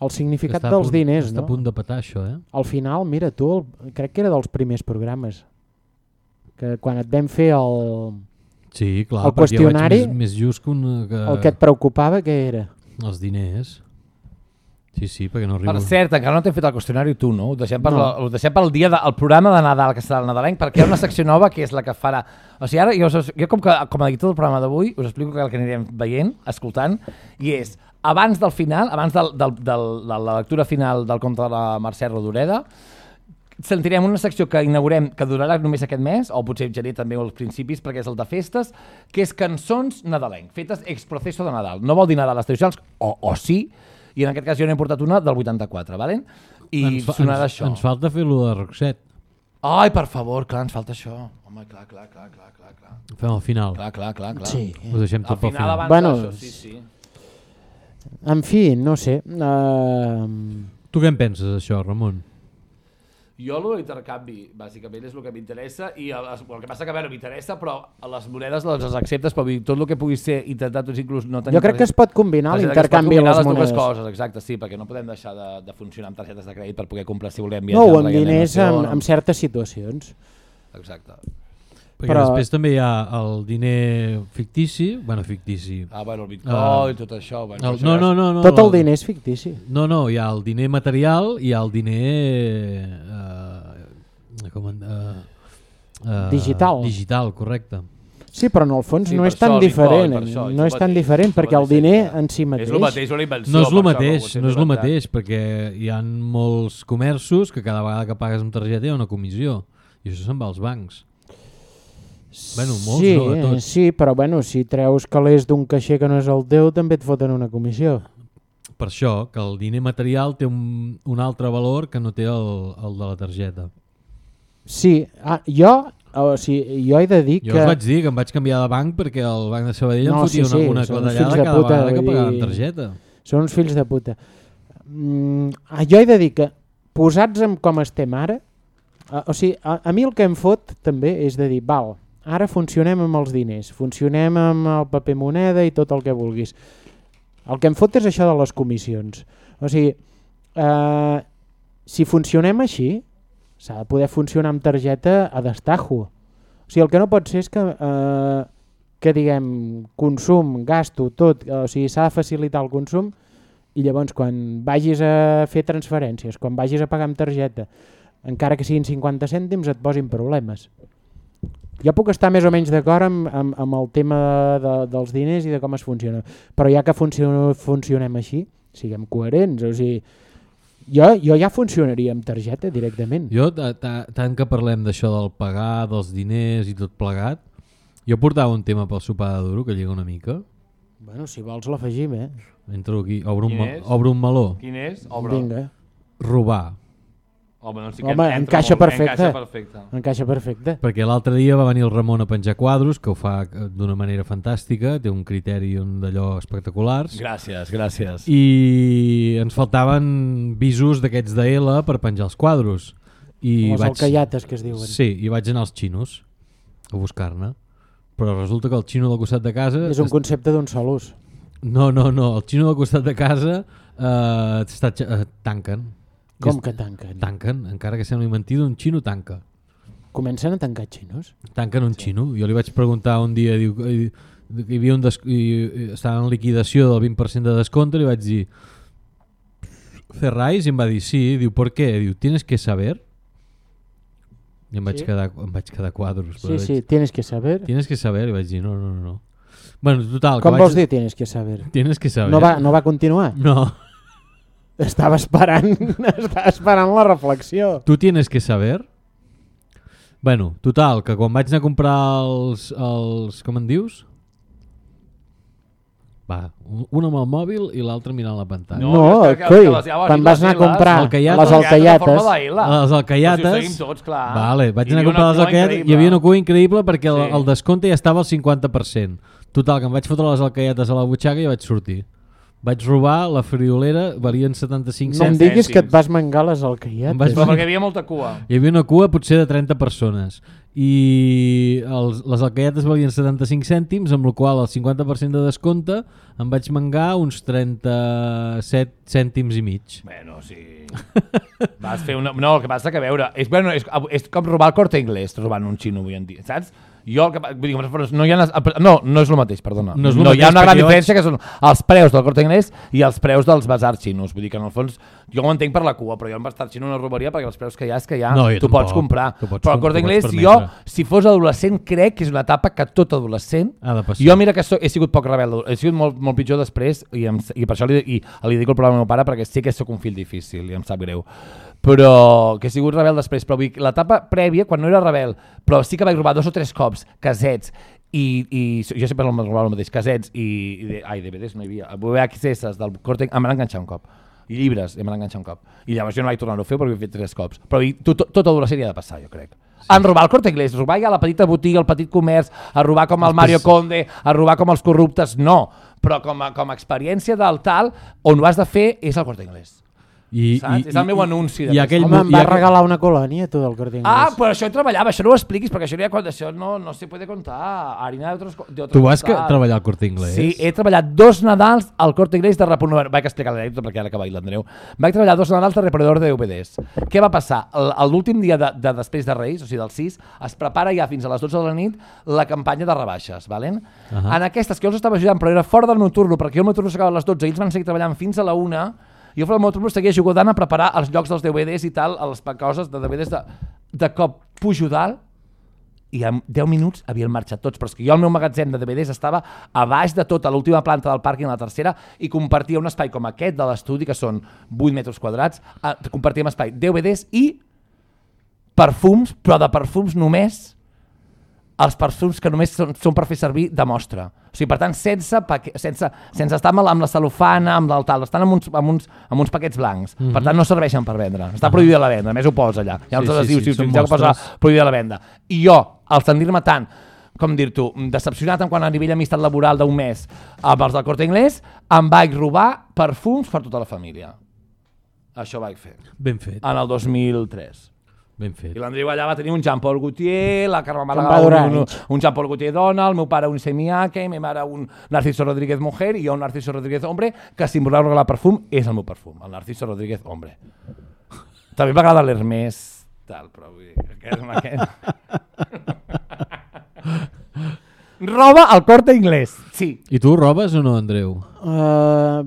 el significat Està dels punt- diners, està no? a punt de petar això, eh? Al final, mira, tu, el, crec que era dels primers programes, que quan et vam fer el, Sí, clar, el perquè jo vaig qüestionari, més, més just que, un, que... el que et preocupava, què era? Els diners. Sí, sí, perquè no arribo... Per cert, encara no t'hem fet el qüestionari tu, no? Ho deixem per, No. la, ho deixem pel dia del programa de Nadal, que serà el nadalenc, perquè hi ha una secció nova que és la que farà... O sigui, ara jo, jo com, que, com a editor del programa d'avui us explico que el que anirem veient, escoltant, i és, abans del final, abans del, del, del, de la lectura final del conte de la Mercè Rodoreda, sentirem una secció que inaugurem, que durarà només aquest mes, o potser gener també o als principis, perquè és el de festes, que és cançons nadalenc, fetes ex proceso de Nadal. No vol dir Nadal tradicionals, o, o sí, i en aquest cas jo n'he portat una del 84, valen? I ens, sonarà ens, això. Ens falta fer-lo de Roxette. Ai, per favor, clar, ens falta això. Home, clar, clar, clar, clar, clar. clar. Ho fem al final. Clar, clar, clar, clar. Sí. Ho deixem tot Al final, final. abans Bueno, sí, sí. En fi, no sé. Uh, Tu què en penses, això, Ramon? Jo l'intercanvi, bàsicament, és el que m'interessa, i el, el que passa que, a veure, m'interessa, però les monedes doncs, les acceptes, però tot el que pugui ser intentar, doncs, inclús no tenir... Jo crec que es pot combinar l'intercanvi i les les monedes. dues coses, exacte, sí, perquè no podem deixar de, de funcionar amb targetes de crèdit per poder comprar si volem no, viatjar. o amb diners no en, en certes situacions. Exacte. Perquè Però- després també hi ha el diner fictici, bueno, fictici. Ah, bueno, el bitcoin, tot això, bueno, el, no, no, és- no, no. Tot el diner és fictici. No, no, hi ha el diner material i hi ha el diner... Eh, com, en- eh, eh, Digital. Digital, correcte. Sí, però en el fons Sí, no és tan això, diferent. per això, és no el és tan diferent és el perquè el diner en si mateix... És el mateix, una invenció. No és el mateix, ho no és el mateix, perquè hi ha molts comerços que cada vegada que pagues amb targeta hi ha una comissió. I això se'n va als bancs. Bueno, molts sí, no, a tots. sí, però bueno, si treus calés d'un caixer que no és el teu, també et foten una comissió. Per això, que el diner material té un, un altre valor que no té el, el de la targeta. Sí, ah, jo, o sigui, jo he de dir Jo que... us vaig dir que em vaig canviar de banc perquè el banc de Sabadell No, em fotia sí, sí, una, una clatellada cada puta, vegada que pagava amb targeta. Són uns fills de puta. Mm, ah, jo he de dir que, posats en com estem ara, a, o sigui, a, a mi el que em fot també és de dir, val, ara funcionem amb els diners, funcionem amb el paper moneda i tot el que vulguis. El que em fot és això de les comissions. O sigui, eh, si funcionem així, s'ha de poder funcionar amb targeta a destajo. O sigui, el que no pot ser és que, eh, que diguem, consum, gasto, tot, o sigui, s'ha de facilitar el consum i llavors quan vagis a fer transferències, quan vagis a pagar amb targeta, encara que siguin 50 cèntims, et posin problemes. Jo puc estar més o menys d'acord amb, amb, amb el tema de, dels diners i de com es funciona, però ja que funciono, funcionem així, siguem coherents, o sigui, jo, jo ja funcionaria amb targeta directament. Jo, ta- ta- tant que parlem d'això del pagar, dels diners i tot plegat, jo portava un tema pel sopar de duro que lliga una mica. Bueno, si vols l'afegim, eh? Entro aquí, obro un, Quin ma- és? obro un meló. Quin és? Obre. Vinga. Robar. Home, doncs sí que Home, entra encaixa molt perfecte. Encaixa perfecte. Encaixa perfecte. Perquè l'altre dia va venir el Ramon a penjar quadros, que ho fa eh, d'una manera fantàstica, té un criteri d'allò espectaculars. Gràcies, gràcies. I ens faltaven visos d'aquests de L per penjar els quadros. I Les alcallates, que es diuen. Sí, i vaig anar als xinos a buscar-ne. Però resulta que el xino del costat de casa... És un concepte d'un sol ús. No, no, no, el xino del costat de casa eh, està, eh, tanquen. Com que tanquen? Tanquen, encara que sembli mentida, un xino tanca. Comencen a tancar xinos? Tanquen un xino. Jo li vaig preguntar un dia, diu, hi havia un des... i, i, estava en liquidació del 20% de descompte, li vaig dir Ferrais i em va dir sí, diu, per què? Diu, tienes que saber i em vaig, Sí? quedar, em vaig quedar quadros. Sí, sí, tienes que saber. Tienes que saber, i vaig dir, no, no, no. no. Bueno, total. Com que vols vaig... dir tienes que saber? Tienes que saber. No va, no va continuar? No. Estava esperant, [LAUGHS] estava esperant la reflexió. Tu tienes que saber... Bueno, total, que quan vaig anar a comprar els... els com en dius? Va, un amb el mòbil i l'altre mirant la pantalla. No, No, és que- coi, que les- quan vas les anar a L's. comprar Alcaiates- les alcaiates- de L. Les Però alcaiates... si ho seguim tots, clar. Vale, vaig anar a havia comprar una les cua alcaiates. increïble. Hi havia una cua increïble perquè el, Sí. el descompte ja estava al 50%. Total, que em vaig fotre les alcaiates a la butxaca i vaig sortir. Vaig robar la friolera, valien 75 No em cèntims. diguis que et vas mengar les alcaietes. Em vaig Però perquè hi havia molta cua. Hi havia una cua potser de 30 persones i els, les alcaietes valien 75 cèntims, amb la qual el 50% de descompte em vaig mengar uns 37 cèntims i mig. Bueno, sí. Vas fer una... No, el que passa que a veure, és, bueno, és, és com robar el corte inglès, robant un xino avui en dia, saps? Jo, el que, vull dir, no, hi ha, no, no és el mateix, perdona. No és no hi ha mateix, una gran diferència que són els preus del corte inglès i els preus dels basars xinos. Vull dir que en el fons, jo ho entenc per la cua, però jo en basar xino no robaria perquè els preus que hi ha és que ja No, tu pots comprar. Tu pots però el corte inglés, jo, si fos adolescent, crec que és una etapa que tot adolescent... Jo mira que so, he sigut poc rebel, he sigut molt, molt pitjor després i, em, i per això li, i, li dic el problema al meu pare perquè sé que sóc un fill difícil i em sap greu però que he sigut rebel després però vull l'etapa prèvia, quan no era rebel però sí que vaig robar dos o tres cops casets i, i jo sempre em robava el mateix casets i, i de, ai, DVDs no hi havia. VHS del corte em van enganxar un cop. I llibres em van enganxar un cop. I llavors jo no vaig tornar-ho a fer perquè ho he fet tres cops. Però i, tot, tot adolescent hi ha de passar jo crec. Sí. en robar el corte inglés, robar ja la petita botiga el petit comerç, a robar com el Mario Conde a robar com els corruptes, no. Però com a, com a experiència del tal on ho has de fer és el corte inglés I, Saps? És el meu anunci I, d'aquest. aquell, Home, em i va aquell- regalar una colònia, tu, del Corte Inglés. Ah, però això hi treballava, això no ho expliquis, perquè això, no, hi ha, això no, no se puede contar. Harina d'altres de Tu vas que, treballar al Corte Inglés? Sí, he treballat dos Nadals al Corte Inglés de reproductor. Vaig explicar l'anècdota perquè ara que va l'Andreu. Vaig treballar dos Nadals de reproductor de DVDs. Què va passar? L'últim dia de, de després de Reis, o sigui del 6, es prepara ja fins a les 12 de la nit la campanya de rebaixes. Valen? Ahà. En aquestes que jo els estava ajudant, però era fora del nocturno, perquè jo el nocturno s'acaba a les 12 i ells van seguir treballant fins a la 1 jo fora del nocturno seguia jugant a preparar els llocs dels DVDs i tal, les coses de DVDs de, de cop pujo dalt i en 10 minuts havien marxat tots, però és que jo el meu magatzem de DVDs estava a baix de tot, a l'última planta del pàrquing, a la tercera, i compartia un espai com aquest de l'estudi, que són 8 metres quadrats, eh, compartíem espai DVDs i perfums, però de perfums només els perfums que només són, són per fer servir de mostra. O sigui, per tant, sense, paque, sense, sense estar amb, la- amb la celofana, amb el tal, estan amb uns, amb uns, amb uns paquets blancs. Mm -hmm. Per tant, no serveixen per vendre. Està prohibida la venda, a més ho posa allà. Hi ha uns Sí, sí, sí, són us que posa prohibida la venda. I jo, al sentir-me tant, com dir-t'ho, decepcionat en quant a nivell d'amistat laboral d'un mes amb els del Corte Inglés, em vaig robar perfums per tota la família. Això vaig fer. Ben fet. En el 2003. Ben fet. I l'Andreu allà va tenir un Jean-Paul Gaultier, la Carme durar un, un, Jean-Paul Gaultier dona, el meu pare un Semiake, ma mare un Narciso Rodríguez mujer i jo un Narciso Rodríguez hombre, que si em voleu regalar perfum és el meu perfum, el Narciso Rodríguez hombre. També m'agrada l'Hermès, tal, però vull dir, aquest és aquest. Roba al corte inglès, sí. I tu robes o no, Andreu? Uh,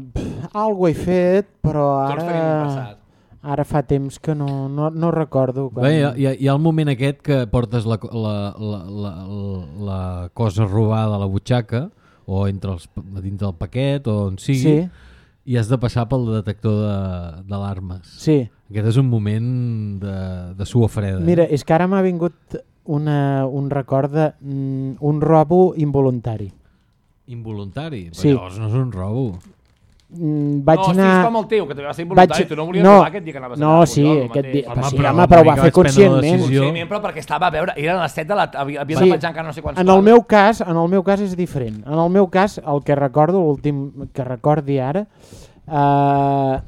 algo he fet, però Tots tenim un ara... passat. Ara fa temps que no, no, no recordo. Quan... Bé, hi, ha, hi, ha, el moment aquest que portes la, la, la, la, la cosa robada a la butxaca o entre els, dintre del paquet o on sigui Sí. i has de passar pel detector de- d'alarmes. Sí. Aquest és un moment de, de sua freda. Mira, és que ara m'ha vingut una, un record de mm, un robo involuntari. Involuntari? Però Sí. llavors no és un robo. Mm, vaig no, anar... com el teu, que també va ser involuntari, tu no volies robar aquest dia que anaves a no, anar a sí, Pujol, el aquest dia, Home, sí, però home, però ho va fer vaig conscientment. Conscientment, però perquè estava a veure, eren les 7 de la... Havia, havia Sí. de penjar encara no sé quants En el meu cas, en el meu cas és diferent. En el meu cas, el que recordo, l'últim que recordi ara, eh,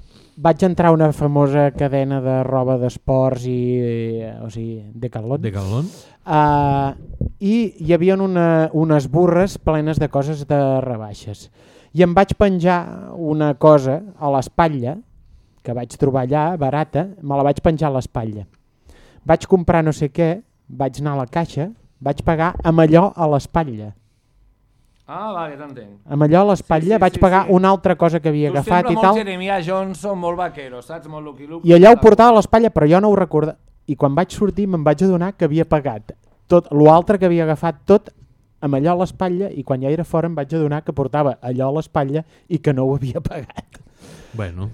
vaig entrar a una famosa cadena de roba d'esports i, eh, o sigui, Decathlon. Decathlon? Uh, i hi havia una, unes burres plenes de coses de rebaixes. I em vaig penjar una cosa a l'espatlla, que vaig trobar allà, barata, me la vaig penjar a l'espatlla. Vaig comprar no sé què, vaig anar a la caixa, vaig pagar amb allò a l'espatlla. Ah, vale, t'entenc. Amb allò a l'espatlla Sí, sí, vaig sí, pagar sí. una altra cosa que havia Tu agafat sempre i molt tal. Jeremiah Johnson, molt vaquero, saps? Molt Lucky Luke. I allà ho portava a l'espatlla, però jo no ho recordava. I quan vaig sortir me'n vaig adonar que havia pagat tot l'altre que havia agafat tot amb allò a l'espatlla i quan ja era fora em vaig adonar que portava allò a l'espatlla i que no ho havia pagat. Bueno,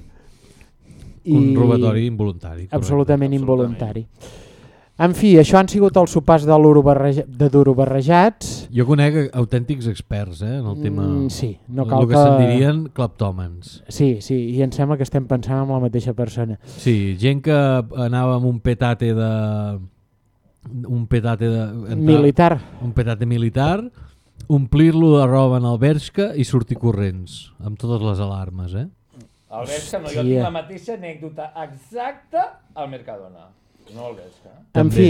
un robatori involuntari. correcte. Absolutament involuntari. En fi, això han sigut els sopars de l'Uro barreja, de Duro barrejats. Jo conec autèntics experts eh, en el tema... Mm, sí, no el cal que, que- se'n dirien cleptòmens. Sí, sí, i em sembla que estem pensant en la mateixa persona. Sí, gent que anava amb un petate de... Un petate de... entrar- Militar. Un petate militar, omplir-lo de roba en el Bershka i sortir corrents, amb totes les alarmes, eh? El Vesca no, jo tinc la mateixa anècdota exacta al Mercadona. No el Vesca. En fi,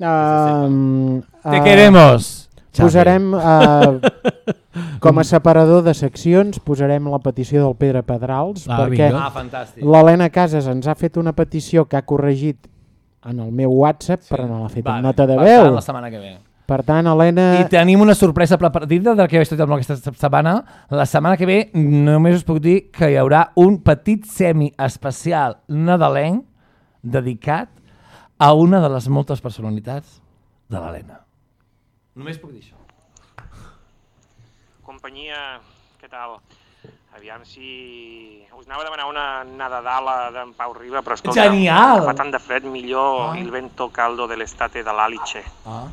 um, Te queremos. Posarem, uh, [LAUGHS] com a separador de seccions, posarem la petició del Pedre Pedrals, Ah, perquè. Ah, l'Helena Casas ens ha fet una petició que ha corregit en el meu WhatsApp, però no l'ha fet Vale, en nota de per veu. tant, la setmana que ve. Per tant, Helena... I tenim una sorpresa preparada del que vaig estudiar aquesta setmana. La setmana que ve només us puc dir que hi haurà un petit semi especial nadalenc dedicat a una de les moltes personalitats de l'Helena. Només puc dir això. Companyia, què tal? Aviam si... Us anava a demanar una nadadala d'en Pau Riba, però escolta, Genial! que fa tant de fred, millor Ah. il vento caldo de l'estate de l'Alice. Ah.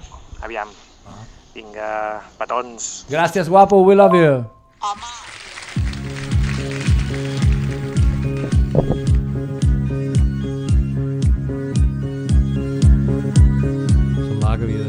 Aviam. Vinga, petons. Gràcies, guapo, we love you. Semblava que havia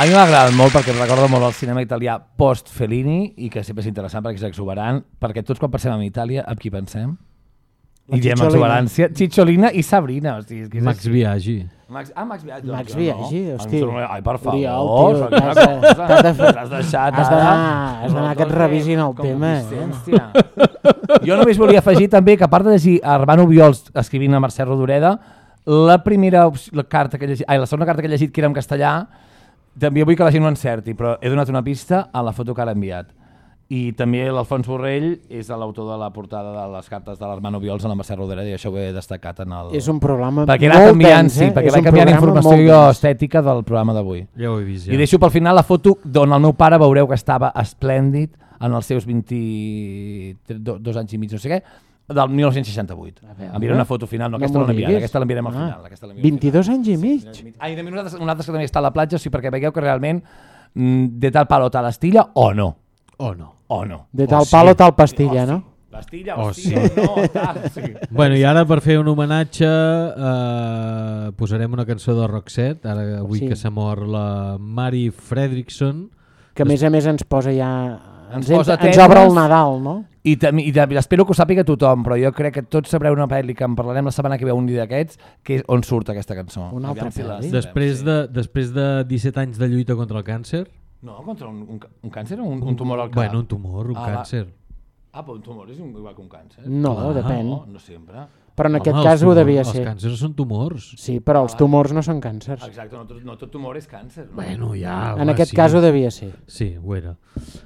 A mi m'ha agradat molt perquè recorda molt el cinema italià post-Fellini i que sempre és interessant perquè és exuberant, perquè tots quan pensem en Itàlia, amb qui pensem? La I diem exuberància. Cicciolina i Sabrina. Sigui, és que és Max així. Viaggi. Max, ah, Max Viaggi. Max Viaggi, no. hosti. Ai, per favor. Oriol, tio, t'has de- de T'has deixat has d'anar- has d'anar que et revisin el tema, eh? Jo només volia afegir també que a part de llegir Armand Obiols escrivint a Mercè Rodoreda, la primera la carta que he llegit, ai, la segona carta que he llegit que era en castellà, també vull que la gent ho encerti, però he donat una pista a la foto que ara he enviat. I també l'Alfons Borrell és l'autor de la portada de les cartes de l'Armand Obiols a la Mercè Rodoreda i això ho he destacat en el... És un programa perquè molt canviant, dens, sí, eh? perquè És vaig canviant informació estètica del programa d'avui. Ja ho he vist, ja. I deixo pel final la foto d'on el meu pare veureu que estava esplèndid en els seus 20... do- dos anys i mig, no sé què, del 1968. veure. Enviaré una foto final, no, No aquesta no l'enviaré, diguis. aquesta l'enviarem al Ah, final. Aquesta l'enviarem al 22 anys i mig? Ah, i també una altra, una altra que també està a la platja, sí, perquè veieu que realment mm, de tal palo tal astilla o no. O no. O no. De tal sí. palo, tal pastilla, no? Pastilla, Oh, hòstia, sí. no, tal, sí. [LAUGHS] Bueno, i ara per fer un homenatge eh, posarem una cançó de Roxette, ara avui Sí. que s'ha mort la Mari Fredrickson. Que a més a més ens posa ja... Ens, Ens posa ens, obre el Nadal, no? I, també, i també espero que ho sàpiga tothom, però jo crec que tots sabreu una pel·li que en parlarem la setmana que ve un dia d'aquests, que és on surt aquesta cançó. Una altra pel·li? Després sí. de, després de 17 anys de lluita contra el càncer, No, contra un, un, un càncer o un, un tumor al cap? Bueno, un tumor, un Ah, càncer. Va. Ah, però un tumor és un, igual que un càncer? No, Clar. depèn. No, no sempre. Però en Home, aquest els cas ho tumors- devia els ser. càncers són tumors. Sí, però els tumors no són càncers. Exacte, no tot, no tot tumor és càncer. No? Bueno, ja... En home, aquest sí. cas ho devia ser. Sí, ho era.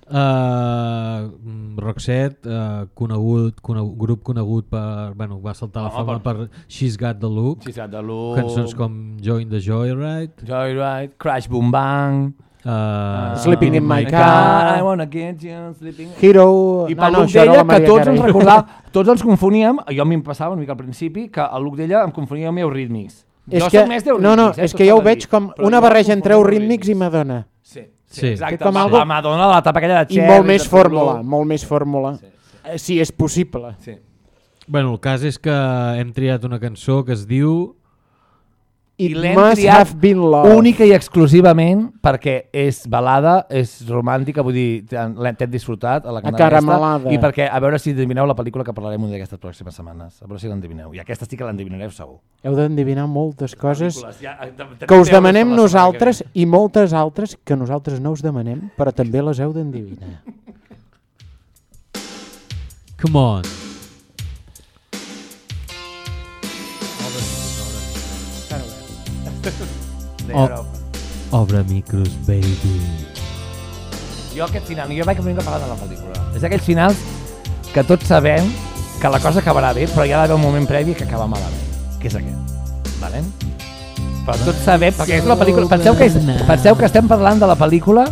Uh, Roxette, uh, conegut, conegut, grup conegut per... Bueno, va saltar a la fama per She's Got the Look. She's Got the Look. Cançons com Join the Joyride. Joyride, Crash Boom Bang... Uh, Sleeping in my car. I wanna get you sleeping... Hero... I No, per no, look era d'ella, la que tots ens recordàvem, tots ens confoníem, jo a mi em passava una mica al principi, que el look d'ella em confonia amb Eurythmics. És jo que, soc més no, no, eh, és que jo ho veig dir, com una barreja entre Eurythmics i Madonna. Sí, sí, Sí. exacte. Com la, algo- la Madonna de la tapa aquella de I Cher. molt més fórmula, molt més fórmula. Eh, Si és possible. Sí. Bueno, el cas és que hem triat una cançó que es diu... I It l'hem must triat have been love. única i exclusivament perquè és balada, és romàntica, vull dir, l'hem disfrutat a la cantada i perquè a veure si endivineu la pel·lícula que parlarem un d'aquestes pròximes setmanes. A veure si l'endivineu. I aquesta sí que l'endivinareu segur. Heu d'endevinar moltes coses ja, eh, que us demanem nosaltres i moltes altres que nosaltres no us demanem, però també les heu d'endevinar. Come on. [LAUGHS] D'Europa. Obre micros, baby. Jo aquest final, jo vaig venir a parlar de la pel·lícula. És d'aquells finals que tots sabem que la cosa acabarà bé, però hi ha d'haver un moment previ que acaba malament, que és aquest. Valent? Però tots sabem, perquè és una pel·lícula... Penseu que, és, penseu que estem parlant de la pel·lícula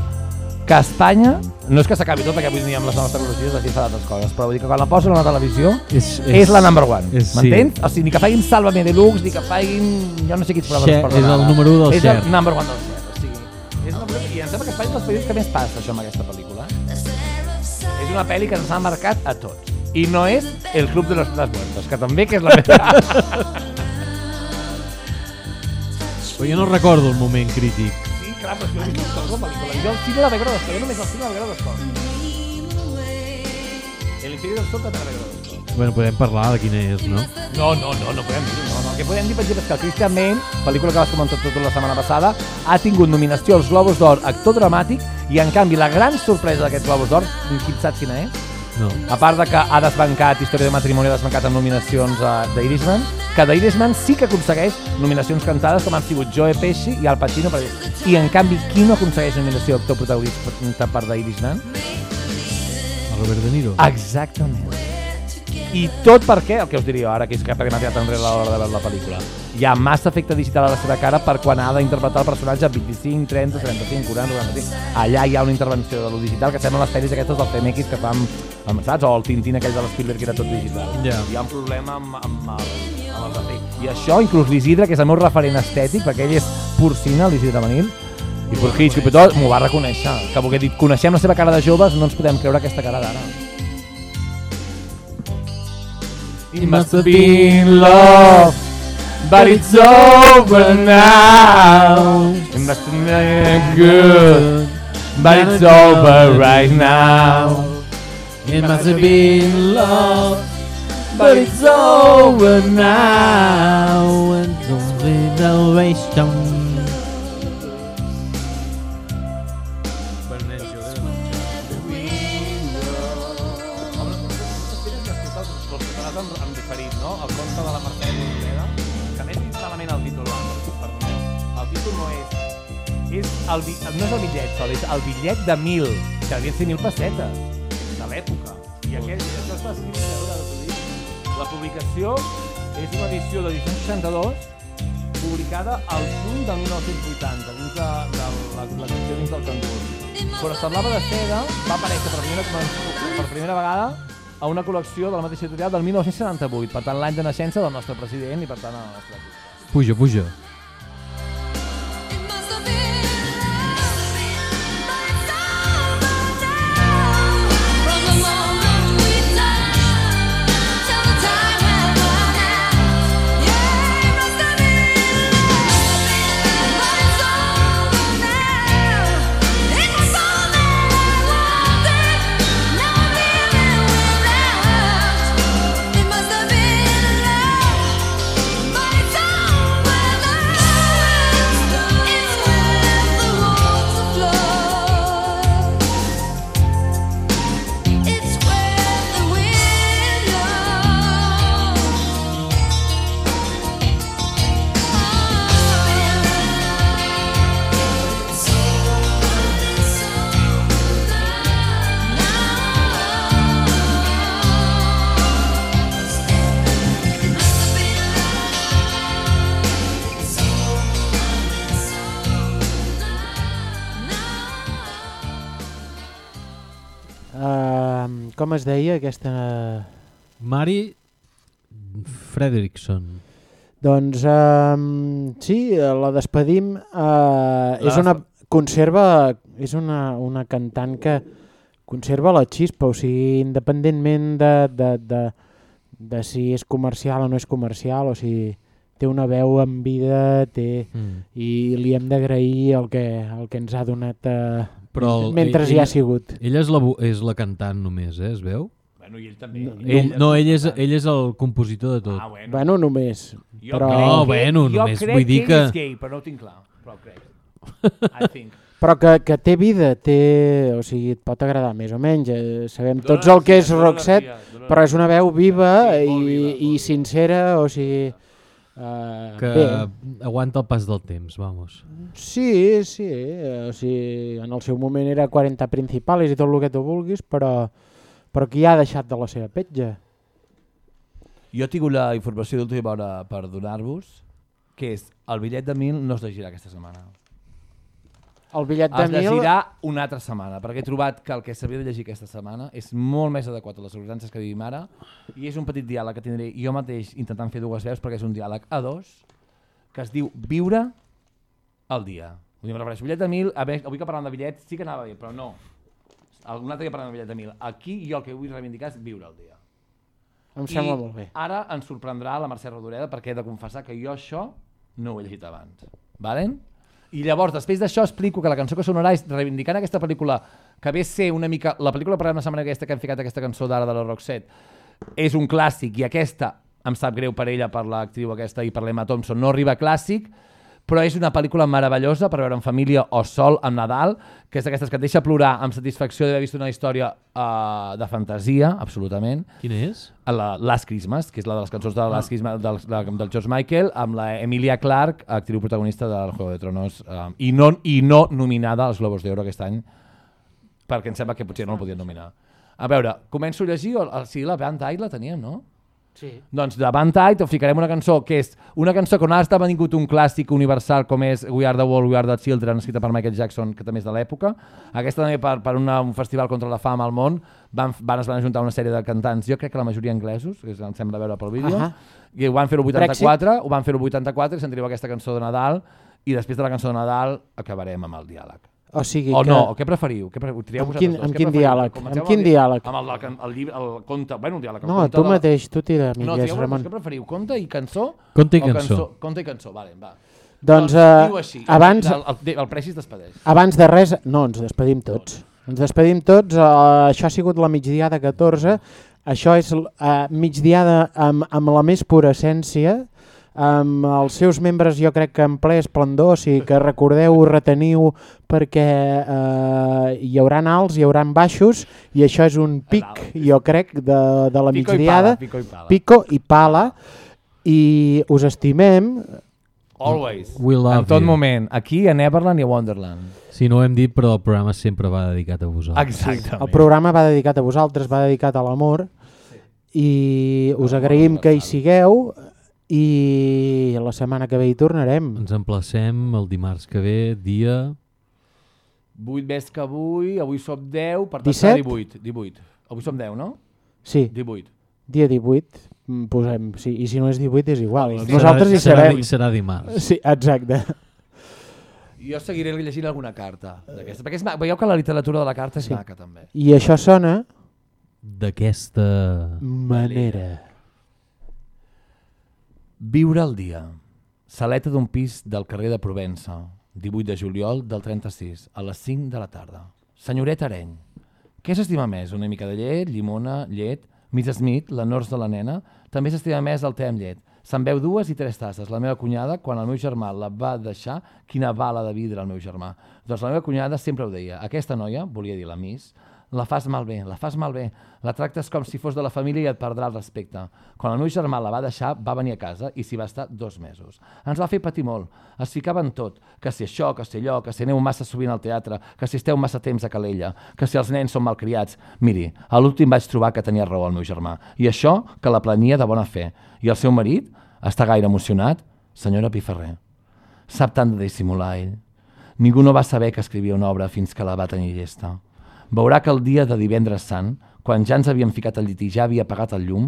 que a Espanya, no és que s'acabi tot, perquè avui dia amb les noves tecnologies la gent fa d'altres coses, però vull dir que quan la posen a la televisió és, És- és, la number one, és- sí. m'entens? O sigui, ni que facin Sálvame Deluxe, ni que facin... Jo no sé quins programes posen és el número u del És el number one del Cher, o sigui... És una, pel·lícula- I em sembla que Espanya és dels països que més passa això amb aquesta pel·lícula. És una pel·li que ens ha marcat a tots. I no és El Club de los Tres Muertos, que també que és la meva... Però jo no recordo el moment crític. Clar, però jo he vist tota la pel·lícula. Jo al cine la veig dos jo només al cine la veig cops. El Imperio del Sol també la veig. Bueno, podem parlar de quina és, no? No, no, no, no podem dir-ho. No, no. El que podem dir, per exemple, és que el Christian Bale, pel·lícula que vas comentar tota la setmana passada, ha tingut nominació als Globus d'Or actor dramàtic i, en canvi, la gran sorpresa d'aquests Globus d'Or, qui saps quina és? No. A part de que ha desbancat Història de matrimoni, ha desbancat amb nominacions uh, d'Irishman, que d'Irishman sí que aconsegueix nominacions cantades com han sigut Joe Pesci i Al Pacino. Per... I en canvi, qui no aconsegueix nominació d'actor protagonista per d'Irishman? El Robert De Niro. Exactament. I tot per què? El que us diria ara, que és que m'ha tirat enrere a l'hora de veure la pel·lícula. Hi ha massa efecte digital a la seva cara per quan ha d'interpretar el personatge 25, 30, 35, 40, 45. Allà hi ha una intervenció de lo digital que semblen les pel·lis aquestes del CMX que fan, amb, saps? O el Tintín aquell de l'Spielberg que era tot digital. Ja. Hi ha un problema amb, amb, el, amb els efectes. I això, inclús l'Isidre, que és el meu referent estètic, perquè ell és porcina, l'Isidre Manil, i Porquitx, i tot, m'ho va reconèixer. Que volia dir, coneixem la seva cara de joves, no ens podem creure aquesta cara d'ara. It must have been love but it's over now. It must have been good, but it's over right now. It must have been love, but it's over now. And only the ration. El, no és el bitllet sol, és el bitllet de mil, que devien ser mil pessetes, de l'època. I aquest, això està escrit a dic. La publicació és una edició de 1862, publicada al juny del 1980, dins de, de la col·lecció dins del cangur. Quan es parlava de seda, va aparèixer per primera, per primera vegada a una col·lecció de la mateixa editorial del 1978, per tant l'any de naixença del nostre president i per tant el nostre artista. Puja, puja. Com es deia aquesta... Mari Fredrickson. Doncs um, sí, la despedim. Uh, és La una conserva és una, una cantant que conserva la xispa, o sigui, independentment de, de, de, de si és comercial o no és comercial, o sigui, té una veu en vida té, Mm. i li hem d'agrair el, que, el que ens ha donat uh, Però el- mentre ell- hi ha sigut. Ella és la, és la cantant només, eh? Es veu? Bueno, i ell també. No, Ell, no, ell és, ell és el compositor de tot. Ah, bueno. Bueno, només. Jo però... crec No, que- bueno, jo només crec vull dir ell que- és gay, però no ho tinc clar. Però crec. I think. [LAUGHS] Però que, que té vida, té, o sigui, et pot agradar més o menys. Eh, sabem Dóna tots el que és Roxette, però és una veu viva Sí, i, viva, i sincera, o sigui... Uh, Que bé. aguanta el pas del temps, vamos. Sí, sí, eh, o sigui, en el seu moment era 40 principals i tot el que tu vulguis, però, però qui ha deixat de la seva petja? Jo tinc una informació d'última hora per donar-vos, que és el bitllet de mil no es llegirà aquesta setmana. El bitllet de Es mil... llegirà una altra setmana, perquè he trobat que el que s'havia de llegir aquesta setmana és molt més adequat a les circumstàncies que vivim ara i és un petit diàleg que tindré jo mateix intentant fer dues veus perquè és un diàleg a dos que es diu Viure el dia. Vull dir, refereixo, bitllet de mil, a veure, avui que parlem de bitllets sí que anava bé, però no. Un altre dia parlem de bitllet de mil. Aquí jo el que vull reivindicar és viure el dia. Em sembla molt bé. Ara ens sorprendrà la Mercè Rodoreda perquè he de confessar que jo això no ho he llegit abans. Valen? I llavors, després d'això, explico que la cançó que sonarà és reivindicant aquesta pel·lícula que ve ser una mica... La pel·lícula per la setmana aquesta que hem ficat aquesta cançó d'ara de la Roxette. És un clàssic i aquesta, em sap greu per ella, per l'actriu aquesta i per l'Emma Thompson, no arriba clàssic, però és una pel·lícula meravellosa per veure en família o sol en Nadal, que és d'aquestes que et deixa plorar amb satisfacció d'haver vist una història uh, de fantasia, absolutament. Quina és? La Last Christmas, que és la de les cançons de Ah. Last Christmas del, del, del George Michael, amb la Emilia Clarke, actriu protagonista del Juego de Tronos, um, i, no, i no nominada als Globos d'Oro aquest any, perquè em sembla que potser no el podien nominar. A veure, començo a llegir, o, o, sí, la Band Aid la teníem, no? Sí. Doncs de Band Aid o ficarem una cançó que és una cançó que no ha esdevingut un clàssic universal com és We Are The World, We Are The Children, escrita per Michael Jackson, que també és de l'època. Aquesta també per, per una, un festival contra la fama al món van, van, es van ajuntar una sèrie de cantants, jo crec que la majoria anglesos, que em sembla veure pel vídeo, Ahà. i ho van fer el 84, ho van fer el 84 i sentireu aquesta cançó de Nadal i després de la cançó de Nadal acabarem amb el diàleg. O sigui o que- no, o què preferiu? Què preferiu? Trieu Amb vosaltres quin- dos. amb quin preferiu? diàleg? Comenceu Amb quin el- diàleg? Amb el, el, el, llibre, el conte, bueno, el diàleg. el No, conte tu de- mateix, tu tira No, milles, trieu vosaltres, Ramon. Què preferiu, conte i cançó? Conte i o cançó. Conte i cançó, vale, va. Doncs, eh, diu així, abans- El, el, el Preci es despedeix. Abans de res, no, ens despedim tots. Ens despedim tots, uh, això ha sigut la migdiada 14, això és uh, migdiada amb, amb la més pura essència, amb els seus membres jo crec que en ple esplendor, o sigui que recordeu, reteniu, perquè uh, hi haurà alts, hi haurà baixos, i això és un pic, jo crec, de, de la Pico i migdiada. pala, pico i pala. Pico i pala, i us estimem, Always. We love en tot you. moment. Aquí, a Neverland i a Wonderland. Si no ho hem dit, però el programa sempre va dedicat a vosaltres. Exactament. El programa va dedicat a vosaltres, va dedicat a l'amor i us agraïm que hi sigueu i la setmana que ve hi tornarem. Ens emplacem el dimarts que ve, dia... 8 més que avui, avui som 10, per tant 17? 18. 18. Avui som 10, no? Sí. 18. Dia 18, mm, posem, sí, i si no és 18 és igual. Serà- Nosaltres hi serà- serem. serà dimarts. Sí, exacte. Jo seguiré llegint alguna carta d'aquesta, perquè és ma... veieu que la literatura de la carta és Sí. maca també. I això sona D'aquesta... manera. Viure el dia. Saleta d'un pis del carrer de Provença, 18 de juliol del 36, a les 5 de la tarda. Senyoret Areny, què s'estima més? Una mica de llet, llimona, llet? Miss Smith, la nors de la nena, també s'estima més el te amb llet. Se'n veu dues i tres tasses. La meva cunyada, quan el meu germà la va deixar, quina bala de vidre el meu germà. Doncs la meva cunyada sempre ho deia. Aquesta noia, volia dir la Miss, la fas malbé, la fas malbé. La tractes com si fos de la família i et perdrà el respecte. Quan el meu germà la va deixar, va venir a casa i s'hi va estar dos mesos. Ens va fer patir molt. Es ficava en tot. Que si això, que si allò, que si aneu massa sovint al teatre, que si esteu massa temps a Calella, que si els nens són malcriats. Miri, a l'últim vaig trobar que tenia raó el meu germà. I això, que la plania de bona fe. I el seu marit? Està gaire emocionat? Senyora Piferrer. Sap tant de dissimular ell. Ningú no va saber que escrivia una obra fins que la va tenir llesta. Veurà que el dia de divendres sant, quan ja ens havíem ficat al llit i ja havia apagat el llum,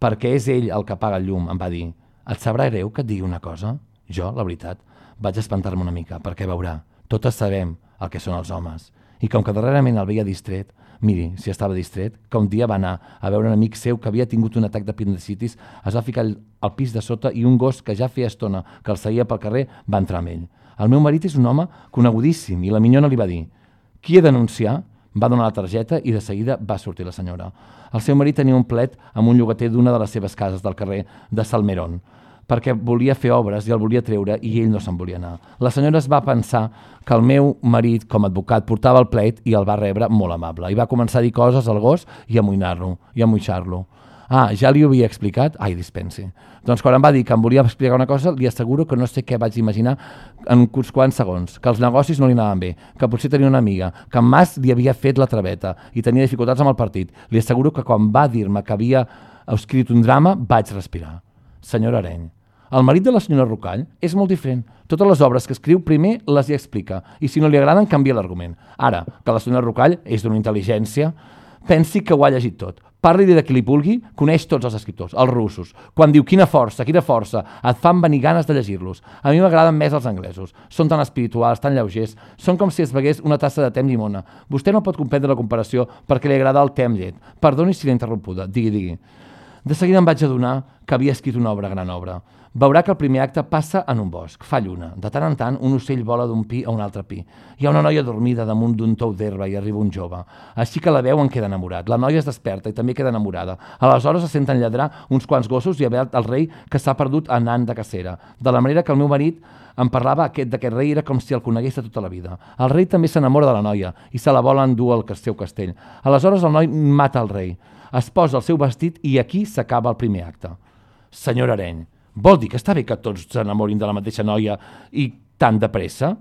perquè és ell el que apaga el llum, em va dir, et sabrà greu que et digui una cosa? Jo, la veritat, vaig espantar-me una mica, perquè veurà, totes sabem el que són els homes. I com que darrerament el veia distret, miri, si estava distret, que un dia va anar a veure un amic seu que havia tingut un atac d'apendicitis, es va ficar al pis de sota i un gos que ja feia estona que el seguia pel carrer va entrar amb ell. El meu marit és un home conegudíssim i la minyona li va dir qui he de denunciar? Va donar la targeta i de seguida va sortir la senyora. El seu marit tenia un plet amb un llogater d'una de les seves cases del carrer de Salmerón perquè volia fer obres i el volia treure i ell no se'n volia anar. La senyora es va pensar que el meu marit, com a advocat, portava el pleit i el va rebre molt amable. I va començar a dir coses al gos i a amoïnar-lo, i a moixar-lo. Ah, ja li ho havia explicat? Ai, dispensi. Doncs quan em va dir que em volia explicar una cosa, li asseguro que no sé què vaig imaginar en uns quants segons, que els negocis no li anaven bé, que potser tenia una amiga, que en Mas li havia fet la traveta i tenia dificultats amb el partit. Li asseguro que quan va dir-me que havia escrit un drama, vaig respirar. Senyora Areny, el marit de la senyora Rucall és molt diferent. Totes les obres que escriu primer les hi explica i si no li agraden canvia l'argument. Ara, que la senyora Rucall és d'una intel·ligència, pensi que ho ha llegit tot. Parli de qui li vulgui, coneix tots els escriptors, els russos. Quan diu quina força, quina força, et fan venir ganes de llegir-los. A mi m'agraden més els anglesos. Són tan espirituals, tan lleugers. Són com si es begués una tassa de te amb llimona. Vostè no pot comprendre la comparació perquè li agrada el te amb llet. Perdoni si l'he interrompuda, digui, digui. De seguida em vaig adonar que havia escrit una obra, gran obra. Veurà que el primer acte passa en un bosc, fa lluna. De tant en tant, un ocell vola d'un pi a un altre pi. Hi ha una noia dormida damunt d'un tou d'herba i arriba un jove. Així que la veu en queda enamorat. La noia es desperta i també queda enamorada. Aleshores se senten lladrar uns quants gossos i a veure el rei que s'ha perdut anant de cacera. De la manera que el meu marit em parlava aquest d'aquest rei era com si el conegués de tota la vida. El rei també s'enamora de la noia i se la vol endur al seu castell. Aleshores el noi mata el rei. Es posa el seu vestit i aquí s'acaba el primer acte. Senyor Areny, vol dir que està bé que tots s'enamorin de la mateixa noia i tan de pressa?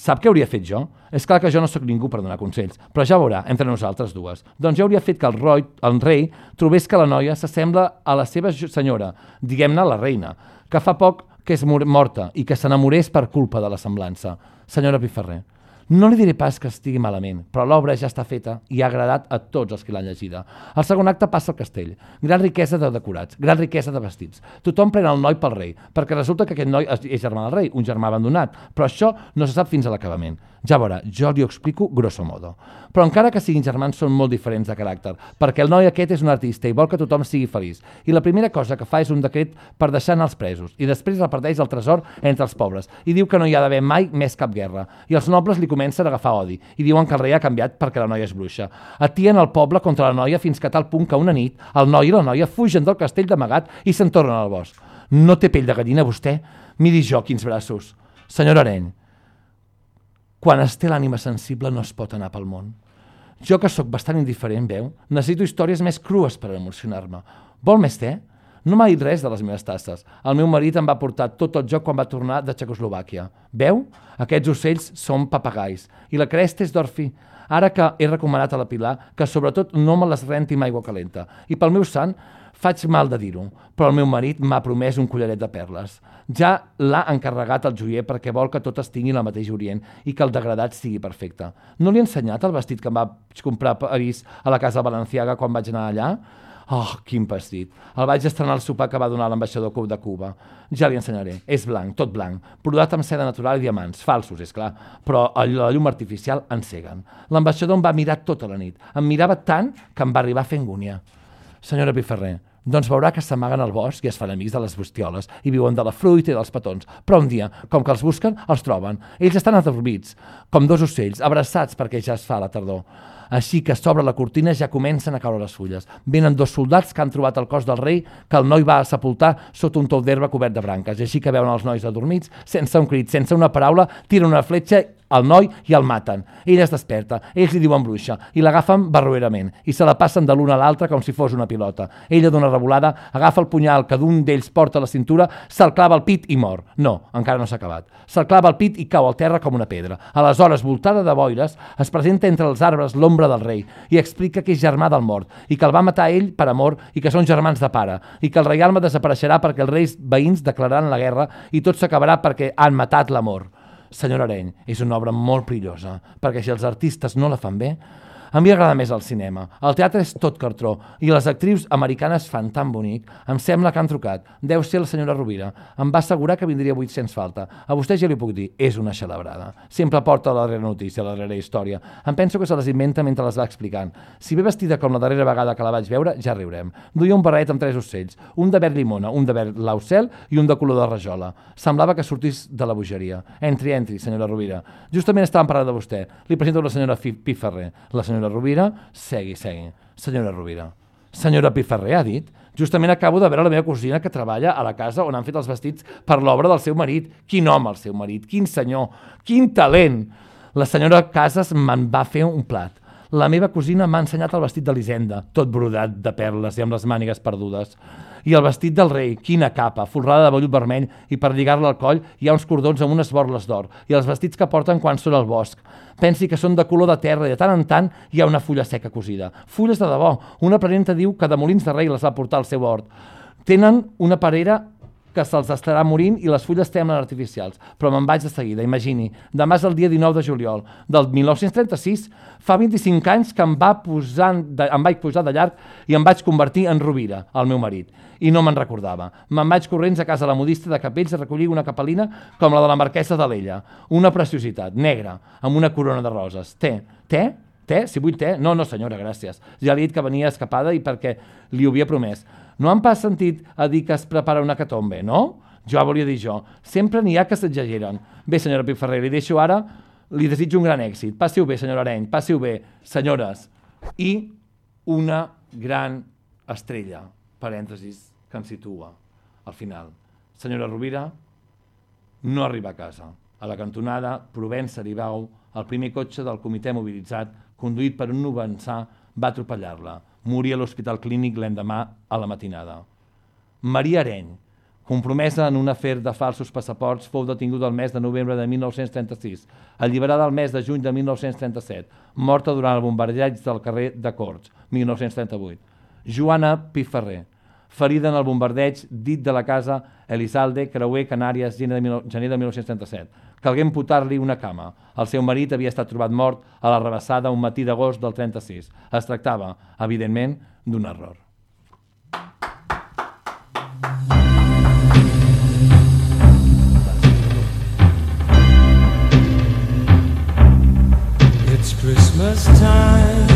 Sap què hauria fet jo? És clar que jo no sóc ningú per donar consells, però ja veurà, entre nosaltres dues. Doncs jo hauria fet que el, roi, el rei trobés que la noia s'assembla a la seva senyora, diguem-ne la reina, que fa poc que és mor- morta i que s'enamorés per culpa de la semblança. Senyora Piferrer, No li diré pas que estigui malament, però l'obra ja està feta i ha agradat a tots els que l'han llegida. El segon acte passa al castell. Gran riquesa de decorats, gran riquesa de vestits. Tothom pren el noi pel rei, perquè resulta que aquest noi és és germà del rei, un germà abandonat, però això no se sap fins a l'acabament. Ja veurà, jo li ho explico grosso modo. Però encara que siguin germans són molt diferents de caràcter, perquè el noi aquest és un artista i vol que tothom sigui feliç. I la primera cosa que fa és un decret per deixar anar els presos, i després reparteix el tresor entre els pobres, i diu que no hi ha d'haver mai més cap guerra. I els nobles li comencen a agafar odi, i diuen que el rei ha canviat perquè la noia és bruixa. Atien el poble contra la noia fins que a tal punt que una nit el noi i la noia fugen del castell d'amagat i se'n tornen al bosc. No té pell de gallina vostè? Miri jo quins braços. Senyor Areny, quan es té l'ànima sensible no es pot anar pel món. Jo que sóc bastant indiferent, veu, necessito històries més crues per emocionar-me. Vol més te? No m'ha dit res de les meves tasses. El meu marit em va portar tot el joc quan va tornar de Txecoslovàquia. Veu? Aquests ocells són papagais. I la cresta és d'or fi. Ara que he recomanat a la Pilar que sobretot no me les renti amb aigua calenta. I pel meu sant, faig mal de dir-ho, però el meu marit m'ha promès un collaret de perles. Ja l'ha encarregat el joier perquè vol que totes tinguin el mateix orient i que el degradat sigui perfecte. No li he ensenyat el vestit que em vaig comprar a París a la casa Valenciaga quan vaig anar allà? Oh, quin vestit. El vaig estrenar al sopar que va donar l'ambaixador de Cuba. Ja li ensenyaré. És blanc, tot blanc, brodat amb seda natural i diamants, falsos, és clar, però la llum artificial enceguen. L'ambaixador em va mirar tota la nit. Em mirava tant que em va arribar a fer angúnia. Senyora Piferrer, doncs veurà que s'amaguen al bosc i es fan amics de les bestioles i viuen de la fruita i dels petons. Però un dia, com que els busquen, els troben. Ells estan adormits, com dos ocells, abraçats perquè ja es fa la tardor. Així que s'obre la cortina ja comencen a caure les fulles. Venen dos soldats que han trobat el cos del rei que el noi va sepultar sota un tou d'herba cobert de branques. I així que veuen els nois adormits, sense un crit, sense una paraula, tiren una fletxa al noi i el maten. Ell es desperta, ells li diuen bruixa i l'agafen barroerament i se la passen de l'una a l'altra com si fos una pilota. Ella d'una revolada agafa el punyal que d'un d'ells porta a la cintura, se'l clava al pit i mor. No, encara no s'ha acabat. Se'l clava al pit i cau al terra com una pedra. Aleshores, voltada de boires, es presenta entre els arbres l'ombra del rei i explica que és germà del mort i que el va matar ell per amor i que són germans de pare i que el reialme desapareixerà perquè els reis veïns declararan la guerra i tot s'acabarà perquè han matat l'amor. Senyor Areny, és una obra molt perillosa, perquè si els artistes no la fan bé, a mi agrada més el cinema. El teatre és tot cartró i les actrius americanes fan tan bonic. Em sembla que han trucat. Deu ser la senyora Rovira. Em va assegurar que vindria avui sens falta. A vostè ja li puc dir, és una xalabrada. Sempre porta la darrera notícia, la darrera història. Em penso que se les inventa mentre les va explicant. Si ve vestida com la darrera vegada que la vaig veure, ja riurem. Duia un barret amb tres ocells, un de verd llimona, un de verd laucel i un de color de rajola. Semblava que sortís de la bogeria. Entri, entri, senyora Rovira. Justament estàvem parlant de vostè. Li presento la senyora Piferrer. La senyora Rovira, segui, segui. Senyora Rovira. Senyora Piferrer, ha dit. Justament acabo de veure la meva cosina que treballa a la casa on han fet els vestits per l'obra del seu marit. Quin home el seu marit, quin senyor, quin talent. La senyora Casas me'n va fer un plat. La meva cosina m'ha ensenyat el vestit de l'Hisenda, tot brodat de perles i amb les mànigues perdudes. I el vestit del rei, quina capa, folrada de vellut vermell, i per lligar-la al coll hi ha uns cordons amb unes borles d'or, i els vestits que porten quan són al bosc. Pensi que són de color de terra i de tant en tant hi ha una fulla seca cosida. Fulles de debò. Una prenenta diu que de Molins de Rei les va portar al seu hort. Tenen una parera que se'ls estarà morint i les fulles semblen artificials. Però me'n vaig de seguida, imagini. Demà és el dia 19 de juliol del 1936. Fa 25 anys que em, va posar de, em vaig posar de llarg i em vaig convertir en Rovira, el meu marit. I no me'n recordava. Me'n vaig corrents a casa de la modista de Capells a recollir una capelina com la de la marquesa d'Alella. Una preciositat, negra, amb una corona de roses. Té, té, té, si vull té. No, no senyora, gràcies. Ja li he dit que venia escapada i perquè li ho havia promès. No han pas sentit a dir que es prepara una catombe, no? Jo volia dir jo. Sempre n'hi ha que s'exageren. Bé, senyora Piferrer, li deixo ara, li desitjo un gran èxit. Passi-ho bé, senyora Areny, passi-ho bé, senyores. I una gran estrella, parèntesis, que ens situa al final. Senyora Rovira, no arriba a casa. A la cantonada, Provença Aribau, el primer cotxe del comitè mobilitzat, conduït per un novensà, va atropellar-la. Moria a l'Hospital Clínic l'endemà a la matinada. Maria Areny, compromesa en un afer de falsos passaports, fou detinguda el mes de novembre de 1936, alliberada el mes de juny de 1937, morta durant el bombardeig del carrer de Corts, 1938. Joana Piferrer, ferida en el bombardeig dit de la casa Elizalde, creuer Canàries, gener de, gener de 1937. Calgué amputar-li una cama. El seu marit havia estat trobat mort a la rebassada un matí d'agost del 36. Es tractava, evidentment, d'un error. It's Christmas time